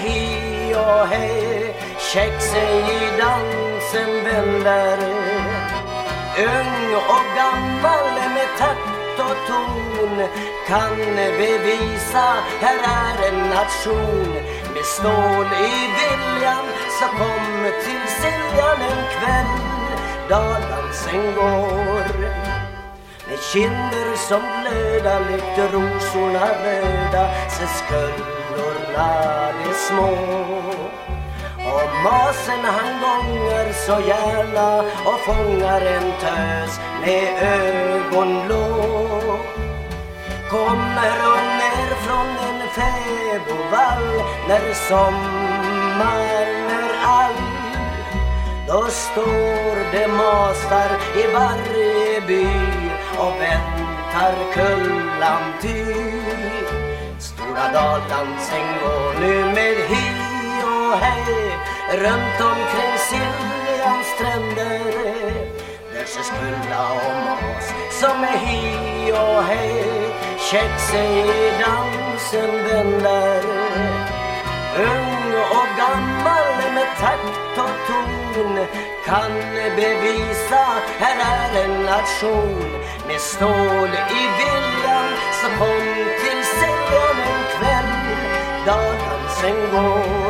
Hi och hej Check sig i dansen vänder Ung och gammal med takt och ton kan bevisa här är en nation med stål i viljan så kom till Siljan en kväll Daldansen går. Med kinder som blöda likt rosorna röda Se skuldrorna de små och masen han gånger så gärna och fångar en tös med ögonblå Kommer hon ner från en fäbodvall när sommaren är all då står det masar i varje by och väntar kullan ty. Stora daldansen går nu med hi och hej runt omkring Siljans stränder. Där ses kulla om oss som är hi och hej. Käck sig dansen dansen vänder. Ung och gammal med takt och ton kan bevisa här är en nation med stål i viljan som kom till kväll då dansen går.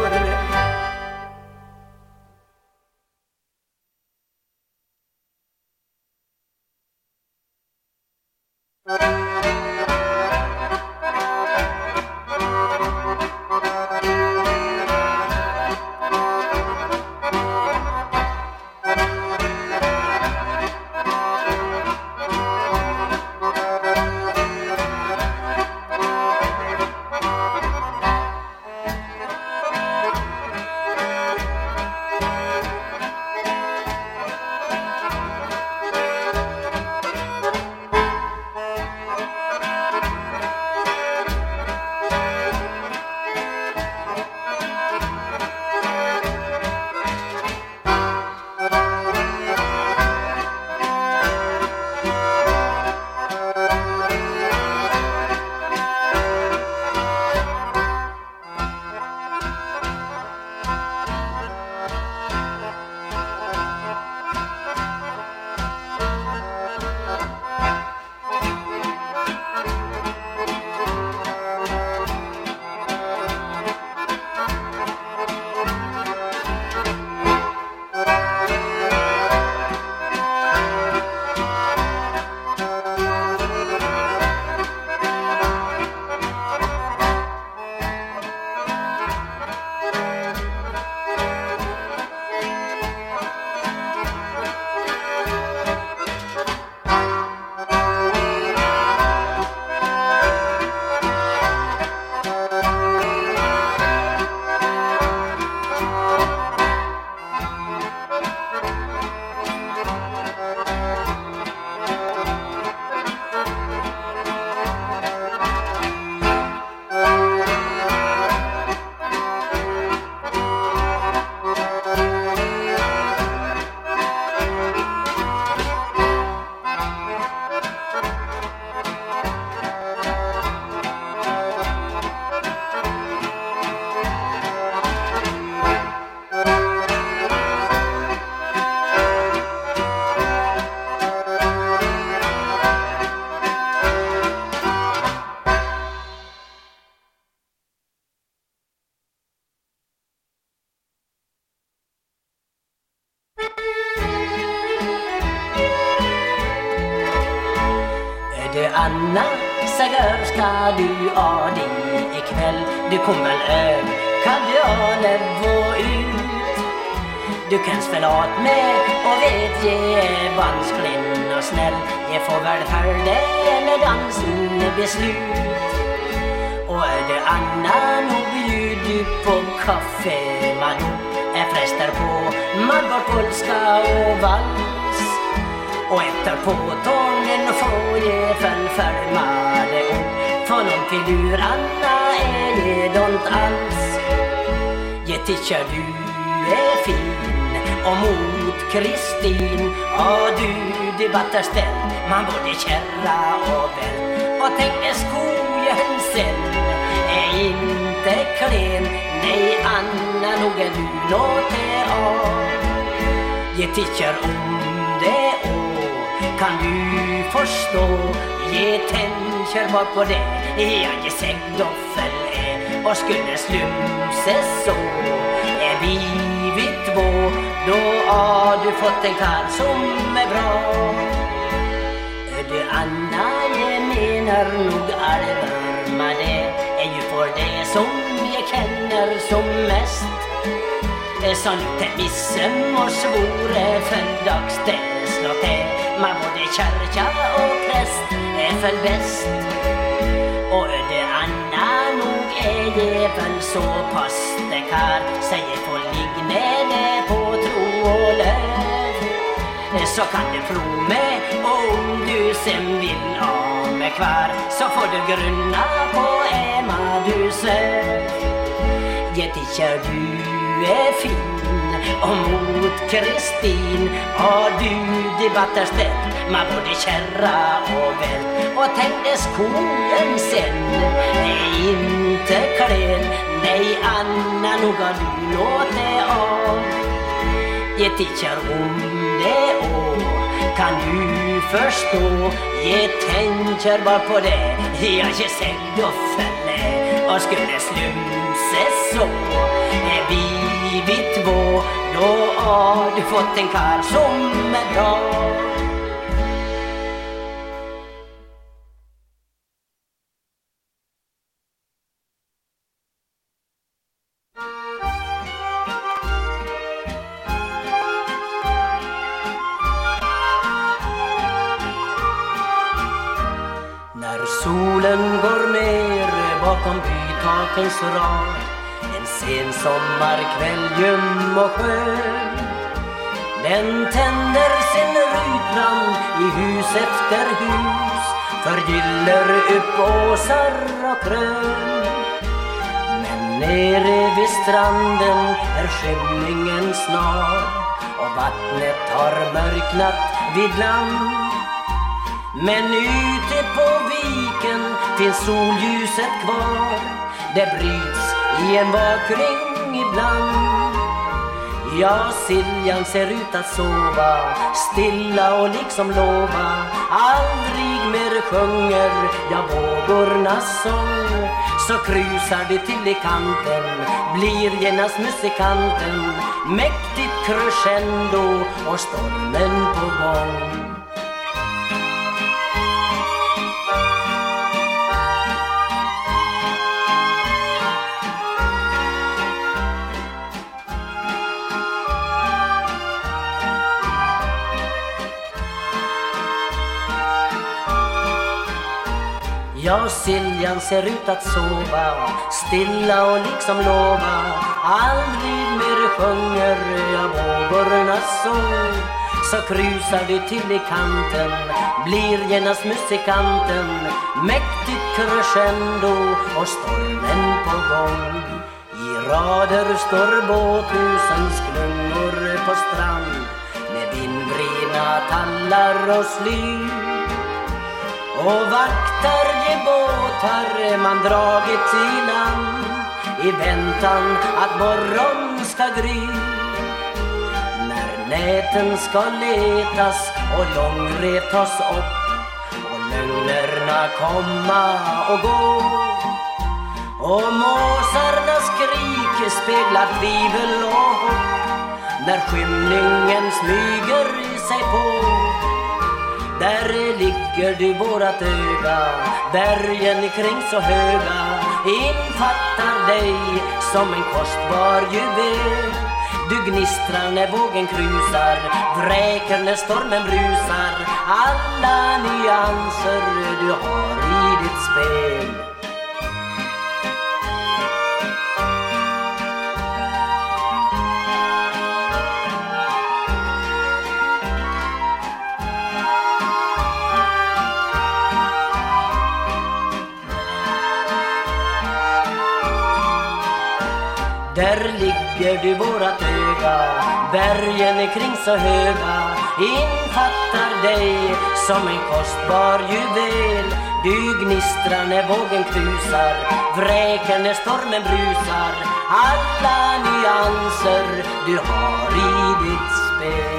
Missen och för dags det slår till Man både kyrka och präst är väl bäst. Och det Anna nog är det väl så pass. Det kar Säger folk ligg med det på tro och löv. Så kan du prova och om du sen vill ha mig kvar. Så får du grunna på Emma du söv. Jag tycker du är fin och mot Kristin har du debatter ställt. Man både kärra och vält. Och tänk skogen sen. Är inte klen Nej Anna, nog har du låtit av. Jag tycker om det och kan du förstå. Jag tänker bara på det. Jag är sedd och fälle och skulle slumse så är vi vi två Då har du fått en karl som är bra har vid land. Men ute på viken finns solljuset kvar. Det bryts i en vakring ibland. Ja, Siljan ser ut att sova Stilla och liksom lova. Aldrig mer sjunger jag vågornas sång. Så krusar det till i kanten Blir genast musikanten mäktig crescendo och stormen på gång. Ja, Siljan ser ut att sova Stilla och liksom lova. Aldrig mer sjunger jag vågornas sång Så krusar vi till i kanten Blir genast musikanten. Mäktigt crescendo och stormen på gång. I rader står båthusens klungor på strand. Med vindvridna tallar och sly och vaktar de båtar man dragit i land i väntan att morgon ska gry. När näten ska letas och långrev tas upp och lögnerna komma och gå. Och måsarnas skrik speglar tvivel och hopp när skymningen smyger sig på. Där ligger du vårat öga Bergen kring så höga infattar dig som en kostbar juvel. Du gnistrar när vågen krusar, vräker när stormen brusar. Alla nyanser du har i ditt spel. Där ligger du vårat öga. Bergen är kring så höga. Infattar dig som en kostbar juvel. Du gnistrar när vågen krusar Vräker när stormen brusar. Alla nyanser du har i ditt spel.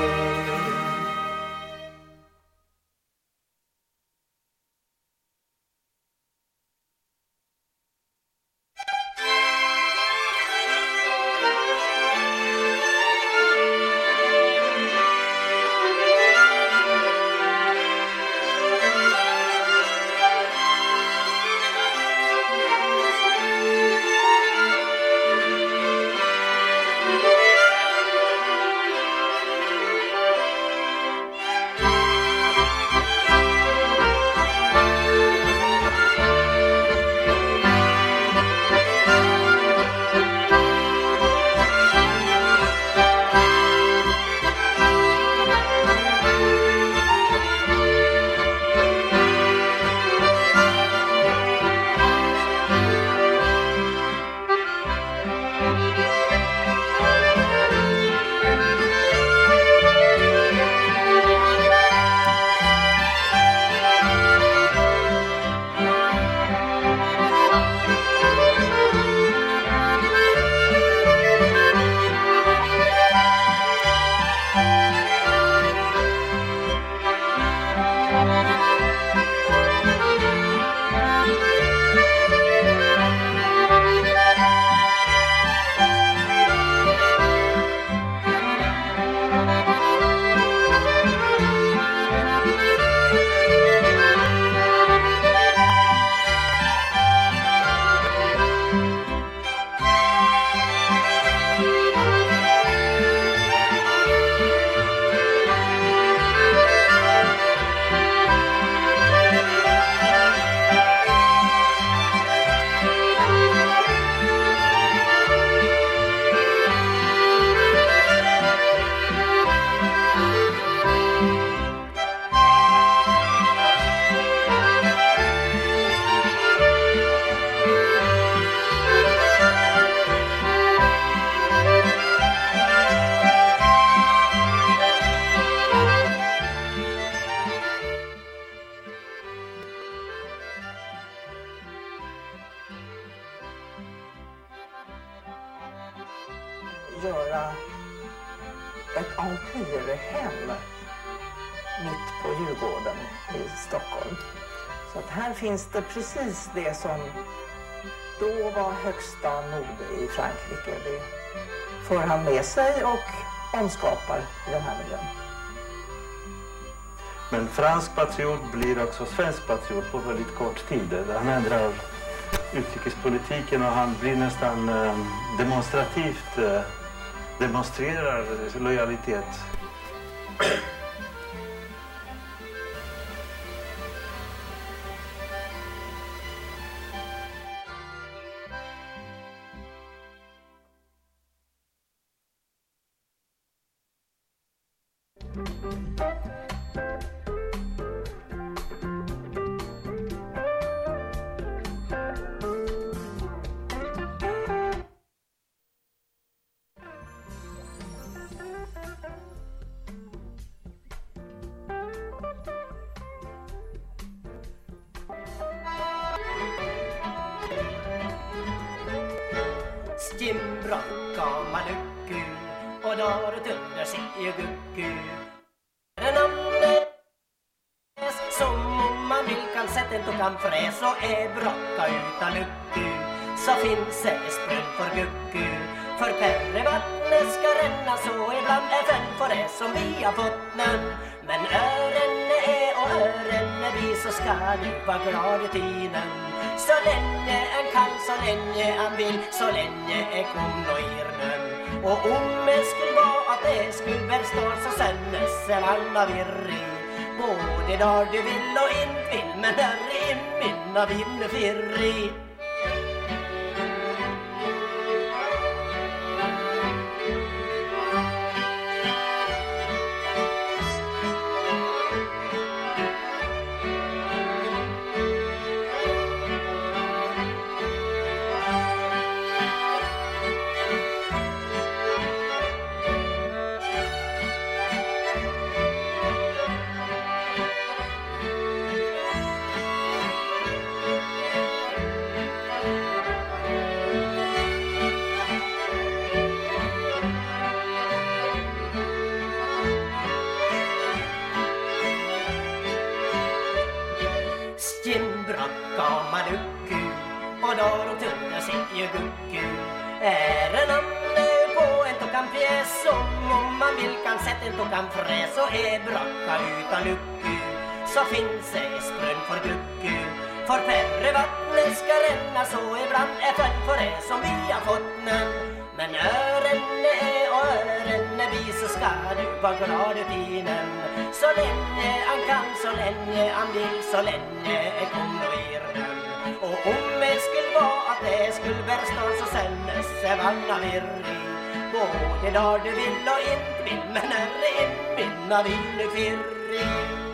Finns det precis det som då var högsta mode i Frankrike. Det för han med sig och omskapar i den här miljön. Men fransk patriot blir också svensk patriot på väldigt kort tid. Han ändrar utrikespolitiken och han blir nästan eh, demonstrativt eh, demonstrerar lojalitet. Så ska du vara glad i tiden. Så länge en kan, så länge han vill Så länge är kom och irnen Och om det skulle vara att det skulle bestå Så sändes en annan virrig Både där du vill och inte vill Men där är minna vinner firri. Kan fräs Och är bracka utan lucku Så finns det sprön för gucku För färre vattnet ska ränna så ibland är följd för det som vi har fått den Men örenne är och örenne vi så ska du vara glad i tiden Så länge han kan, så länge han vill, så länge är kommer irren Och om det skulle vara att det skulle bärstå så sändes är vanna virri. Både där du vill och inte vill, men är en vinna vinner kvirrig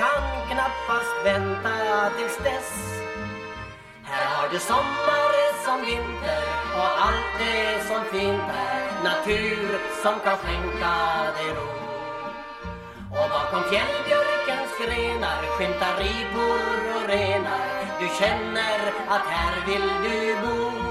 kan knappast vänta tills dess. Här har du sommar som vinter och allt det som fint är Natur som kan skänka dig ro. Och bakom fjällbjörkens grenar skymtar ripor och renar. Du känner att här vill du bo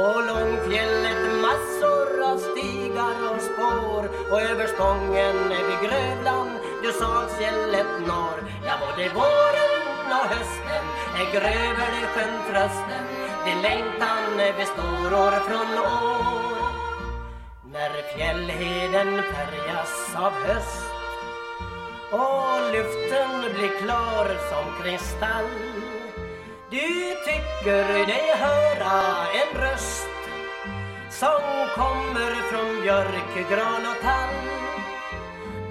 på Långfjället massor av stigar och spår. Och över Spången vid Grövland du Salsfjället norr. Ja, både våren och hösten är gröver sjön trösten Din längtan består år från år. När fjällheden färgas av höst och luften blir klar som kristall du tycker dig höra en röst som kommer från björk, gran och tall.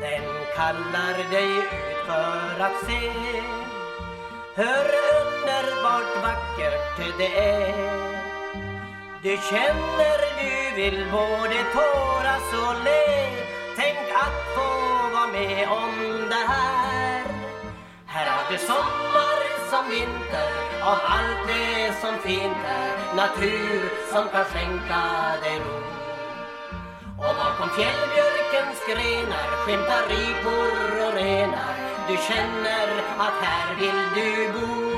Den kallar dig ut för att se hur underbart vackert det är. Du känner du vill både tåras och le. Tänk att få vara med om det här. Här har du sommar som vinter av allt det som fint är natur som kan skänka dig ro. Och bakom fjällbjörkens grenar skymtar ripor och renar du känner att här vill du bo.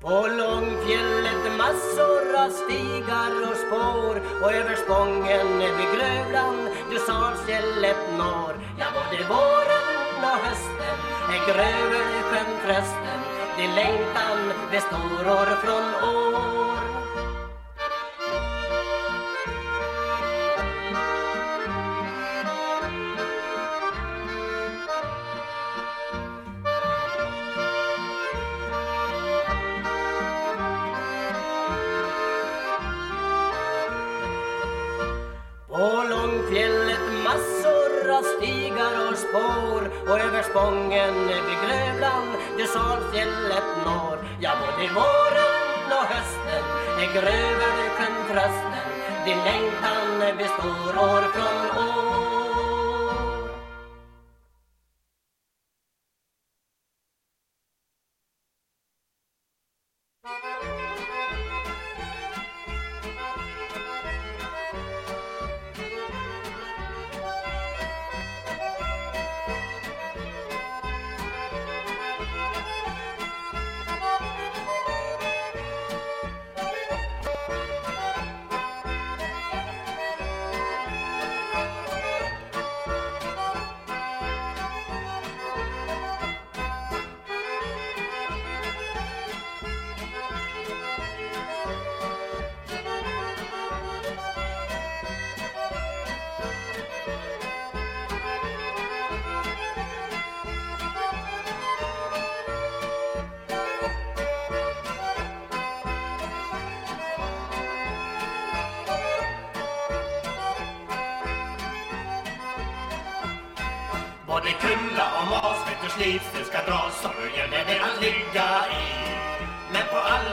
På Långfjället massor av stigar och spår och över Spången vid grövlan du Salsfjället når. Ja, både våren och hösten är Grövelsjön trösten din längtan består år från år. På Långfjället massor av stigar och och över Spången vid Grövland du Salfjället når. Ja, både våren och hösten är grövre sjön trösten. Din längtan består år från år.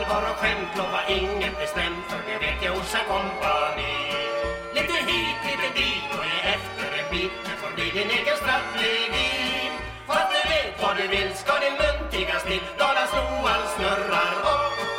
allvar skämt lova inget bestämt för det vet jag Orsa kompani. Lite hit, lite dit och ge efter en bit, du får bli din egen strategin. För att du vet vad du vill ska din mun tiggas till, Dalas Noal snurrar upp.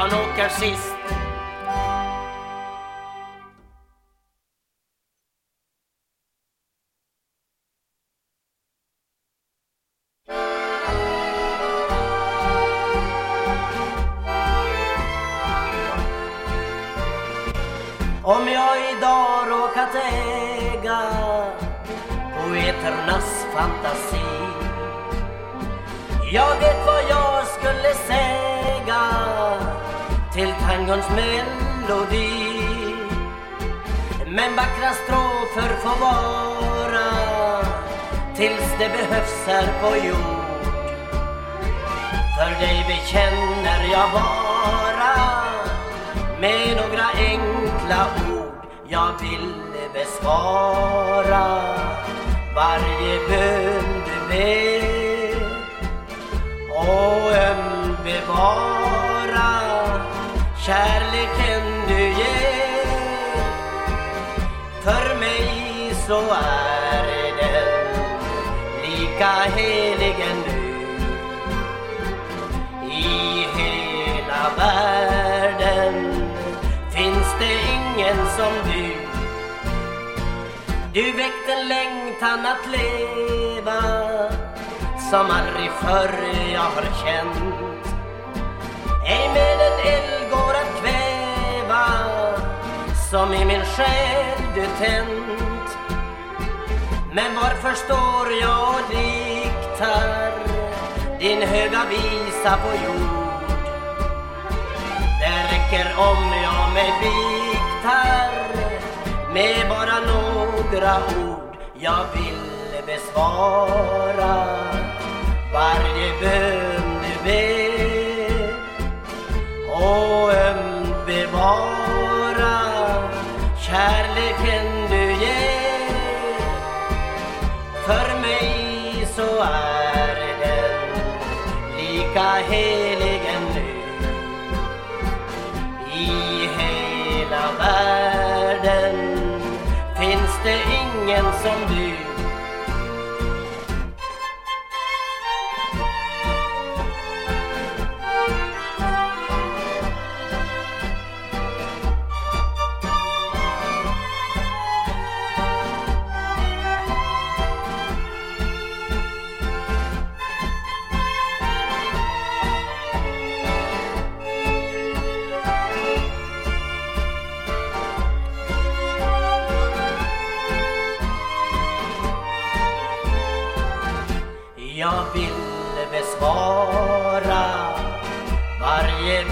Han utan åker sist. Du väckte en längtan att leva som aldrig förr jag har känt? Ej med en eld går att kväva som i min själ du tänt. Men varför står jag och diktar din höga visa på jord? Det räcker om jag mig biktar med bara några ord jag vill besvara varje bön du ber och ömt bevara kärleken du ger. För mig så är den lika helig ännu i hela världen det ingen som du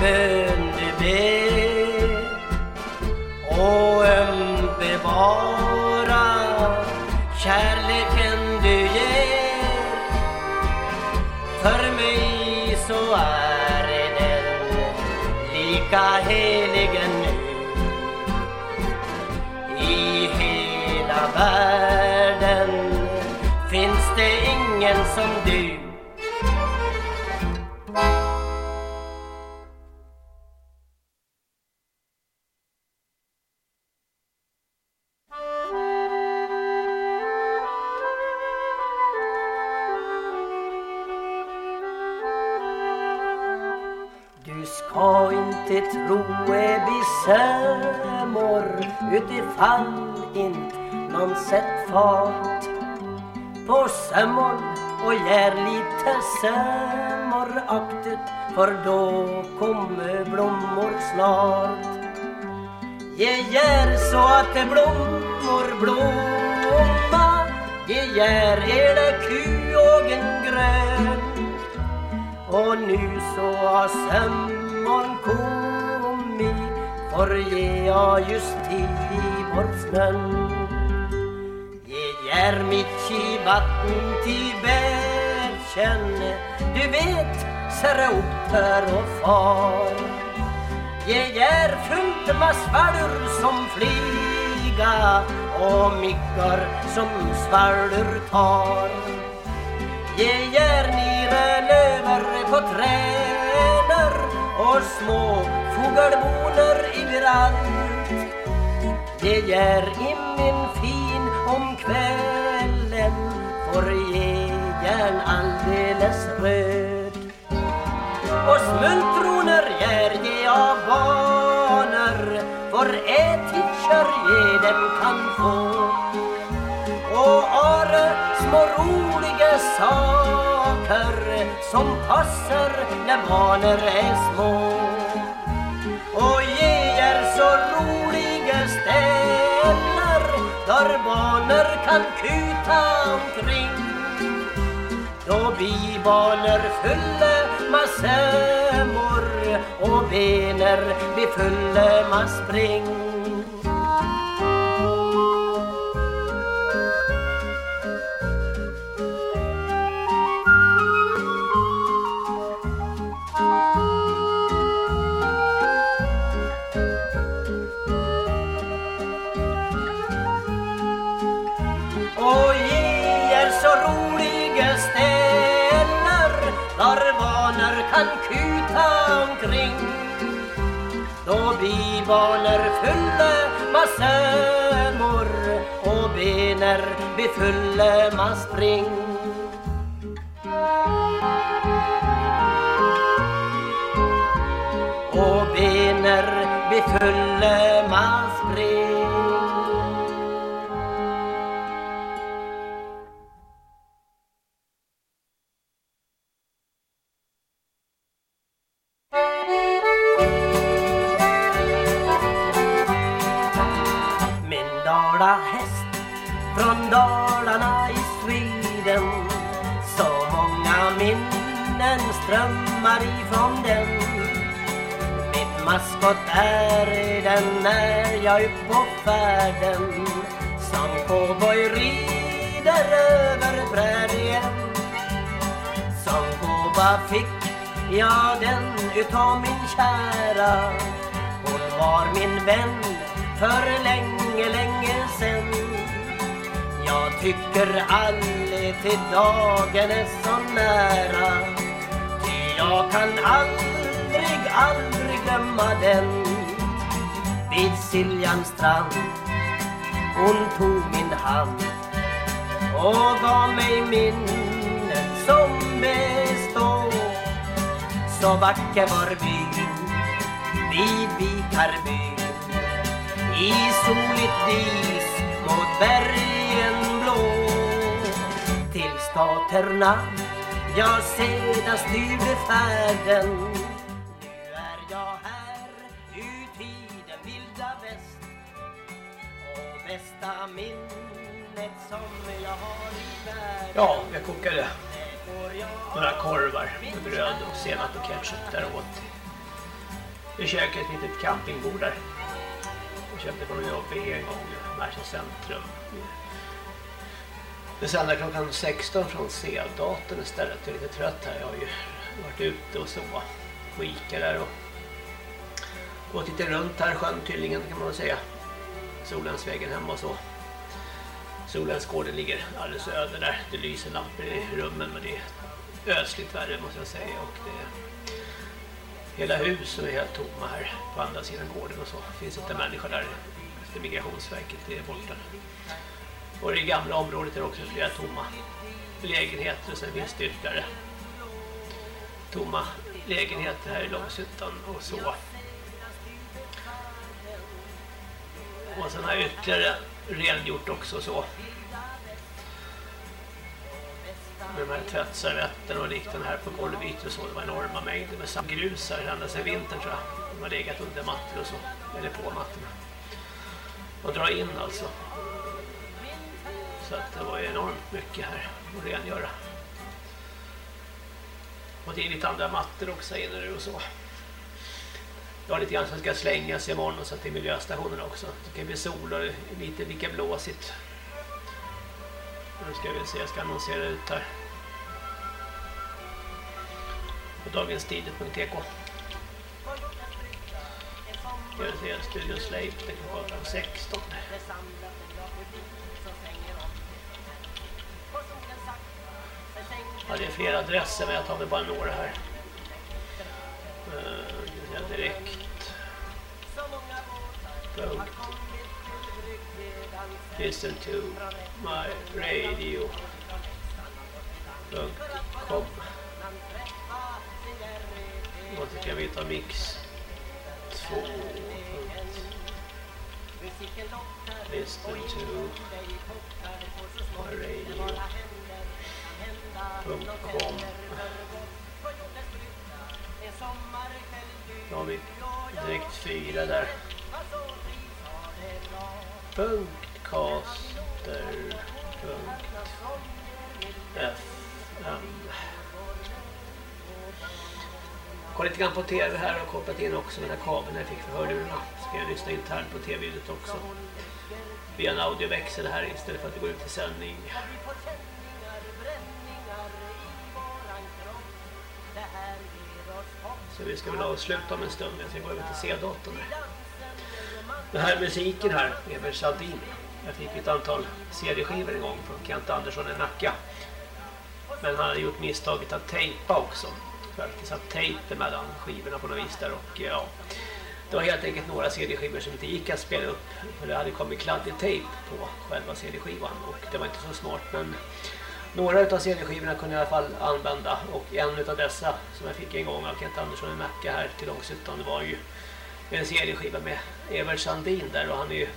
varje och ömt bevara kärleken du ger. För mig så är den lika helig ännu i hela världen utifall inte någon sett fart på sömmor och gär lite sömmoraktigt för då kommer blommor snart. Ge gär så att det blommor blomma. Ge gär är det kuågen grön. Och nu så har sömmorn kommit. För ge jag just tid bort snön Ge gär mitt i vatten till bärkänne Du vet, sära otter och far Ge gär fullt med svalor som flyga och myggor som svalor tar Ge gär nere löver på träder och små fågelboner grann. Det gär ingen fin om kvällen får ge järn alldeles röd. Och smultroner ger ge av vanor för ätitcher ge dem kan få. Och are små roliga saker som passar när barnen är små. Barnen kan kuta omkring. Då bibaler barnen fulla sömmor och bener blir fulla med spring omkring. Då blir fylle fulla med sömmor och bener blir fulla med spring och bener blir fulla Mitt maskot är den när jag är på färden. Som cowboy rider över prärien. Som gåva fick jag den utav min kära. Hon var min vän för länge, länge sen. Jag tycker aldrig till dagen är så nära. Ty jag kan aldrig, aldrig glömma den Vid Siljans strand. Hon tog min hand och gav mig minnet som består. Så vacker var byn vid Vikarbyn i soligt dis mot bergen blå. Till staterna jag sedan styrde färden. Ja, jag kokade några korvar med bröd och senap och ketchup där och åt. I köket ett litet campingbord där. Jag köpte på någon jobb en gång i Märsta centrum. Det sänder klockan 16 från C-datorn istället. Jag är lite trött här. Jag har ju varit ute och så på Ica där och gått lite runt här sjön Tyllingen kan man väl säga. Solhemsvägen hemma och så. Solhemsgården ligger alldeles öde där. Det lyser lampor i rummen men det är ödsligt värre måste jag säga. Och det är hela husen är helt tomma här på andra sidan gården och så. Det finns inte människor där efter Migrationsverket det är borta. Och i det gamla området är det också flera tomma lägenheter och sen finns det ytterligare tomma lägenheter här i Långshyttan och så. Och sen har jag ytterligare rengjort också så. Med de här tvättservetterna och liknande här på golvytor och så. Det var enorma mängder med grus här ända sedan vintern tror jag. De har legat under mattor och så. Eller på mattorna. Och dra in alltså. Så att det var enormt mycket här att rengöra. Och det är lite andra mattor också inne nu och så. Jag har lite grann som ska slängas imorgon och sen till miljöstationen också. Det kan bli sol och lite lika blåsigt. Nu ska vi se, jag ska annonsera ut här. På dagenstider.tk Ska vi se, Studio Slave, det kan vara 16. Ja, det är flera adresser men jag tar väl bara några här. Eh, Uh, direkt. Punkt. Listen to my radio. Com. Och så kan vi ta mix 2. Listen to my radio. .com Då har vi direkt fyra där. Punktcaster. FM. Går lite grann på tv här och kopplat in också med den här kabeln jag fick för hörlurarna. Ska jag lyssna internt på tv-ljudet också. Via en audioväxel här istället för att det går ut i sändning. Så vi ska väl avsluta om en stund. Jag ska gå över till C-datorn. Den här musiken här, Evert Saldin. Jag fick ett antal CD-skivor en gång från Kent Andersson i Nacka. Men han hade gjort misstaget att tejpa också. Faktiskt att tejpa mellan skivorna på något vis där och ja. Det var helt enkelt några CD-skivor som inte gick att spela upp. För det hade kommit kladdig tejp på själva CD-skivan och det var inte så smart men några av CD-skivorna kunde jag i alla fall använda och en av dessa som jag fick en gång av Kent Andersson i Nacka här till Långsuttan det var ju en CD-skiva med Evert Sandin där och han är ju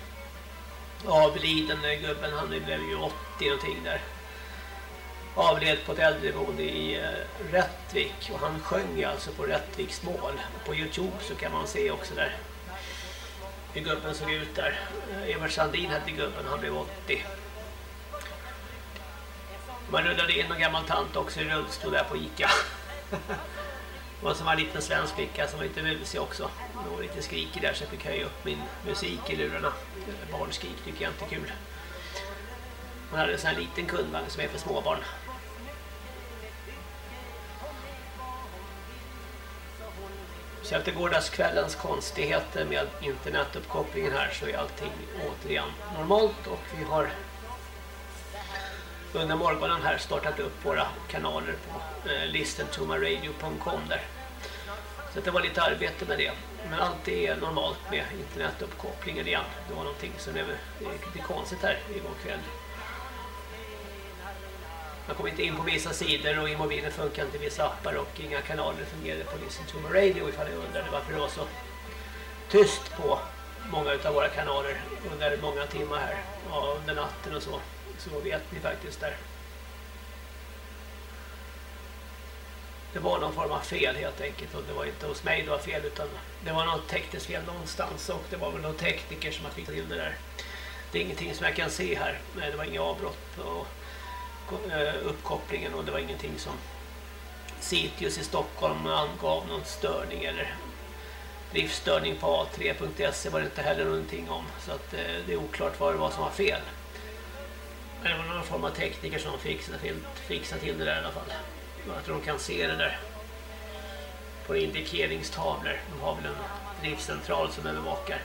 avliden gubben, han blev ju 80 någonting där. Avled på ett äldreboende i eh, Rättvik och han sjöng ju alltså på Rättviks mål. På Youtube så kan man se också där hur gubben såg ut där. Eh, Evert Sandin hette gubben, han blev 80 man rullade in en gammal tant också i rullstol där på Ica. Det var som en liten svensk flicka som var lite musig också. Det var lite skrikig där så jag fick höja upp min musik i lurarna. Barnskrik tycker jag inte är kul. Man hade en sån här liten kundvagn som är för småbarn. Så efter gårdagskvällens konstigheter med internetuppkopplingen här så är allting återigen normalt och vi har under morgonen här startat upp våra kanaler på eh, listentomaradio.com där. Så det var lite arbete med det. Men allt är normalt med internetuppkopplingen igen. Det var någonting som blev eh, lite konstigt här igår kväll. Man kom inte in på vissa sidor och i mobilen funkar inte vissa appar och inga kanaler fungerade på Listen to my radio ifall jag undrade varför det var så tyst på många av våra kanaler under många timmar här ja, under natten och så. Så vet ni faktiskt där. Det var någon form av fel helt enkelt och det var inte hos mig det var fel utan det var något tekniskt fel någonstans och det var väl någon tekniker som har fixat till det där. Det är ingenting som jag kan se här. Det var inga avbrott på eh, uppkopplingen och det var ingenting som Citius i Stockholm angav någon störning eller driftstörning på a3.se var det inte heller någonting om så att eh, det är oklart vad det var som var fel. Det var någon form av tekniker som fixade till, fixade till det där i alla fall. Jag tror de kan se det där på indikeringstavlor. De har väl en driftcentral som övervakar.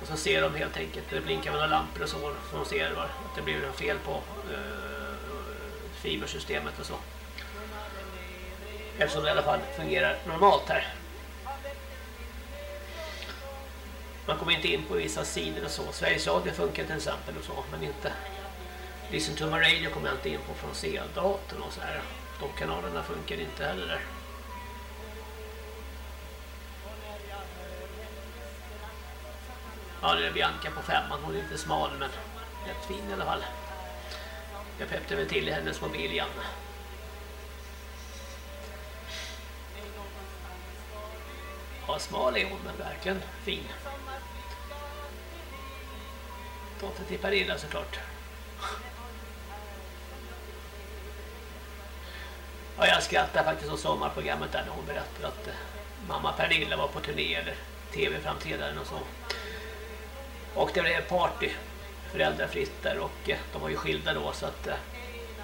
Och så ser de helt enkelt, det blinkar med några lampor och så, så de ser var, att det blir en fel på eh, fibersystemet och så. Eftersom det i alla fall fungerar normalt här. Man kommer inte in på vissa sidor och så. Sveriges Radio funkar till exempel och så, men inte Listen to my radio kommer jag inte in på från C-datorn och så här. De kanalerna funkar inte heller där. Ja, det är Bianca på femman. Hon är lite smal men rätt fin i alla fall. Jag peppte väl till i hennes mobil igen. Ja, smal är hon men verkligen fin. Dotter till Perilla såklart. Ja, jag skrattar faktiskt åt sommarprogrammet där när hon berättade att eh, mamma Pernilla var på turné eller tv-framträdanden och så. Och det blev party föräldrafritt där och eh, de var ju skilda då så att eh,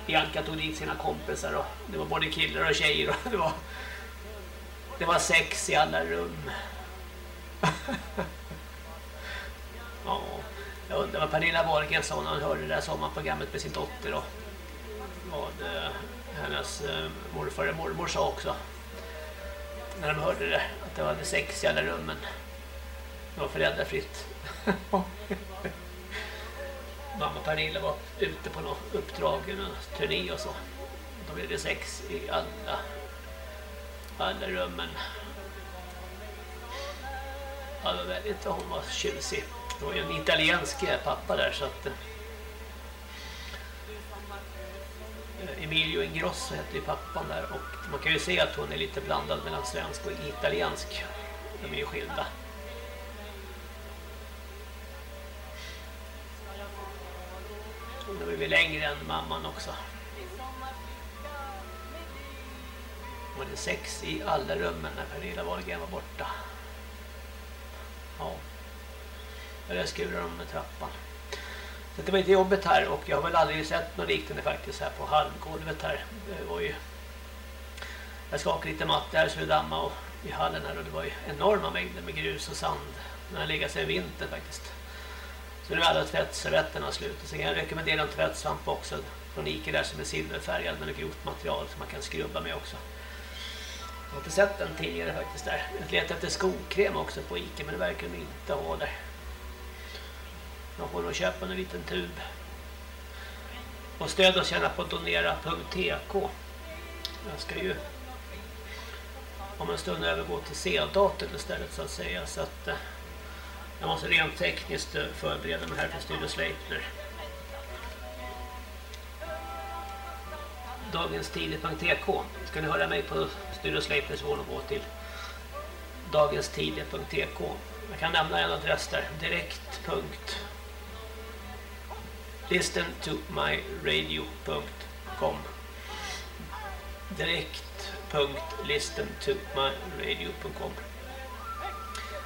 Bianca tog dit sina kompisar och det var både killar och tjejer och [LAUGHS] det var det var sex i alla rum. [LAUGHS] ja, jag undrar vad Pernilla Wahlgren sa när hon hörde det där sommarprogrammet med sin dotter och vad hennes eh, morfar och mormor sa också. När de hörde det, att det var sex i alla rummen. Det var föräldrafritt. [LAUGHS] Mamma Pernilla var ute på något uppdrag, en turné och så. Då blev det sex i alla, alla rummen. Ja, det var väldigt, hon var tjusig. Det var ju en italiensk pappa där så att eh, Emilio Ingrosso hette ju pappan där och man kan ju se att hon är lite blandad mellan svensk och italiensk. De är ju skilda. De är väl längre än mamman också. Hon hade sex i alla rummen när Pernilla Wahlgren var borta. Ja. Jag skurar de med trappan. Det var lite jobbigt här och jag har väl aldrig sett något liknande faktiskt här på halvgolvet här. Det var ju... Jag skakade lite matte här så det damma och i hallen här och det var ju enorma mängder med grus och sand. Den har legat sig i vintern faktiskt. Så nu är alla tvättservetterna slut. Och sen kan jag rekommendera en tvättsvamp också från Ica där som är silverfärgad med grovt material som man kan skrubba med också. Jag har inte sett den tidigare faktiskt där. Jag letade efter skokräm också på Ica men det verkar de inte ha där. Man får nog köpa en liten tub. Och stöd oss gärna på donera.tk. Jag ska ju om en stund övergå till C-datorn istället så att säga. Så att eh, jag måste rent tekniskt eh, förbereda mig här för Studio Sleipner. Dagenstider.tk Ska ni höra mig på Studio Sleipners så och gå till dagenstider.tk Jag kan nämna en adress där. Direkt listen to my radio.com direkt.listen-to-my-radio.com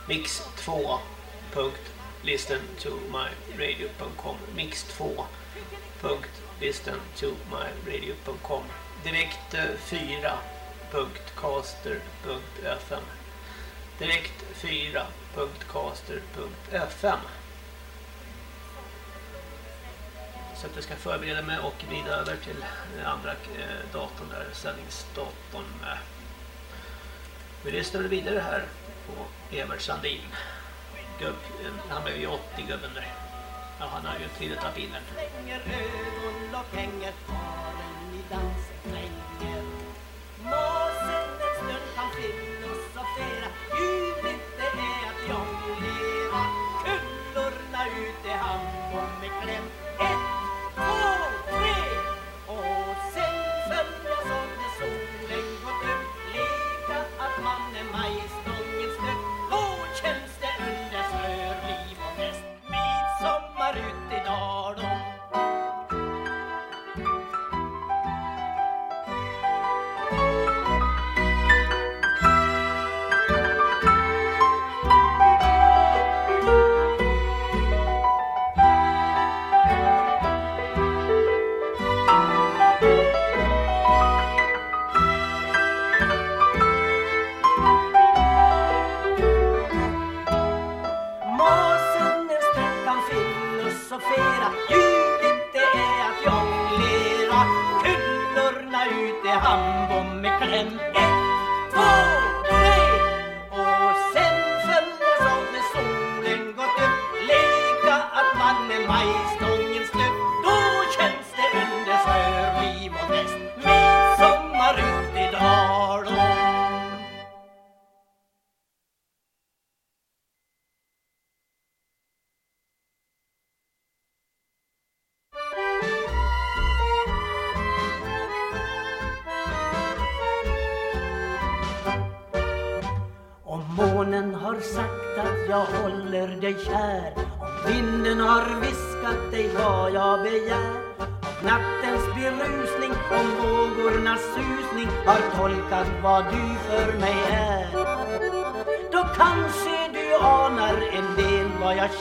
mix2.listen-to-my-radio.com mix2.listen-to-my-radio.com direkt4.caster.fm eh, direkt4.caster.fm så att jag ska förbereda mig och vrida över till eh, andra eh, datorn där, sändningsdatorn. Vi lyssnar vidare här på Evert Sandin gubb, eh, han blev ju 80 gubben där. Ja, han har ju trillat av bilen. Slänger ögon och hänger i. Måsen en stund kan filosofera. Ljuvligt det är att jonglera. Kullorna ut i hand och med kläm.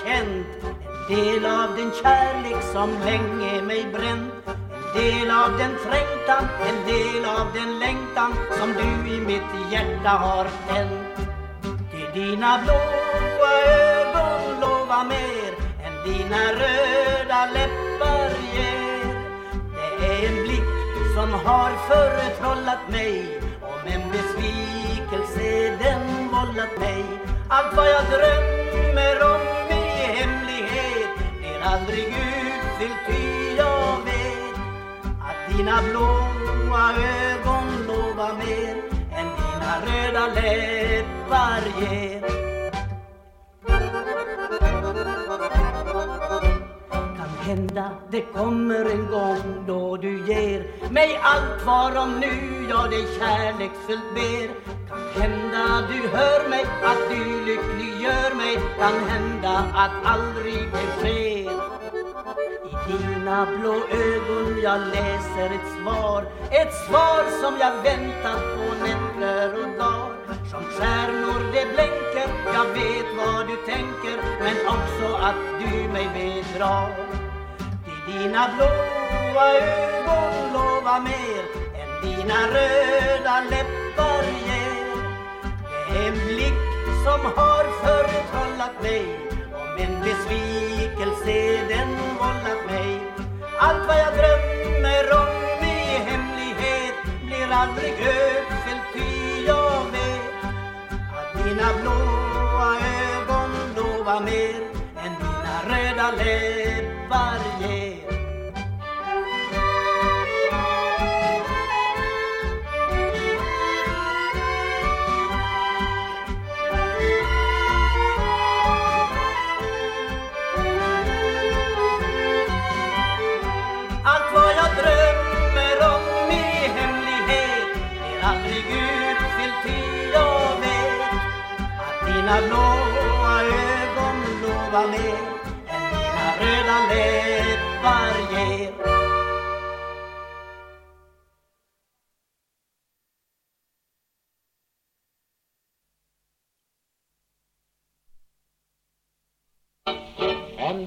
Känt En del av den kärlek som länge mig bränt En del av den trängtan, en del av den längtan Som du i mitt hjärta har tänt till dina blåa ögon lova mer än dina röda läppar ger. Det är en blick som har förtrollat mig om en besvikelse den vållat mig. Allt vad jag drömmer om aldrig utfyllt ty jag vet att dina blåa ögon lovar mer än dina röda läppar ger. Hända det kommer en gång då du ger mig allt varom nu jag dig kärleksfullt ber. Kan hända du hör mig, att du lyckliggör mig. Kan hända att aldrig det sker. I dina blå ögon jag läser ett svar Ett svar som jag väntat på nätter och dagar Som stjärnor det blänker Jag vet vad du tänker Men också att du mig bedrar dina blåa ögon lovar mer Än dina röda läppar ger. Det är en blick som har förtrollat mig Om en besvikelse den vållat mig. Allt vad jag drömmer om i hemlighet Blir aldrig uppfyllt ty jag vet Att dina blåa ögon lovar mer Än dina röda läppar ger. Dina blåa ögon lovar mer än dina röda läppar ger.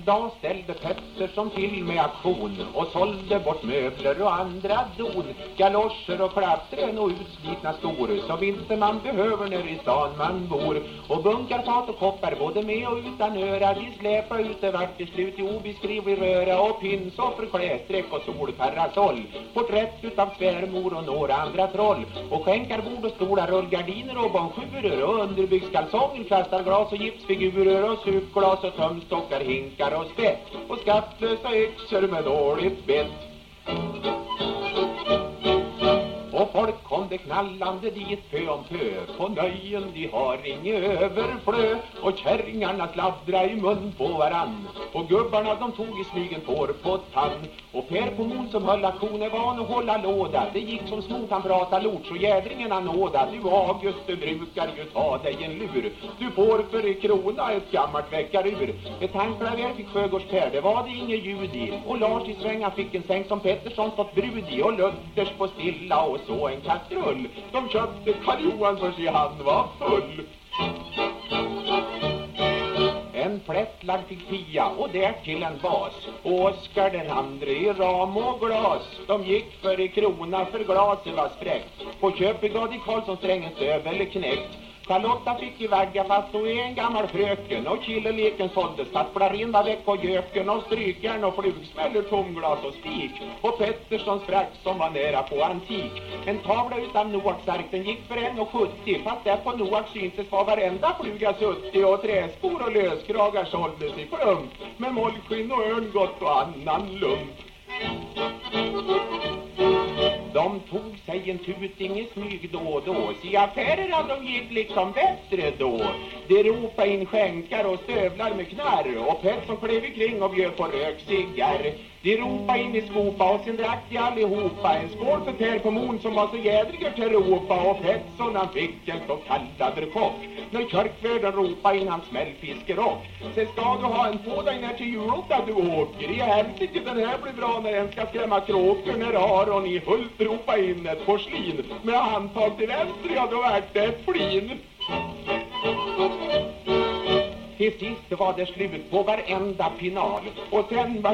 Dag ställde Pettersson till med aktion och sålde bort möbler och andra don. Galoscher och klappträn och utslitna skor som inte man behöver när i stan man bor. Och bunkar, fat och koppar både med och utan öra. De släpar ut det vart till slut i obeskrivlig röra och pinsoffer, klädsträck och solparasoll. Porträtt utav svärmor och några andra troll. Och skänkar, bord och stolar, rullgardiner och bonjurer och underbyggskalsonger, kastarglas och gipsfigurer och supglas och tömstockar, hinkar och spett. Och skattlösa yxor med dåligt bett. Och folk kom det knallande dit pö om pö På nöjen de har inget överflö. Och kärringarna sladdra i mun på varann. Och gubbarna de tog i smygen tår på tann. Och Per på mon som höll aktioner van att hålla låda. Det gick som smort han prata lort så jädringarna nåda. Du August du brukar ju ta dig en lur. Du får för i krona ett gammalt väckarur. Ett handklaver fick Sjögårds Per det var det inget ljud i. Och Lars i svänga fick en säng som Pettersson stått brud i. Och Luthers på stilla och så en kastrull De köpte Karl Johan för sig han var full. En plättlagd fick Pia och därtill en bas Och Oskar den andre i ram och glas. De gick för i krona för glaset var spräckt På köpet gav de Karlsson strängen stövel knäckt. Charlotta fick i vagga fast hon är en gammal fröken. Och killeleken såldes. Tapplarina väck och göken. Och strykjärn och flugsmäller, tomglas och spik. Och Petterssons frack som var nära på antik. En tavla utan Noaks ark den gick för en och 70 Fast där på Noaks syntes var varenda fluga suttig Och träskor och löskragar såldes i plump. Med mollskinn och örngott och annan lump. De tog sig en tuting i smyg då och då. Se affärerna de gick liksom bättre då. Det ropa in skänkar och stövlar med knarr. Och Petson klev kring och bjöd på rökciggar de ropa in i skopa och sen drack de allihopa. En skål för Per på Mon som var så jädriger till ropa Och Petson han fick en så kallad chock När körkvärden ropa in hans smällfiskerock Sen ska du ha en på dig när till Julota du åker? I helsike den här blir bra när en ska skrämma kråkor När Aron i Hult ropa in ett porslin. Med handtag till vänster, ja då vart det ett flin. Till sist var det slut på varenda final. Och sen var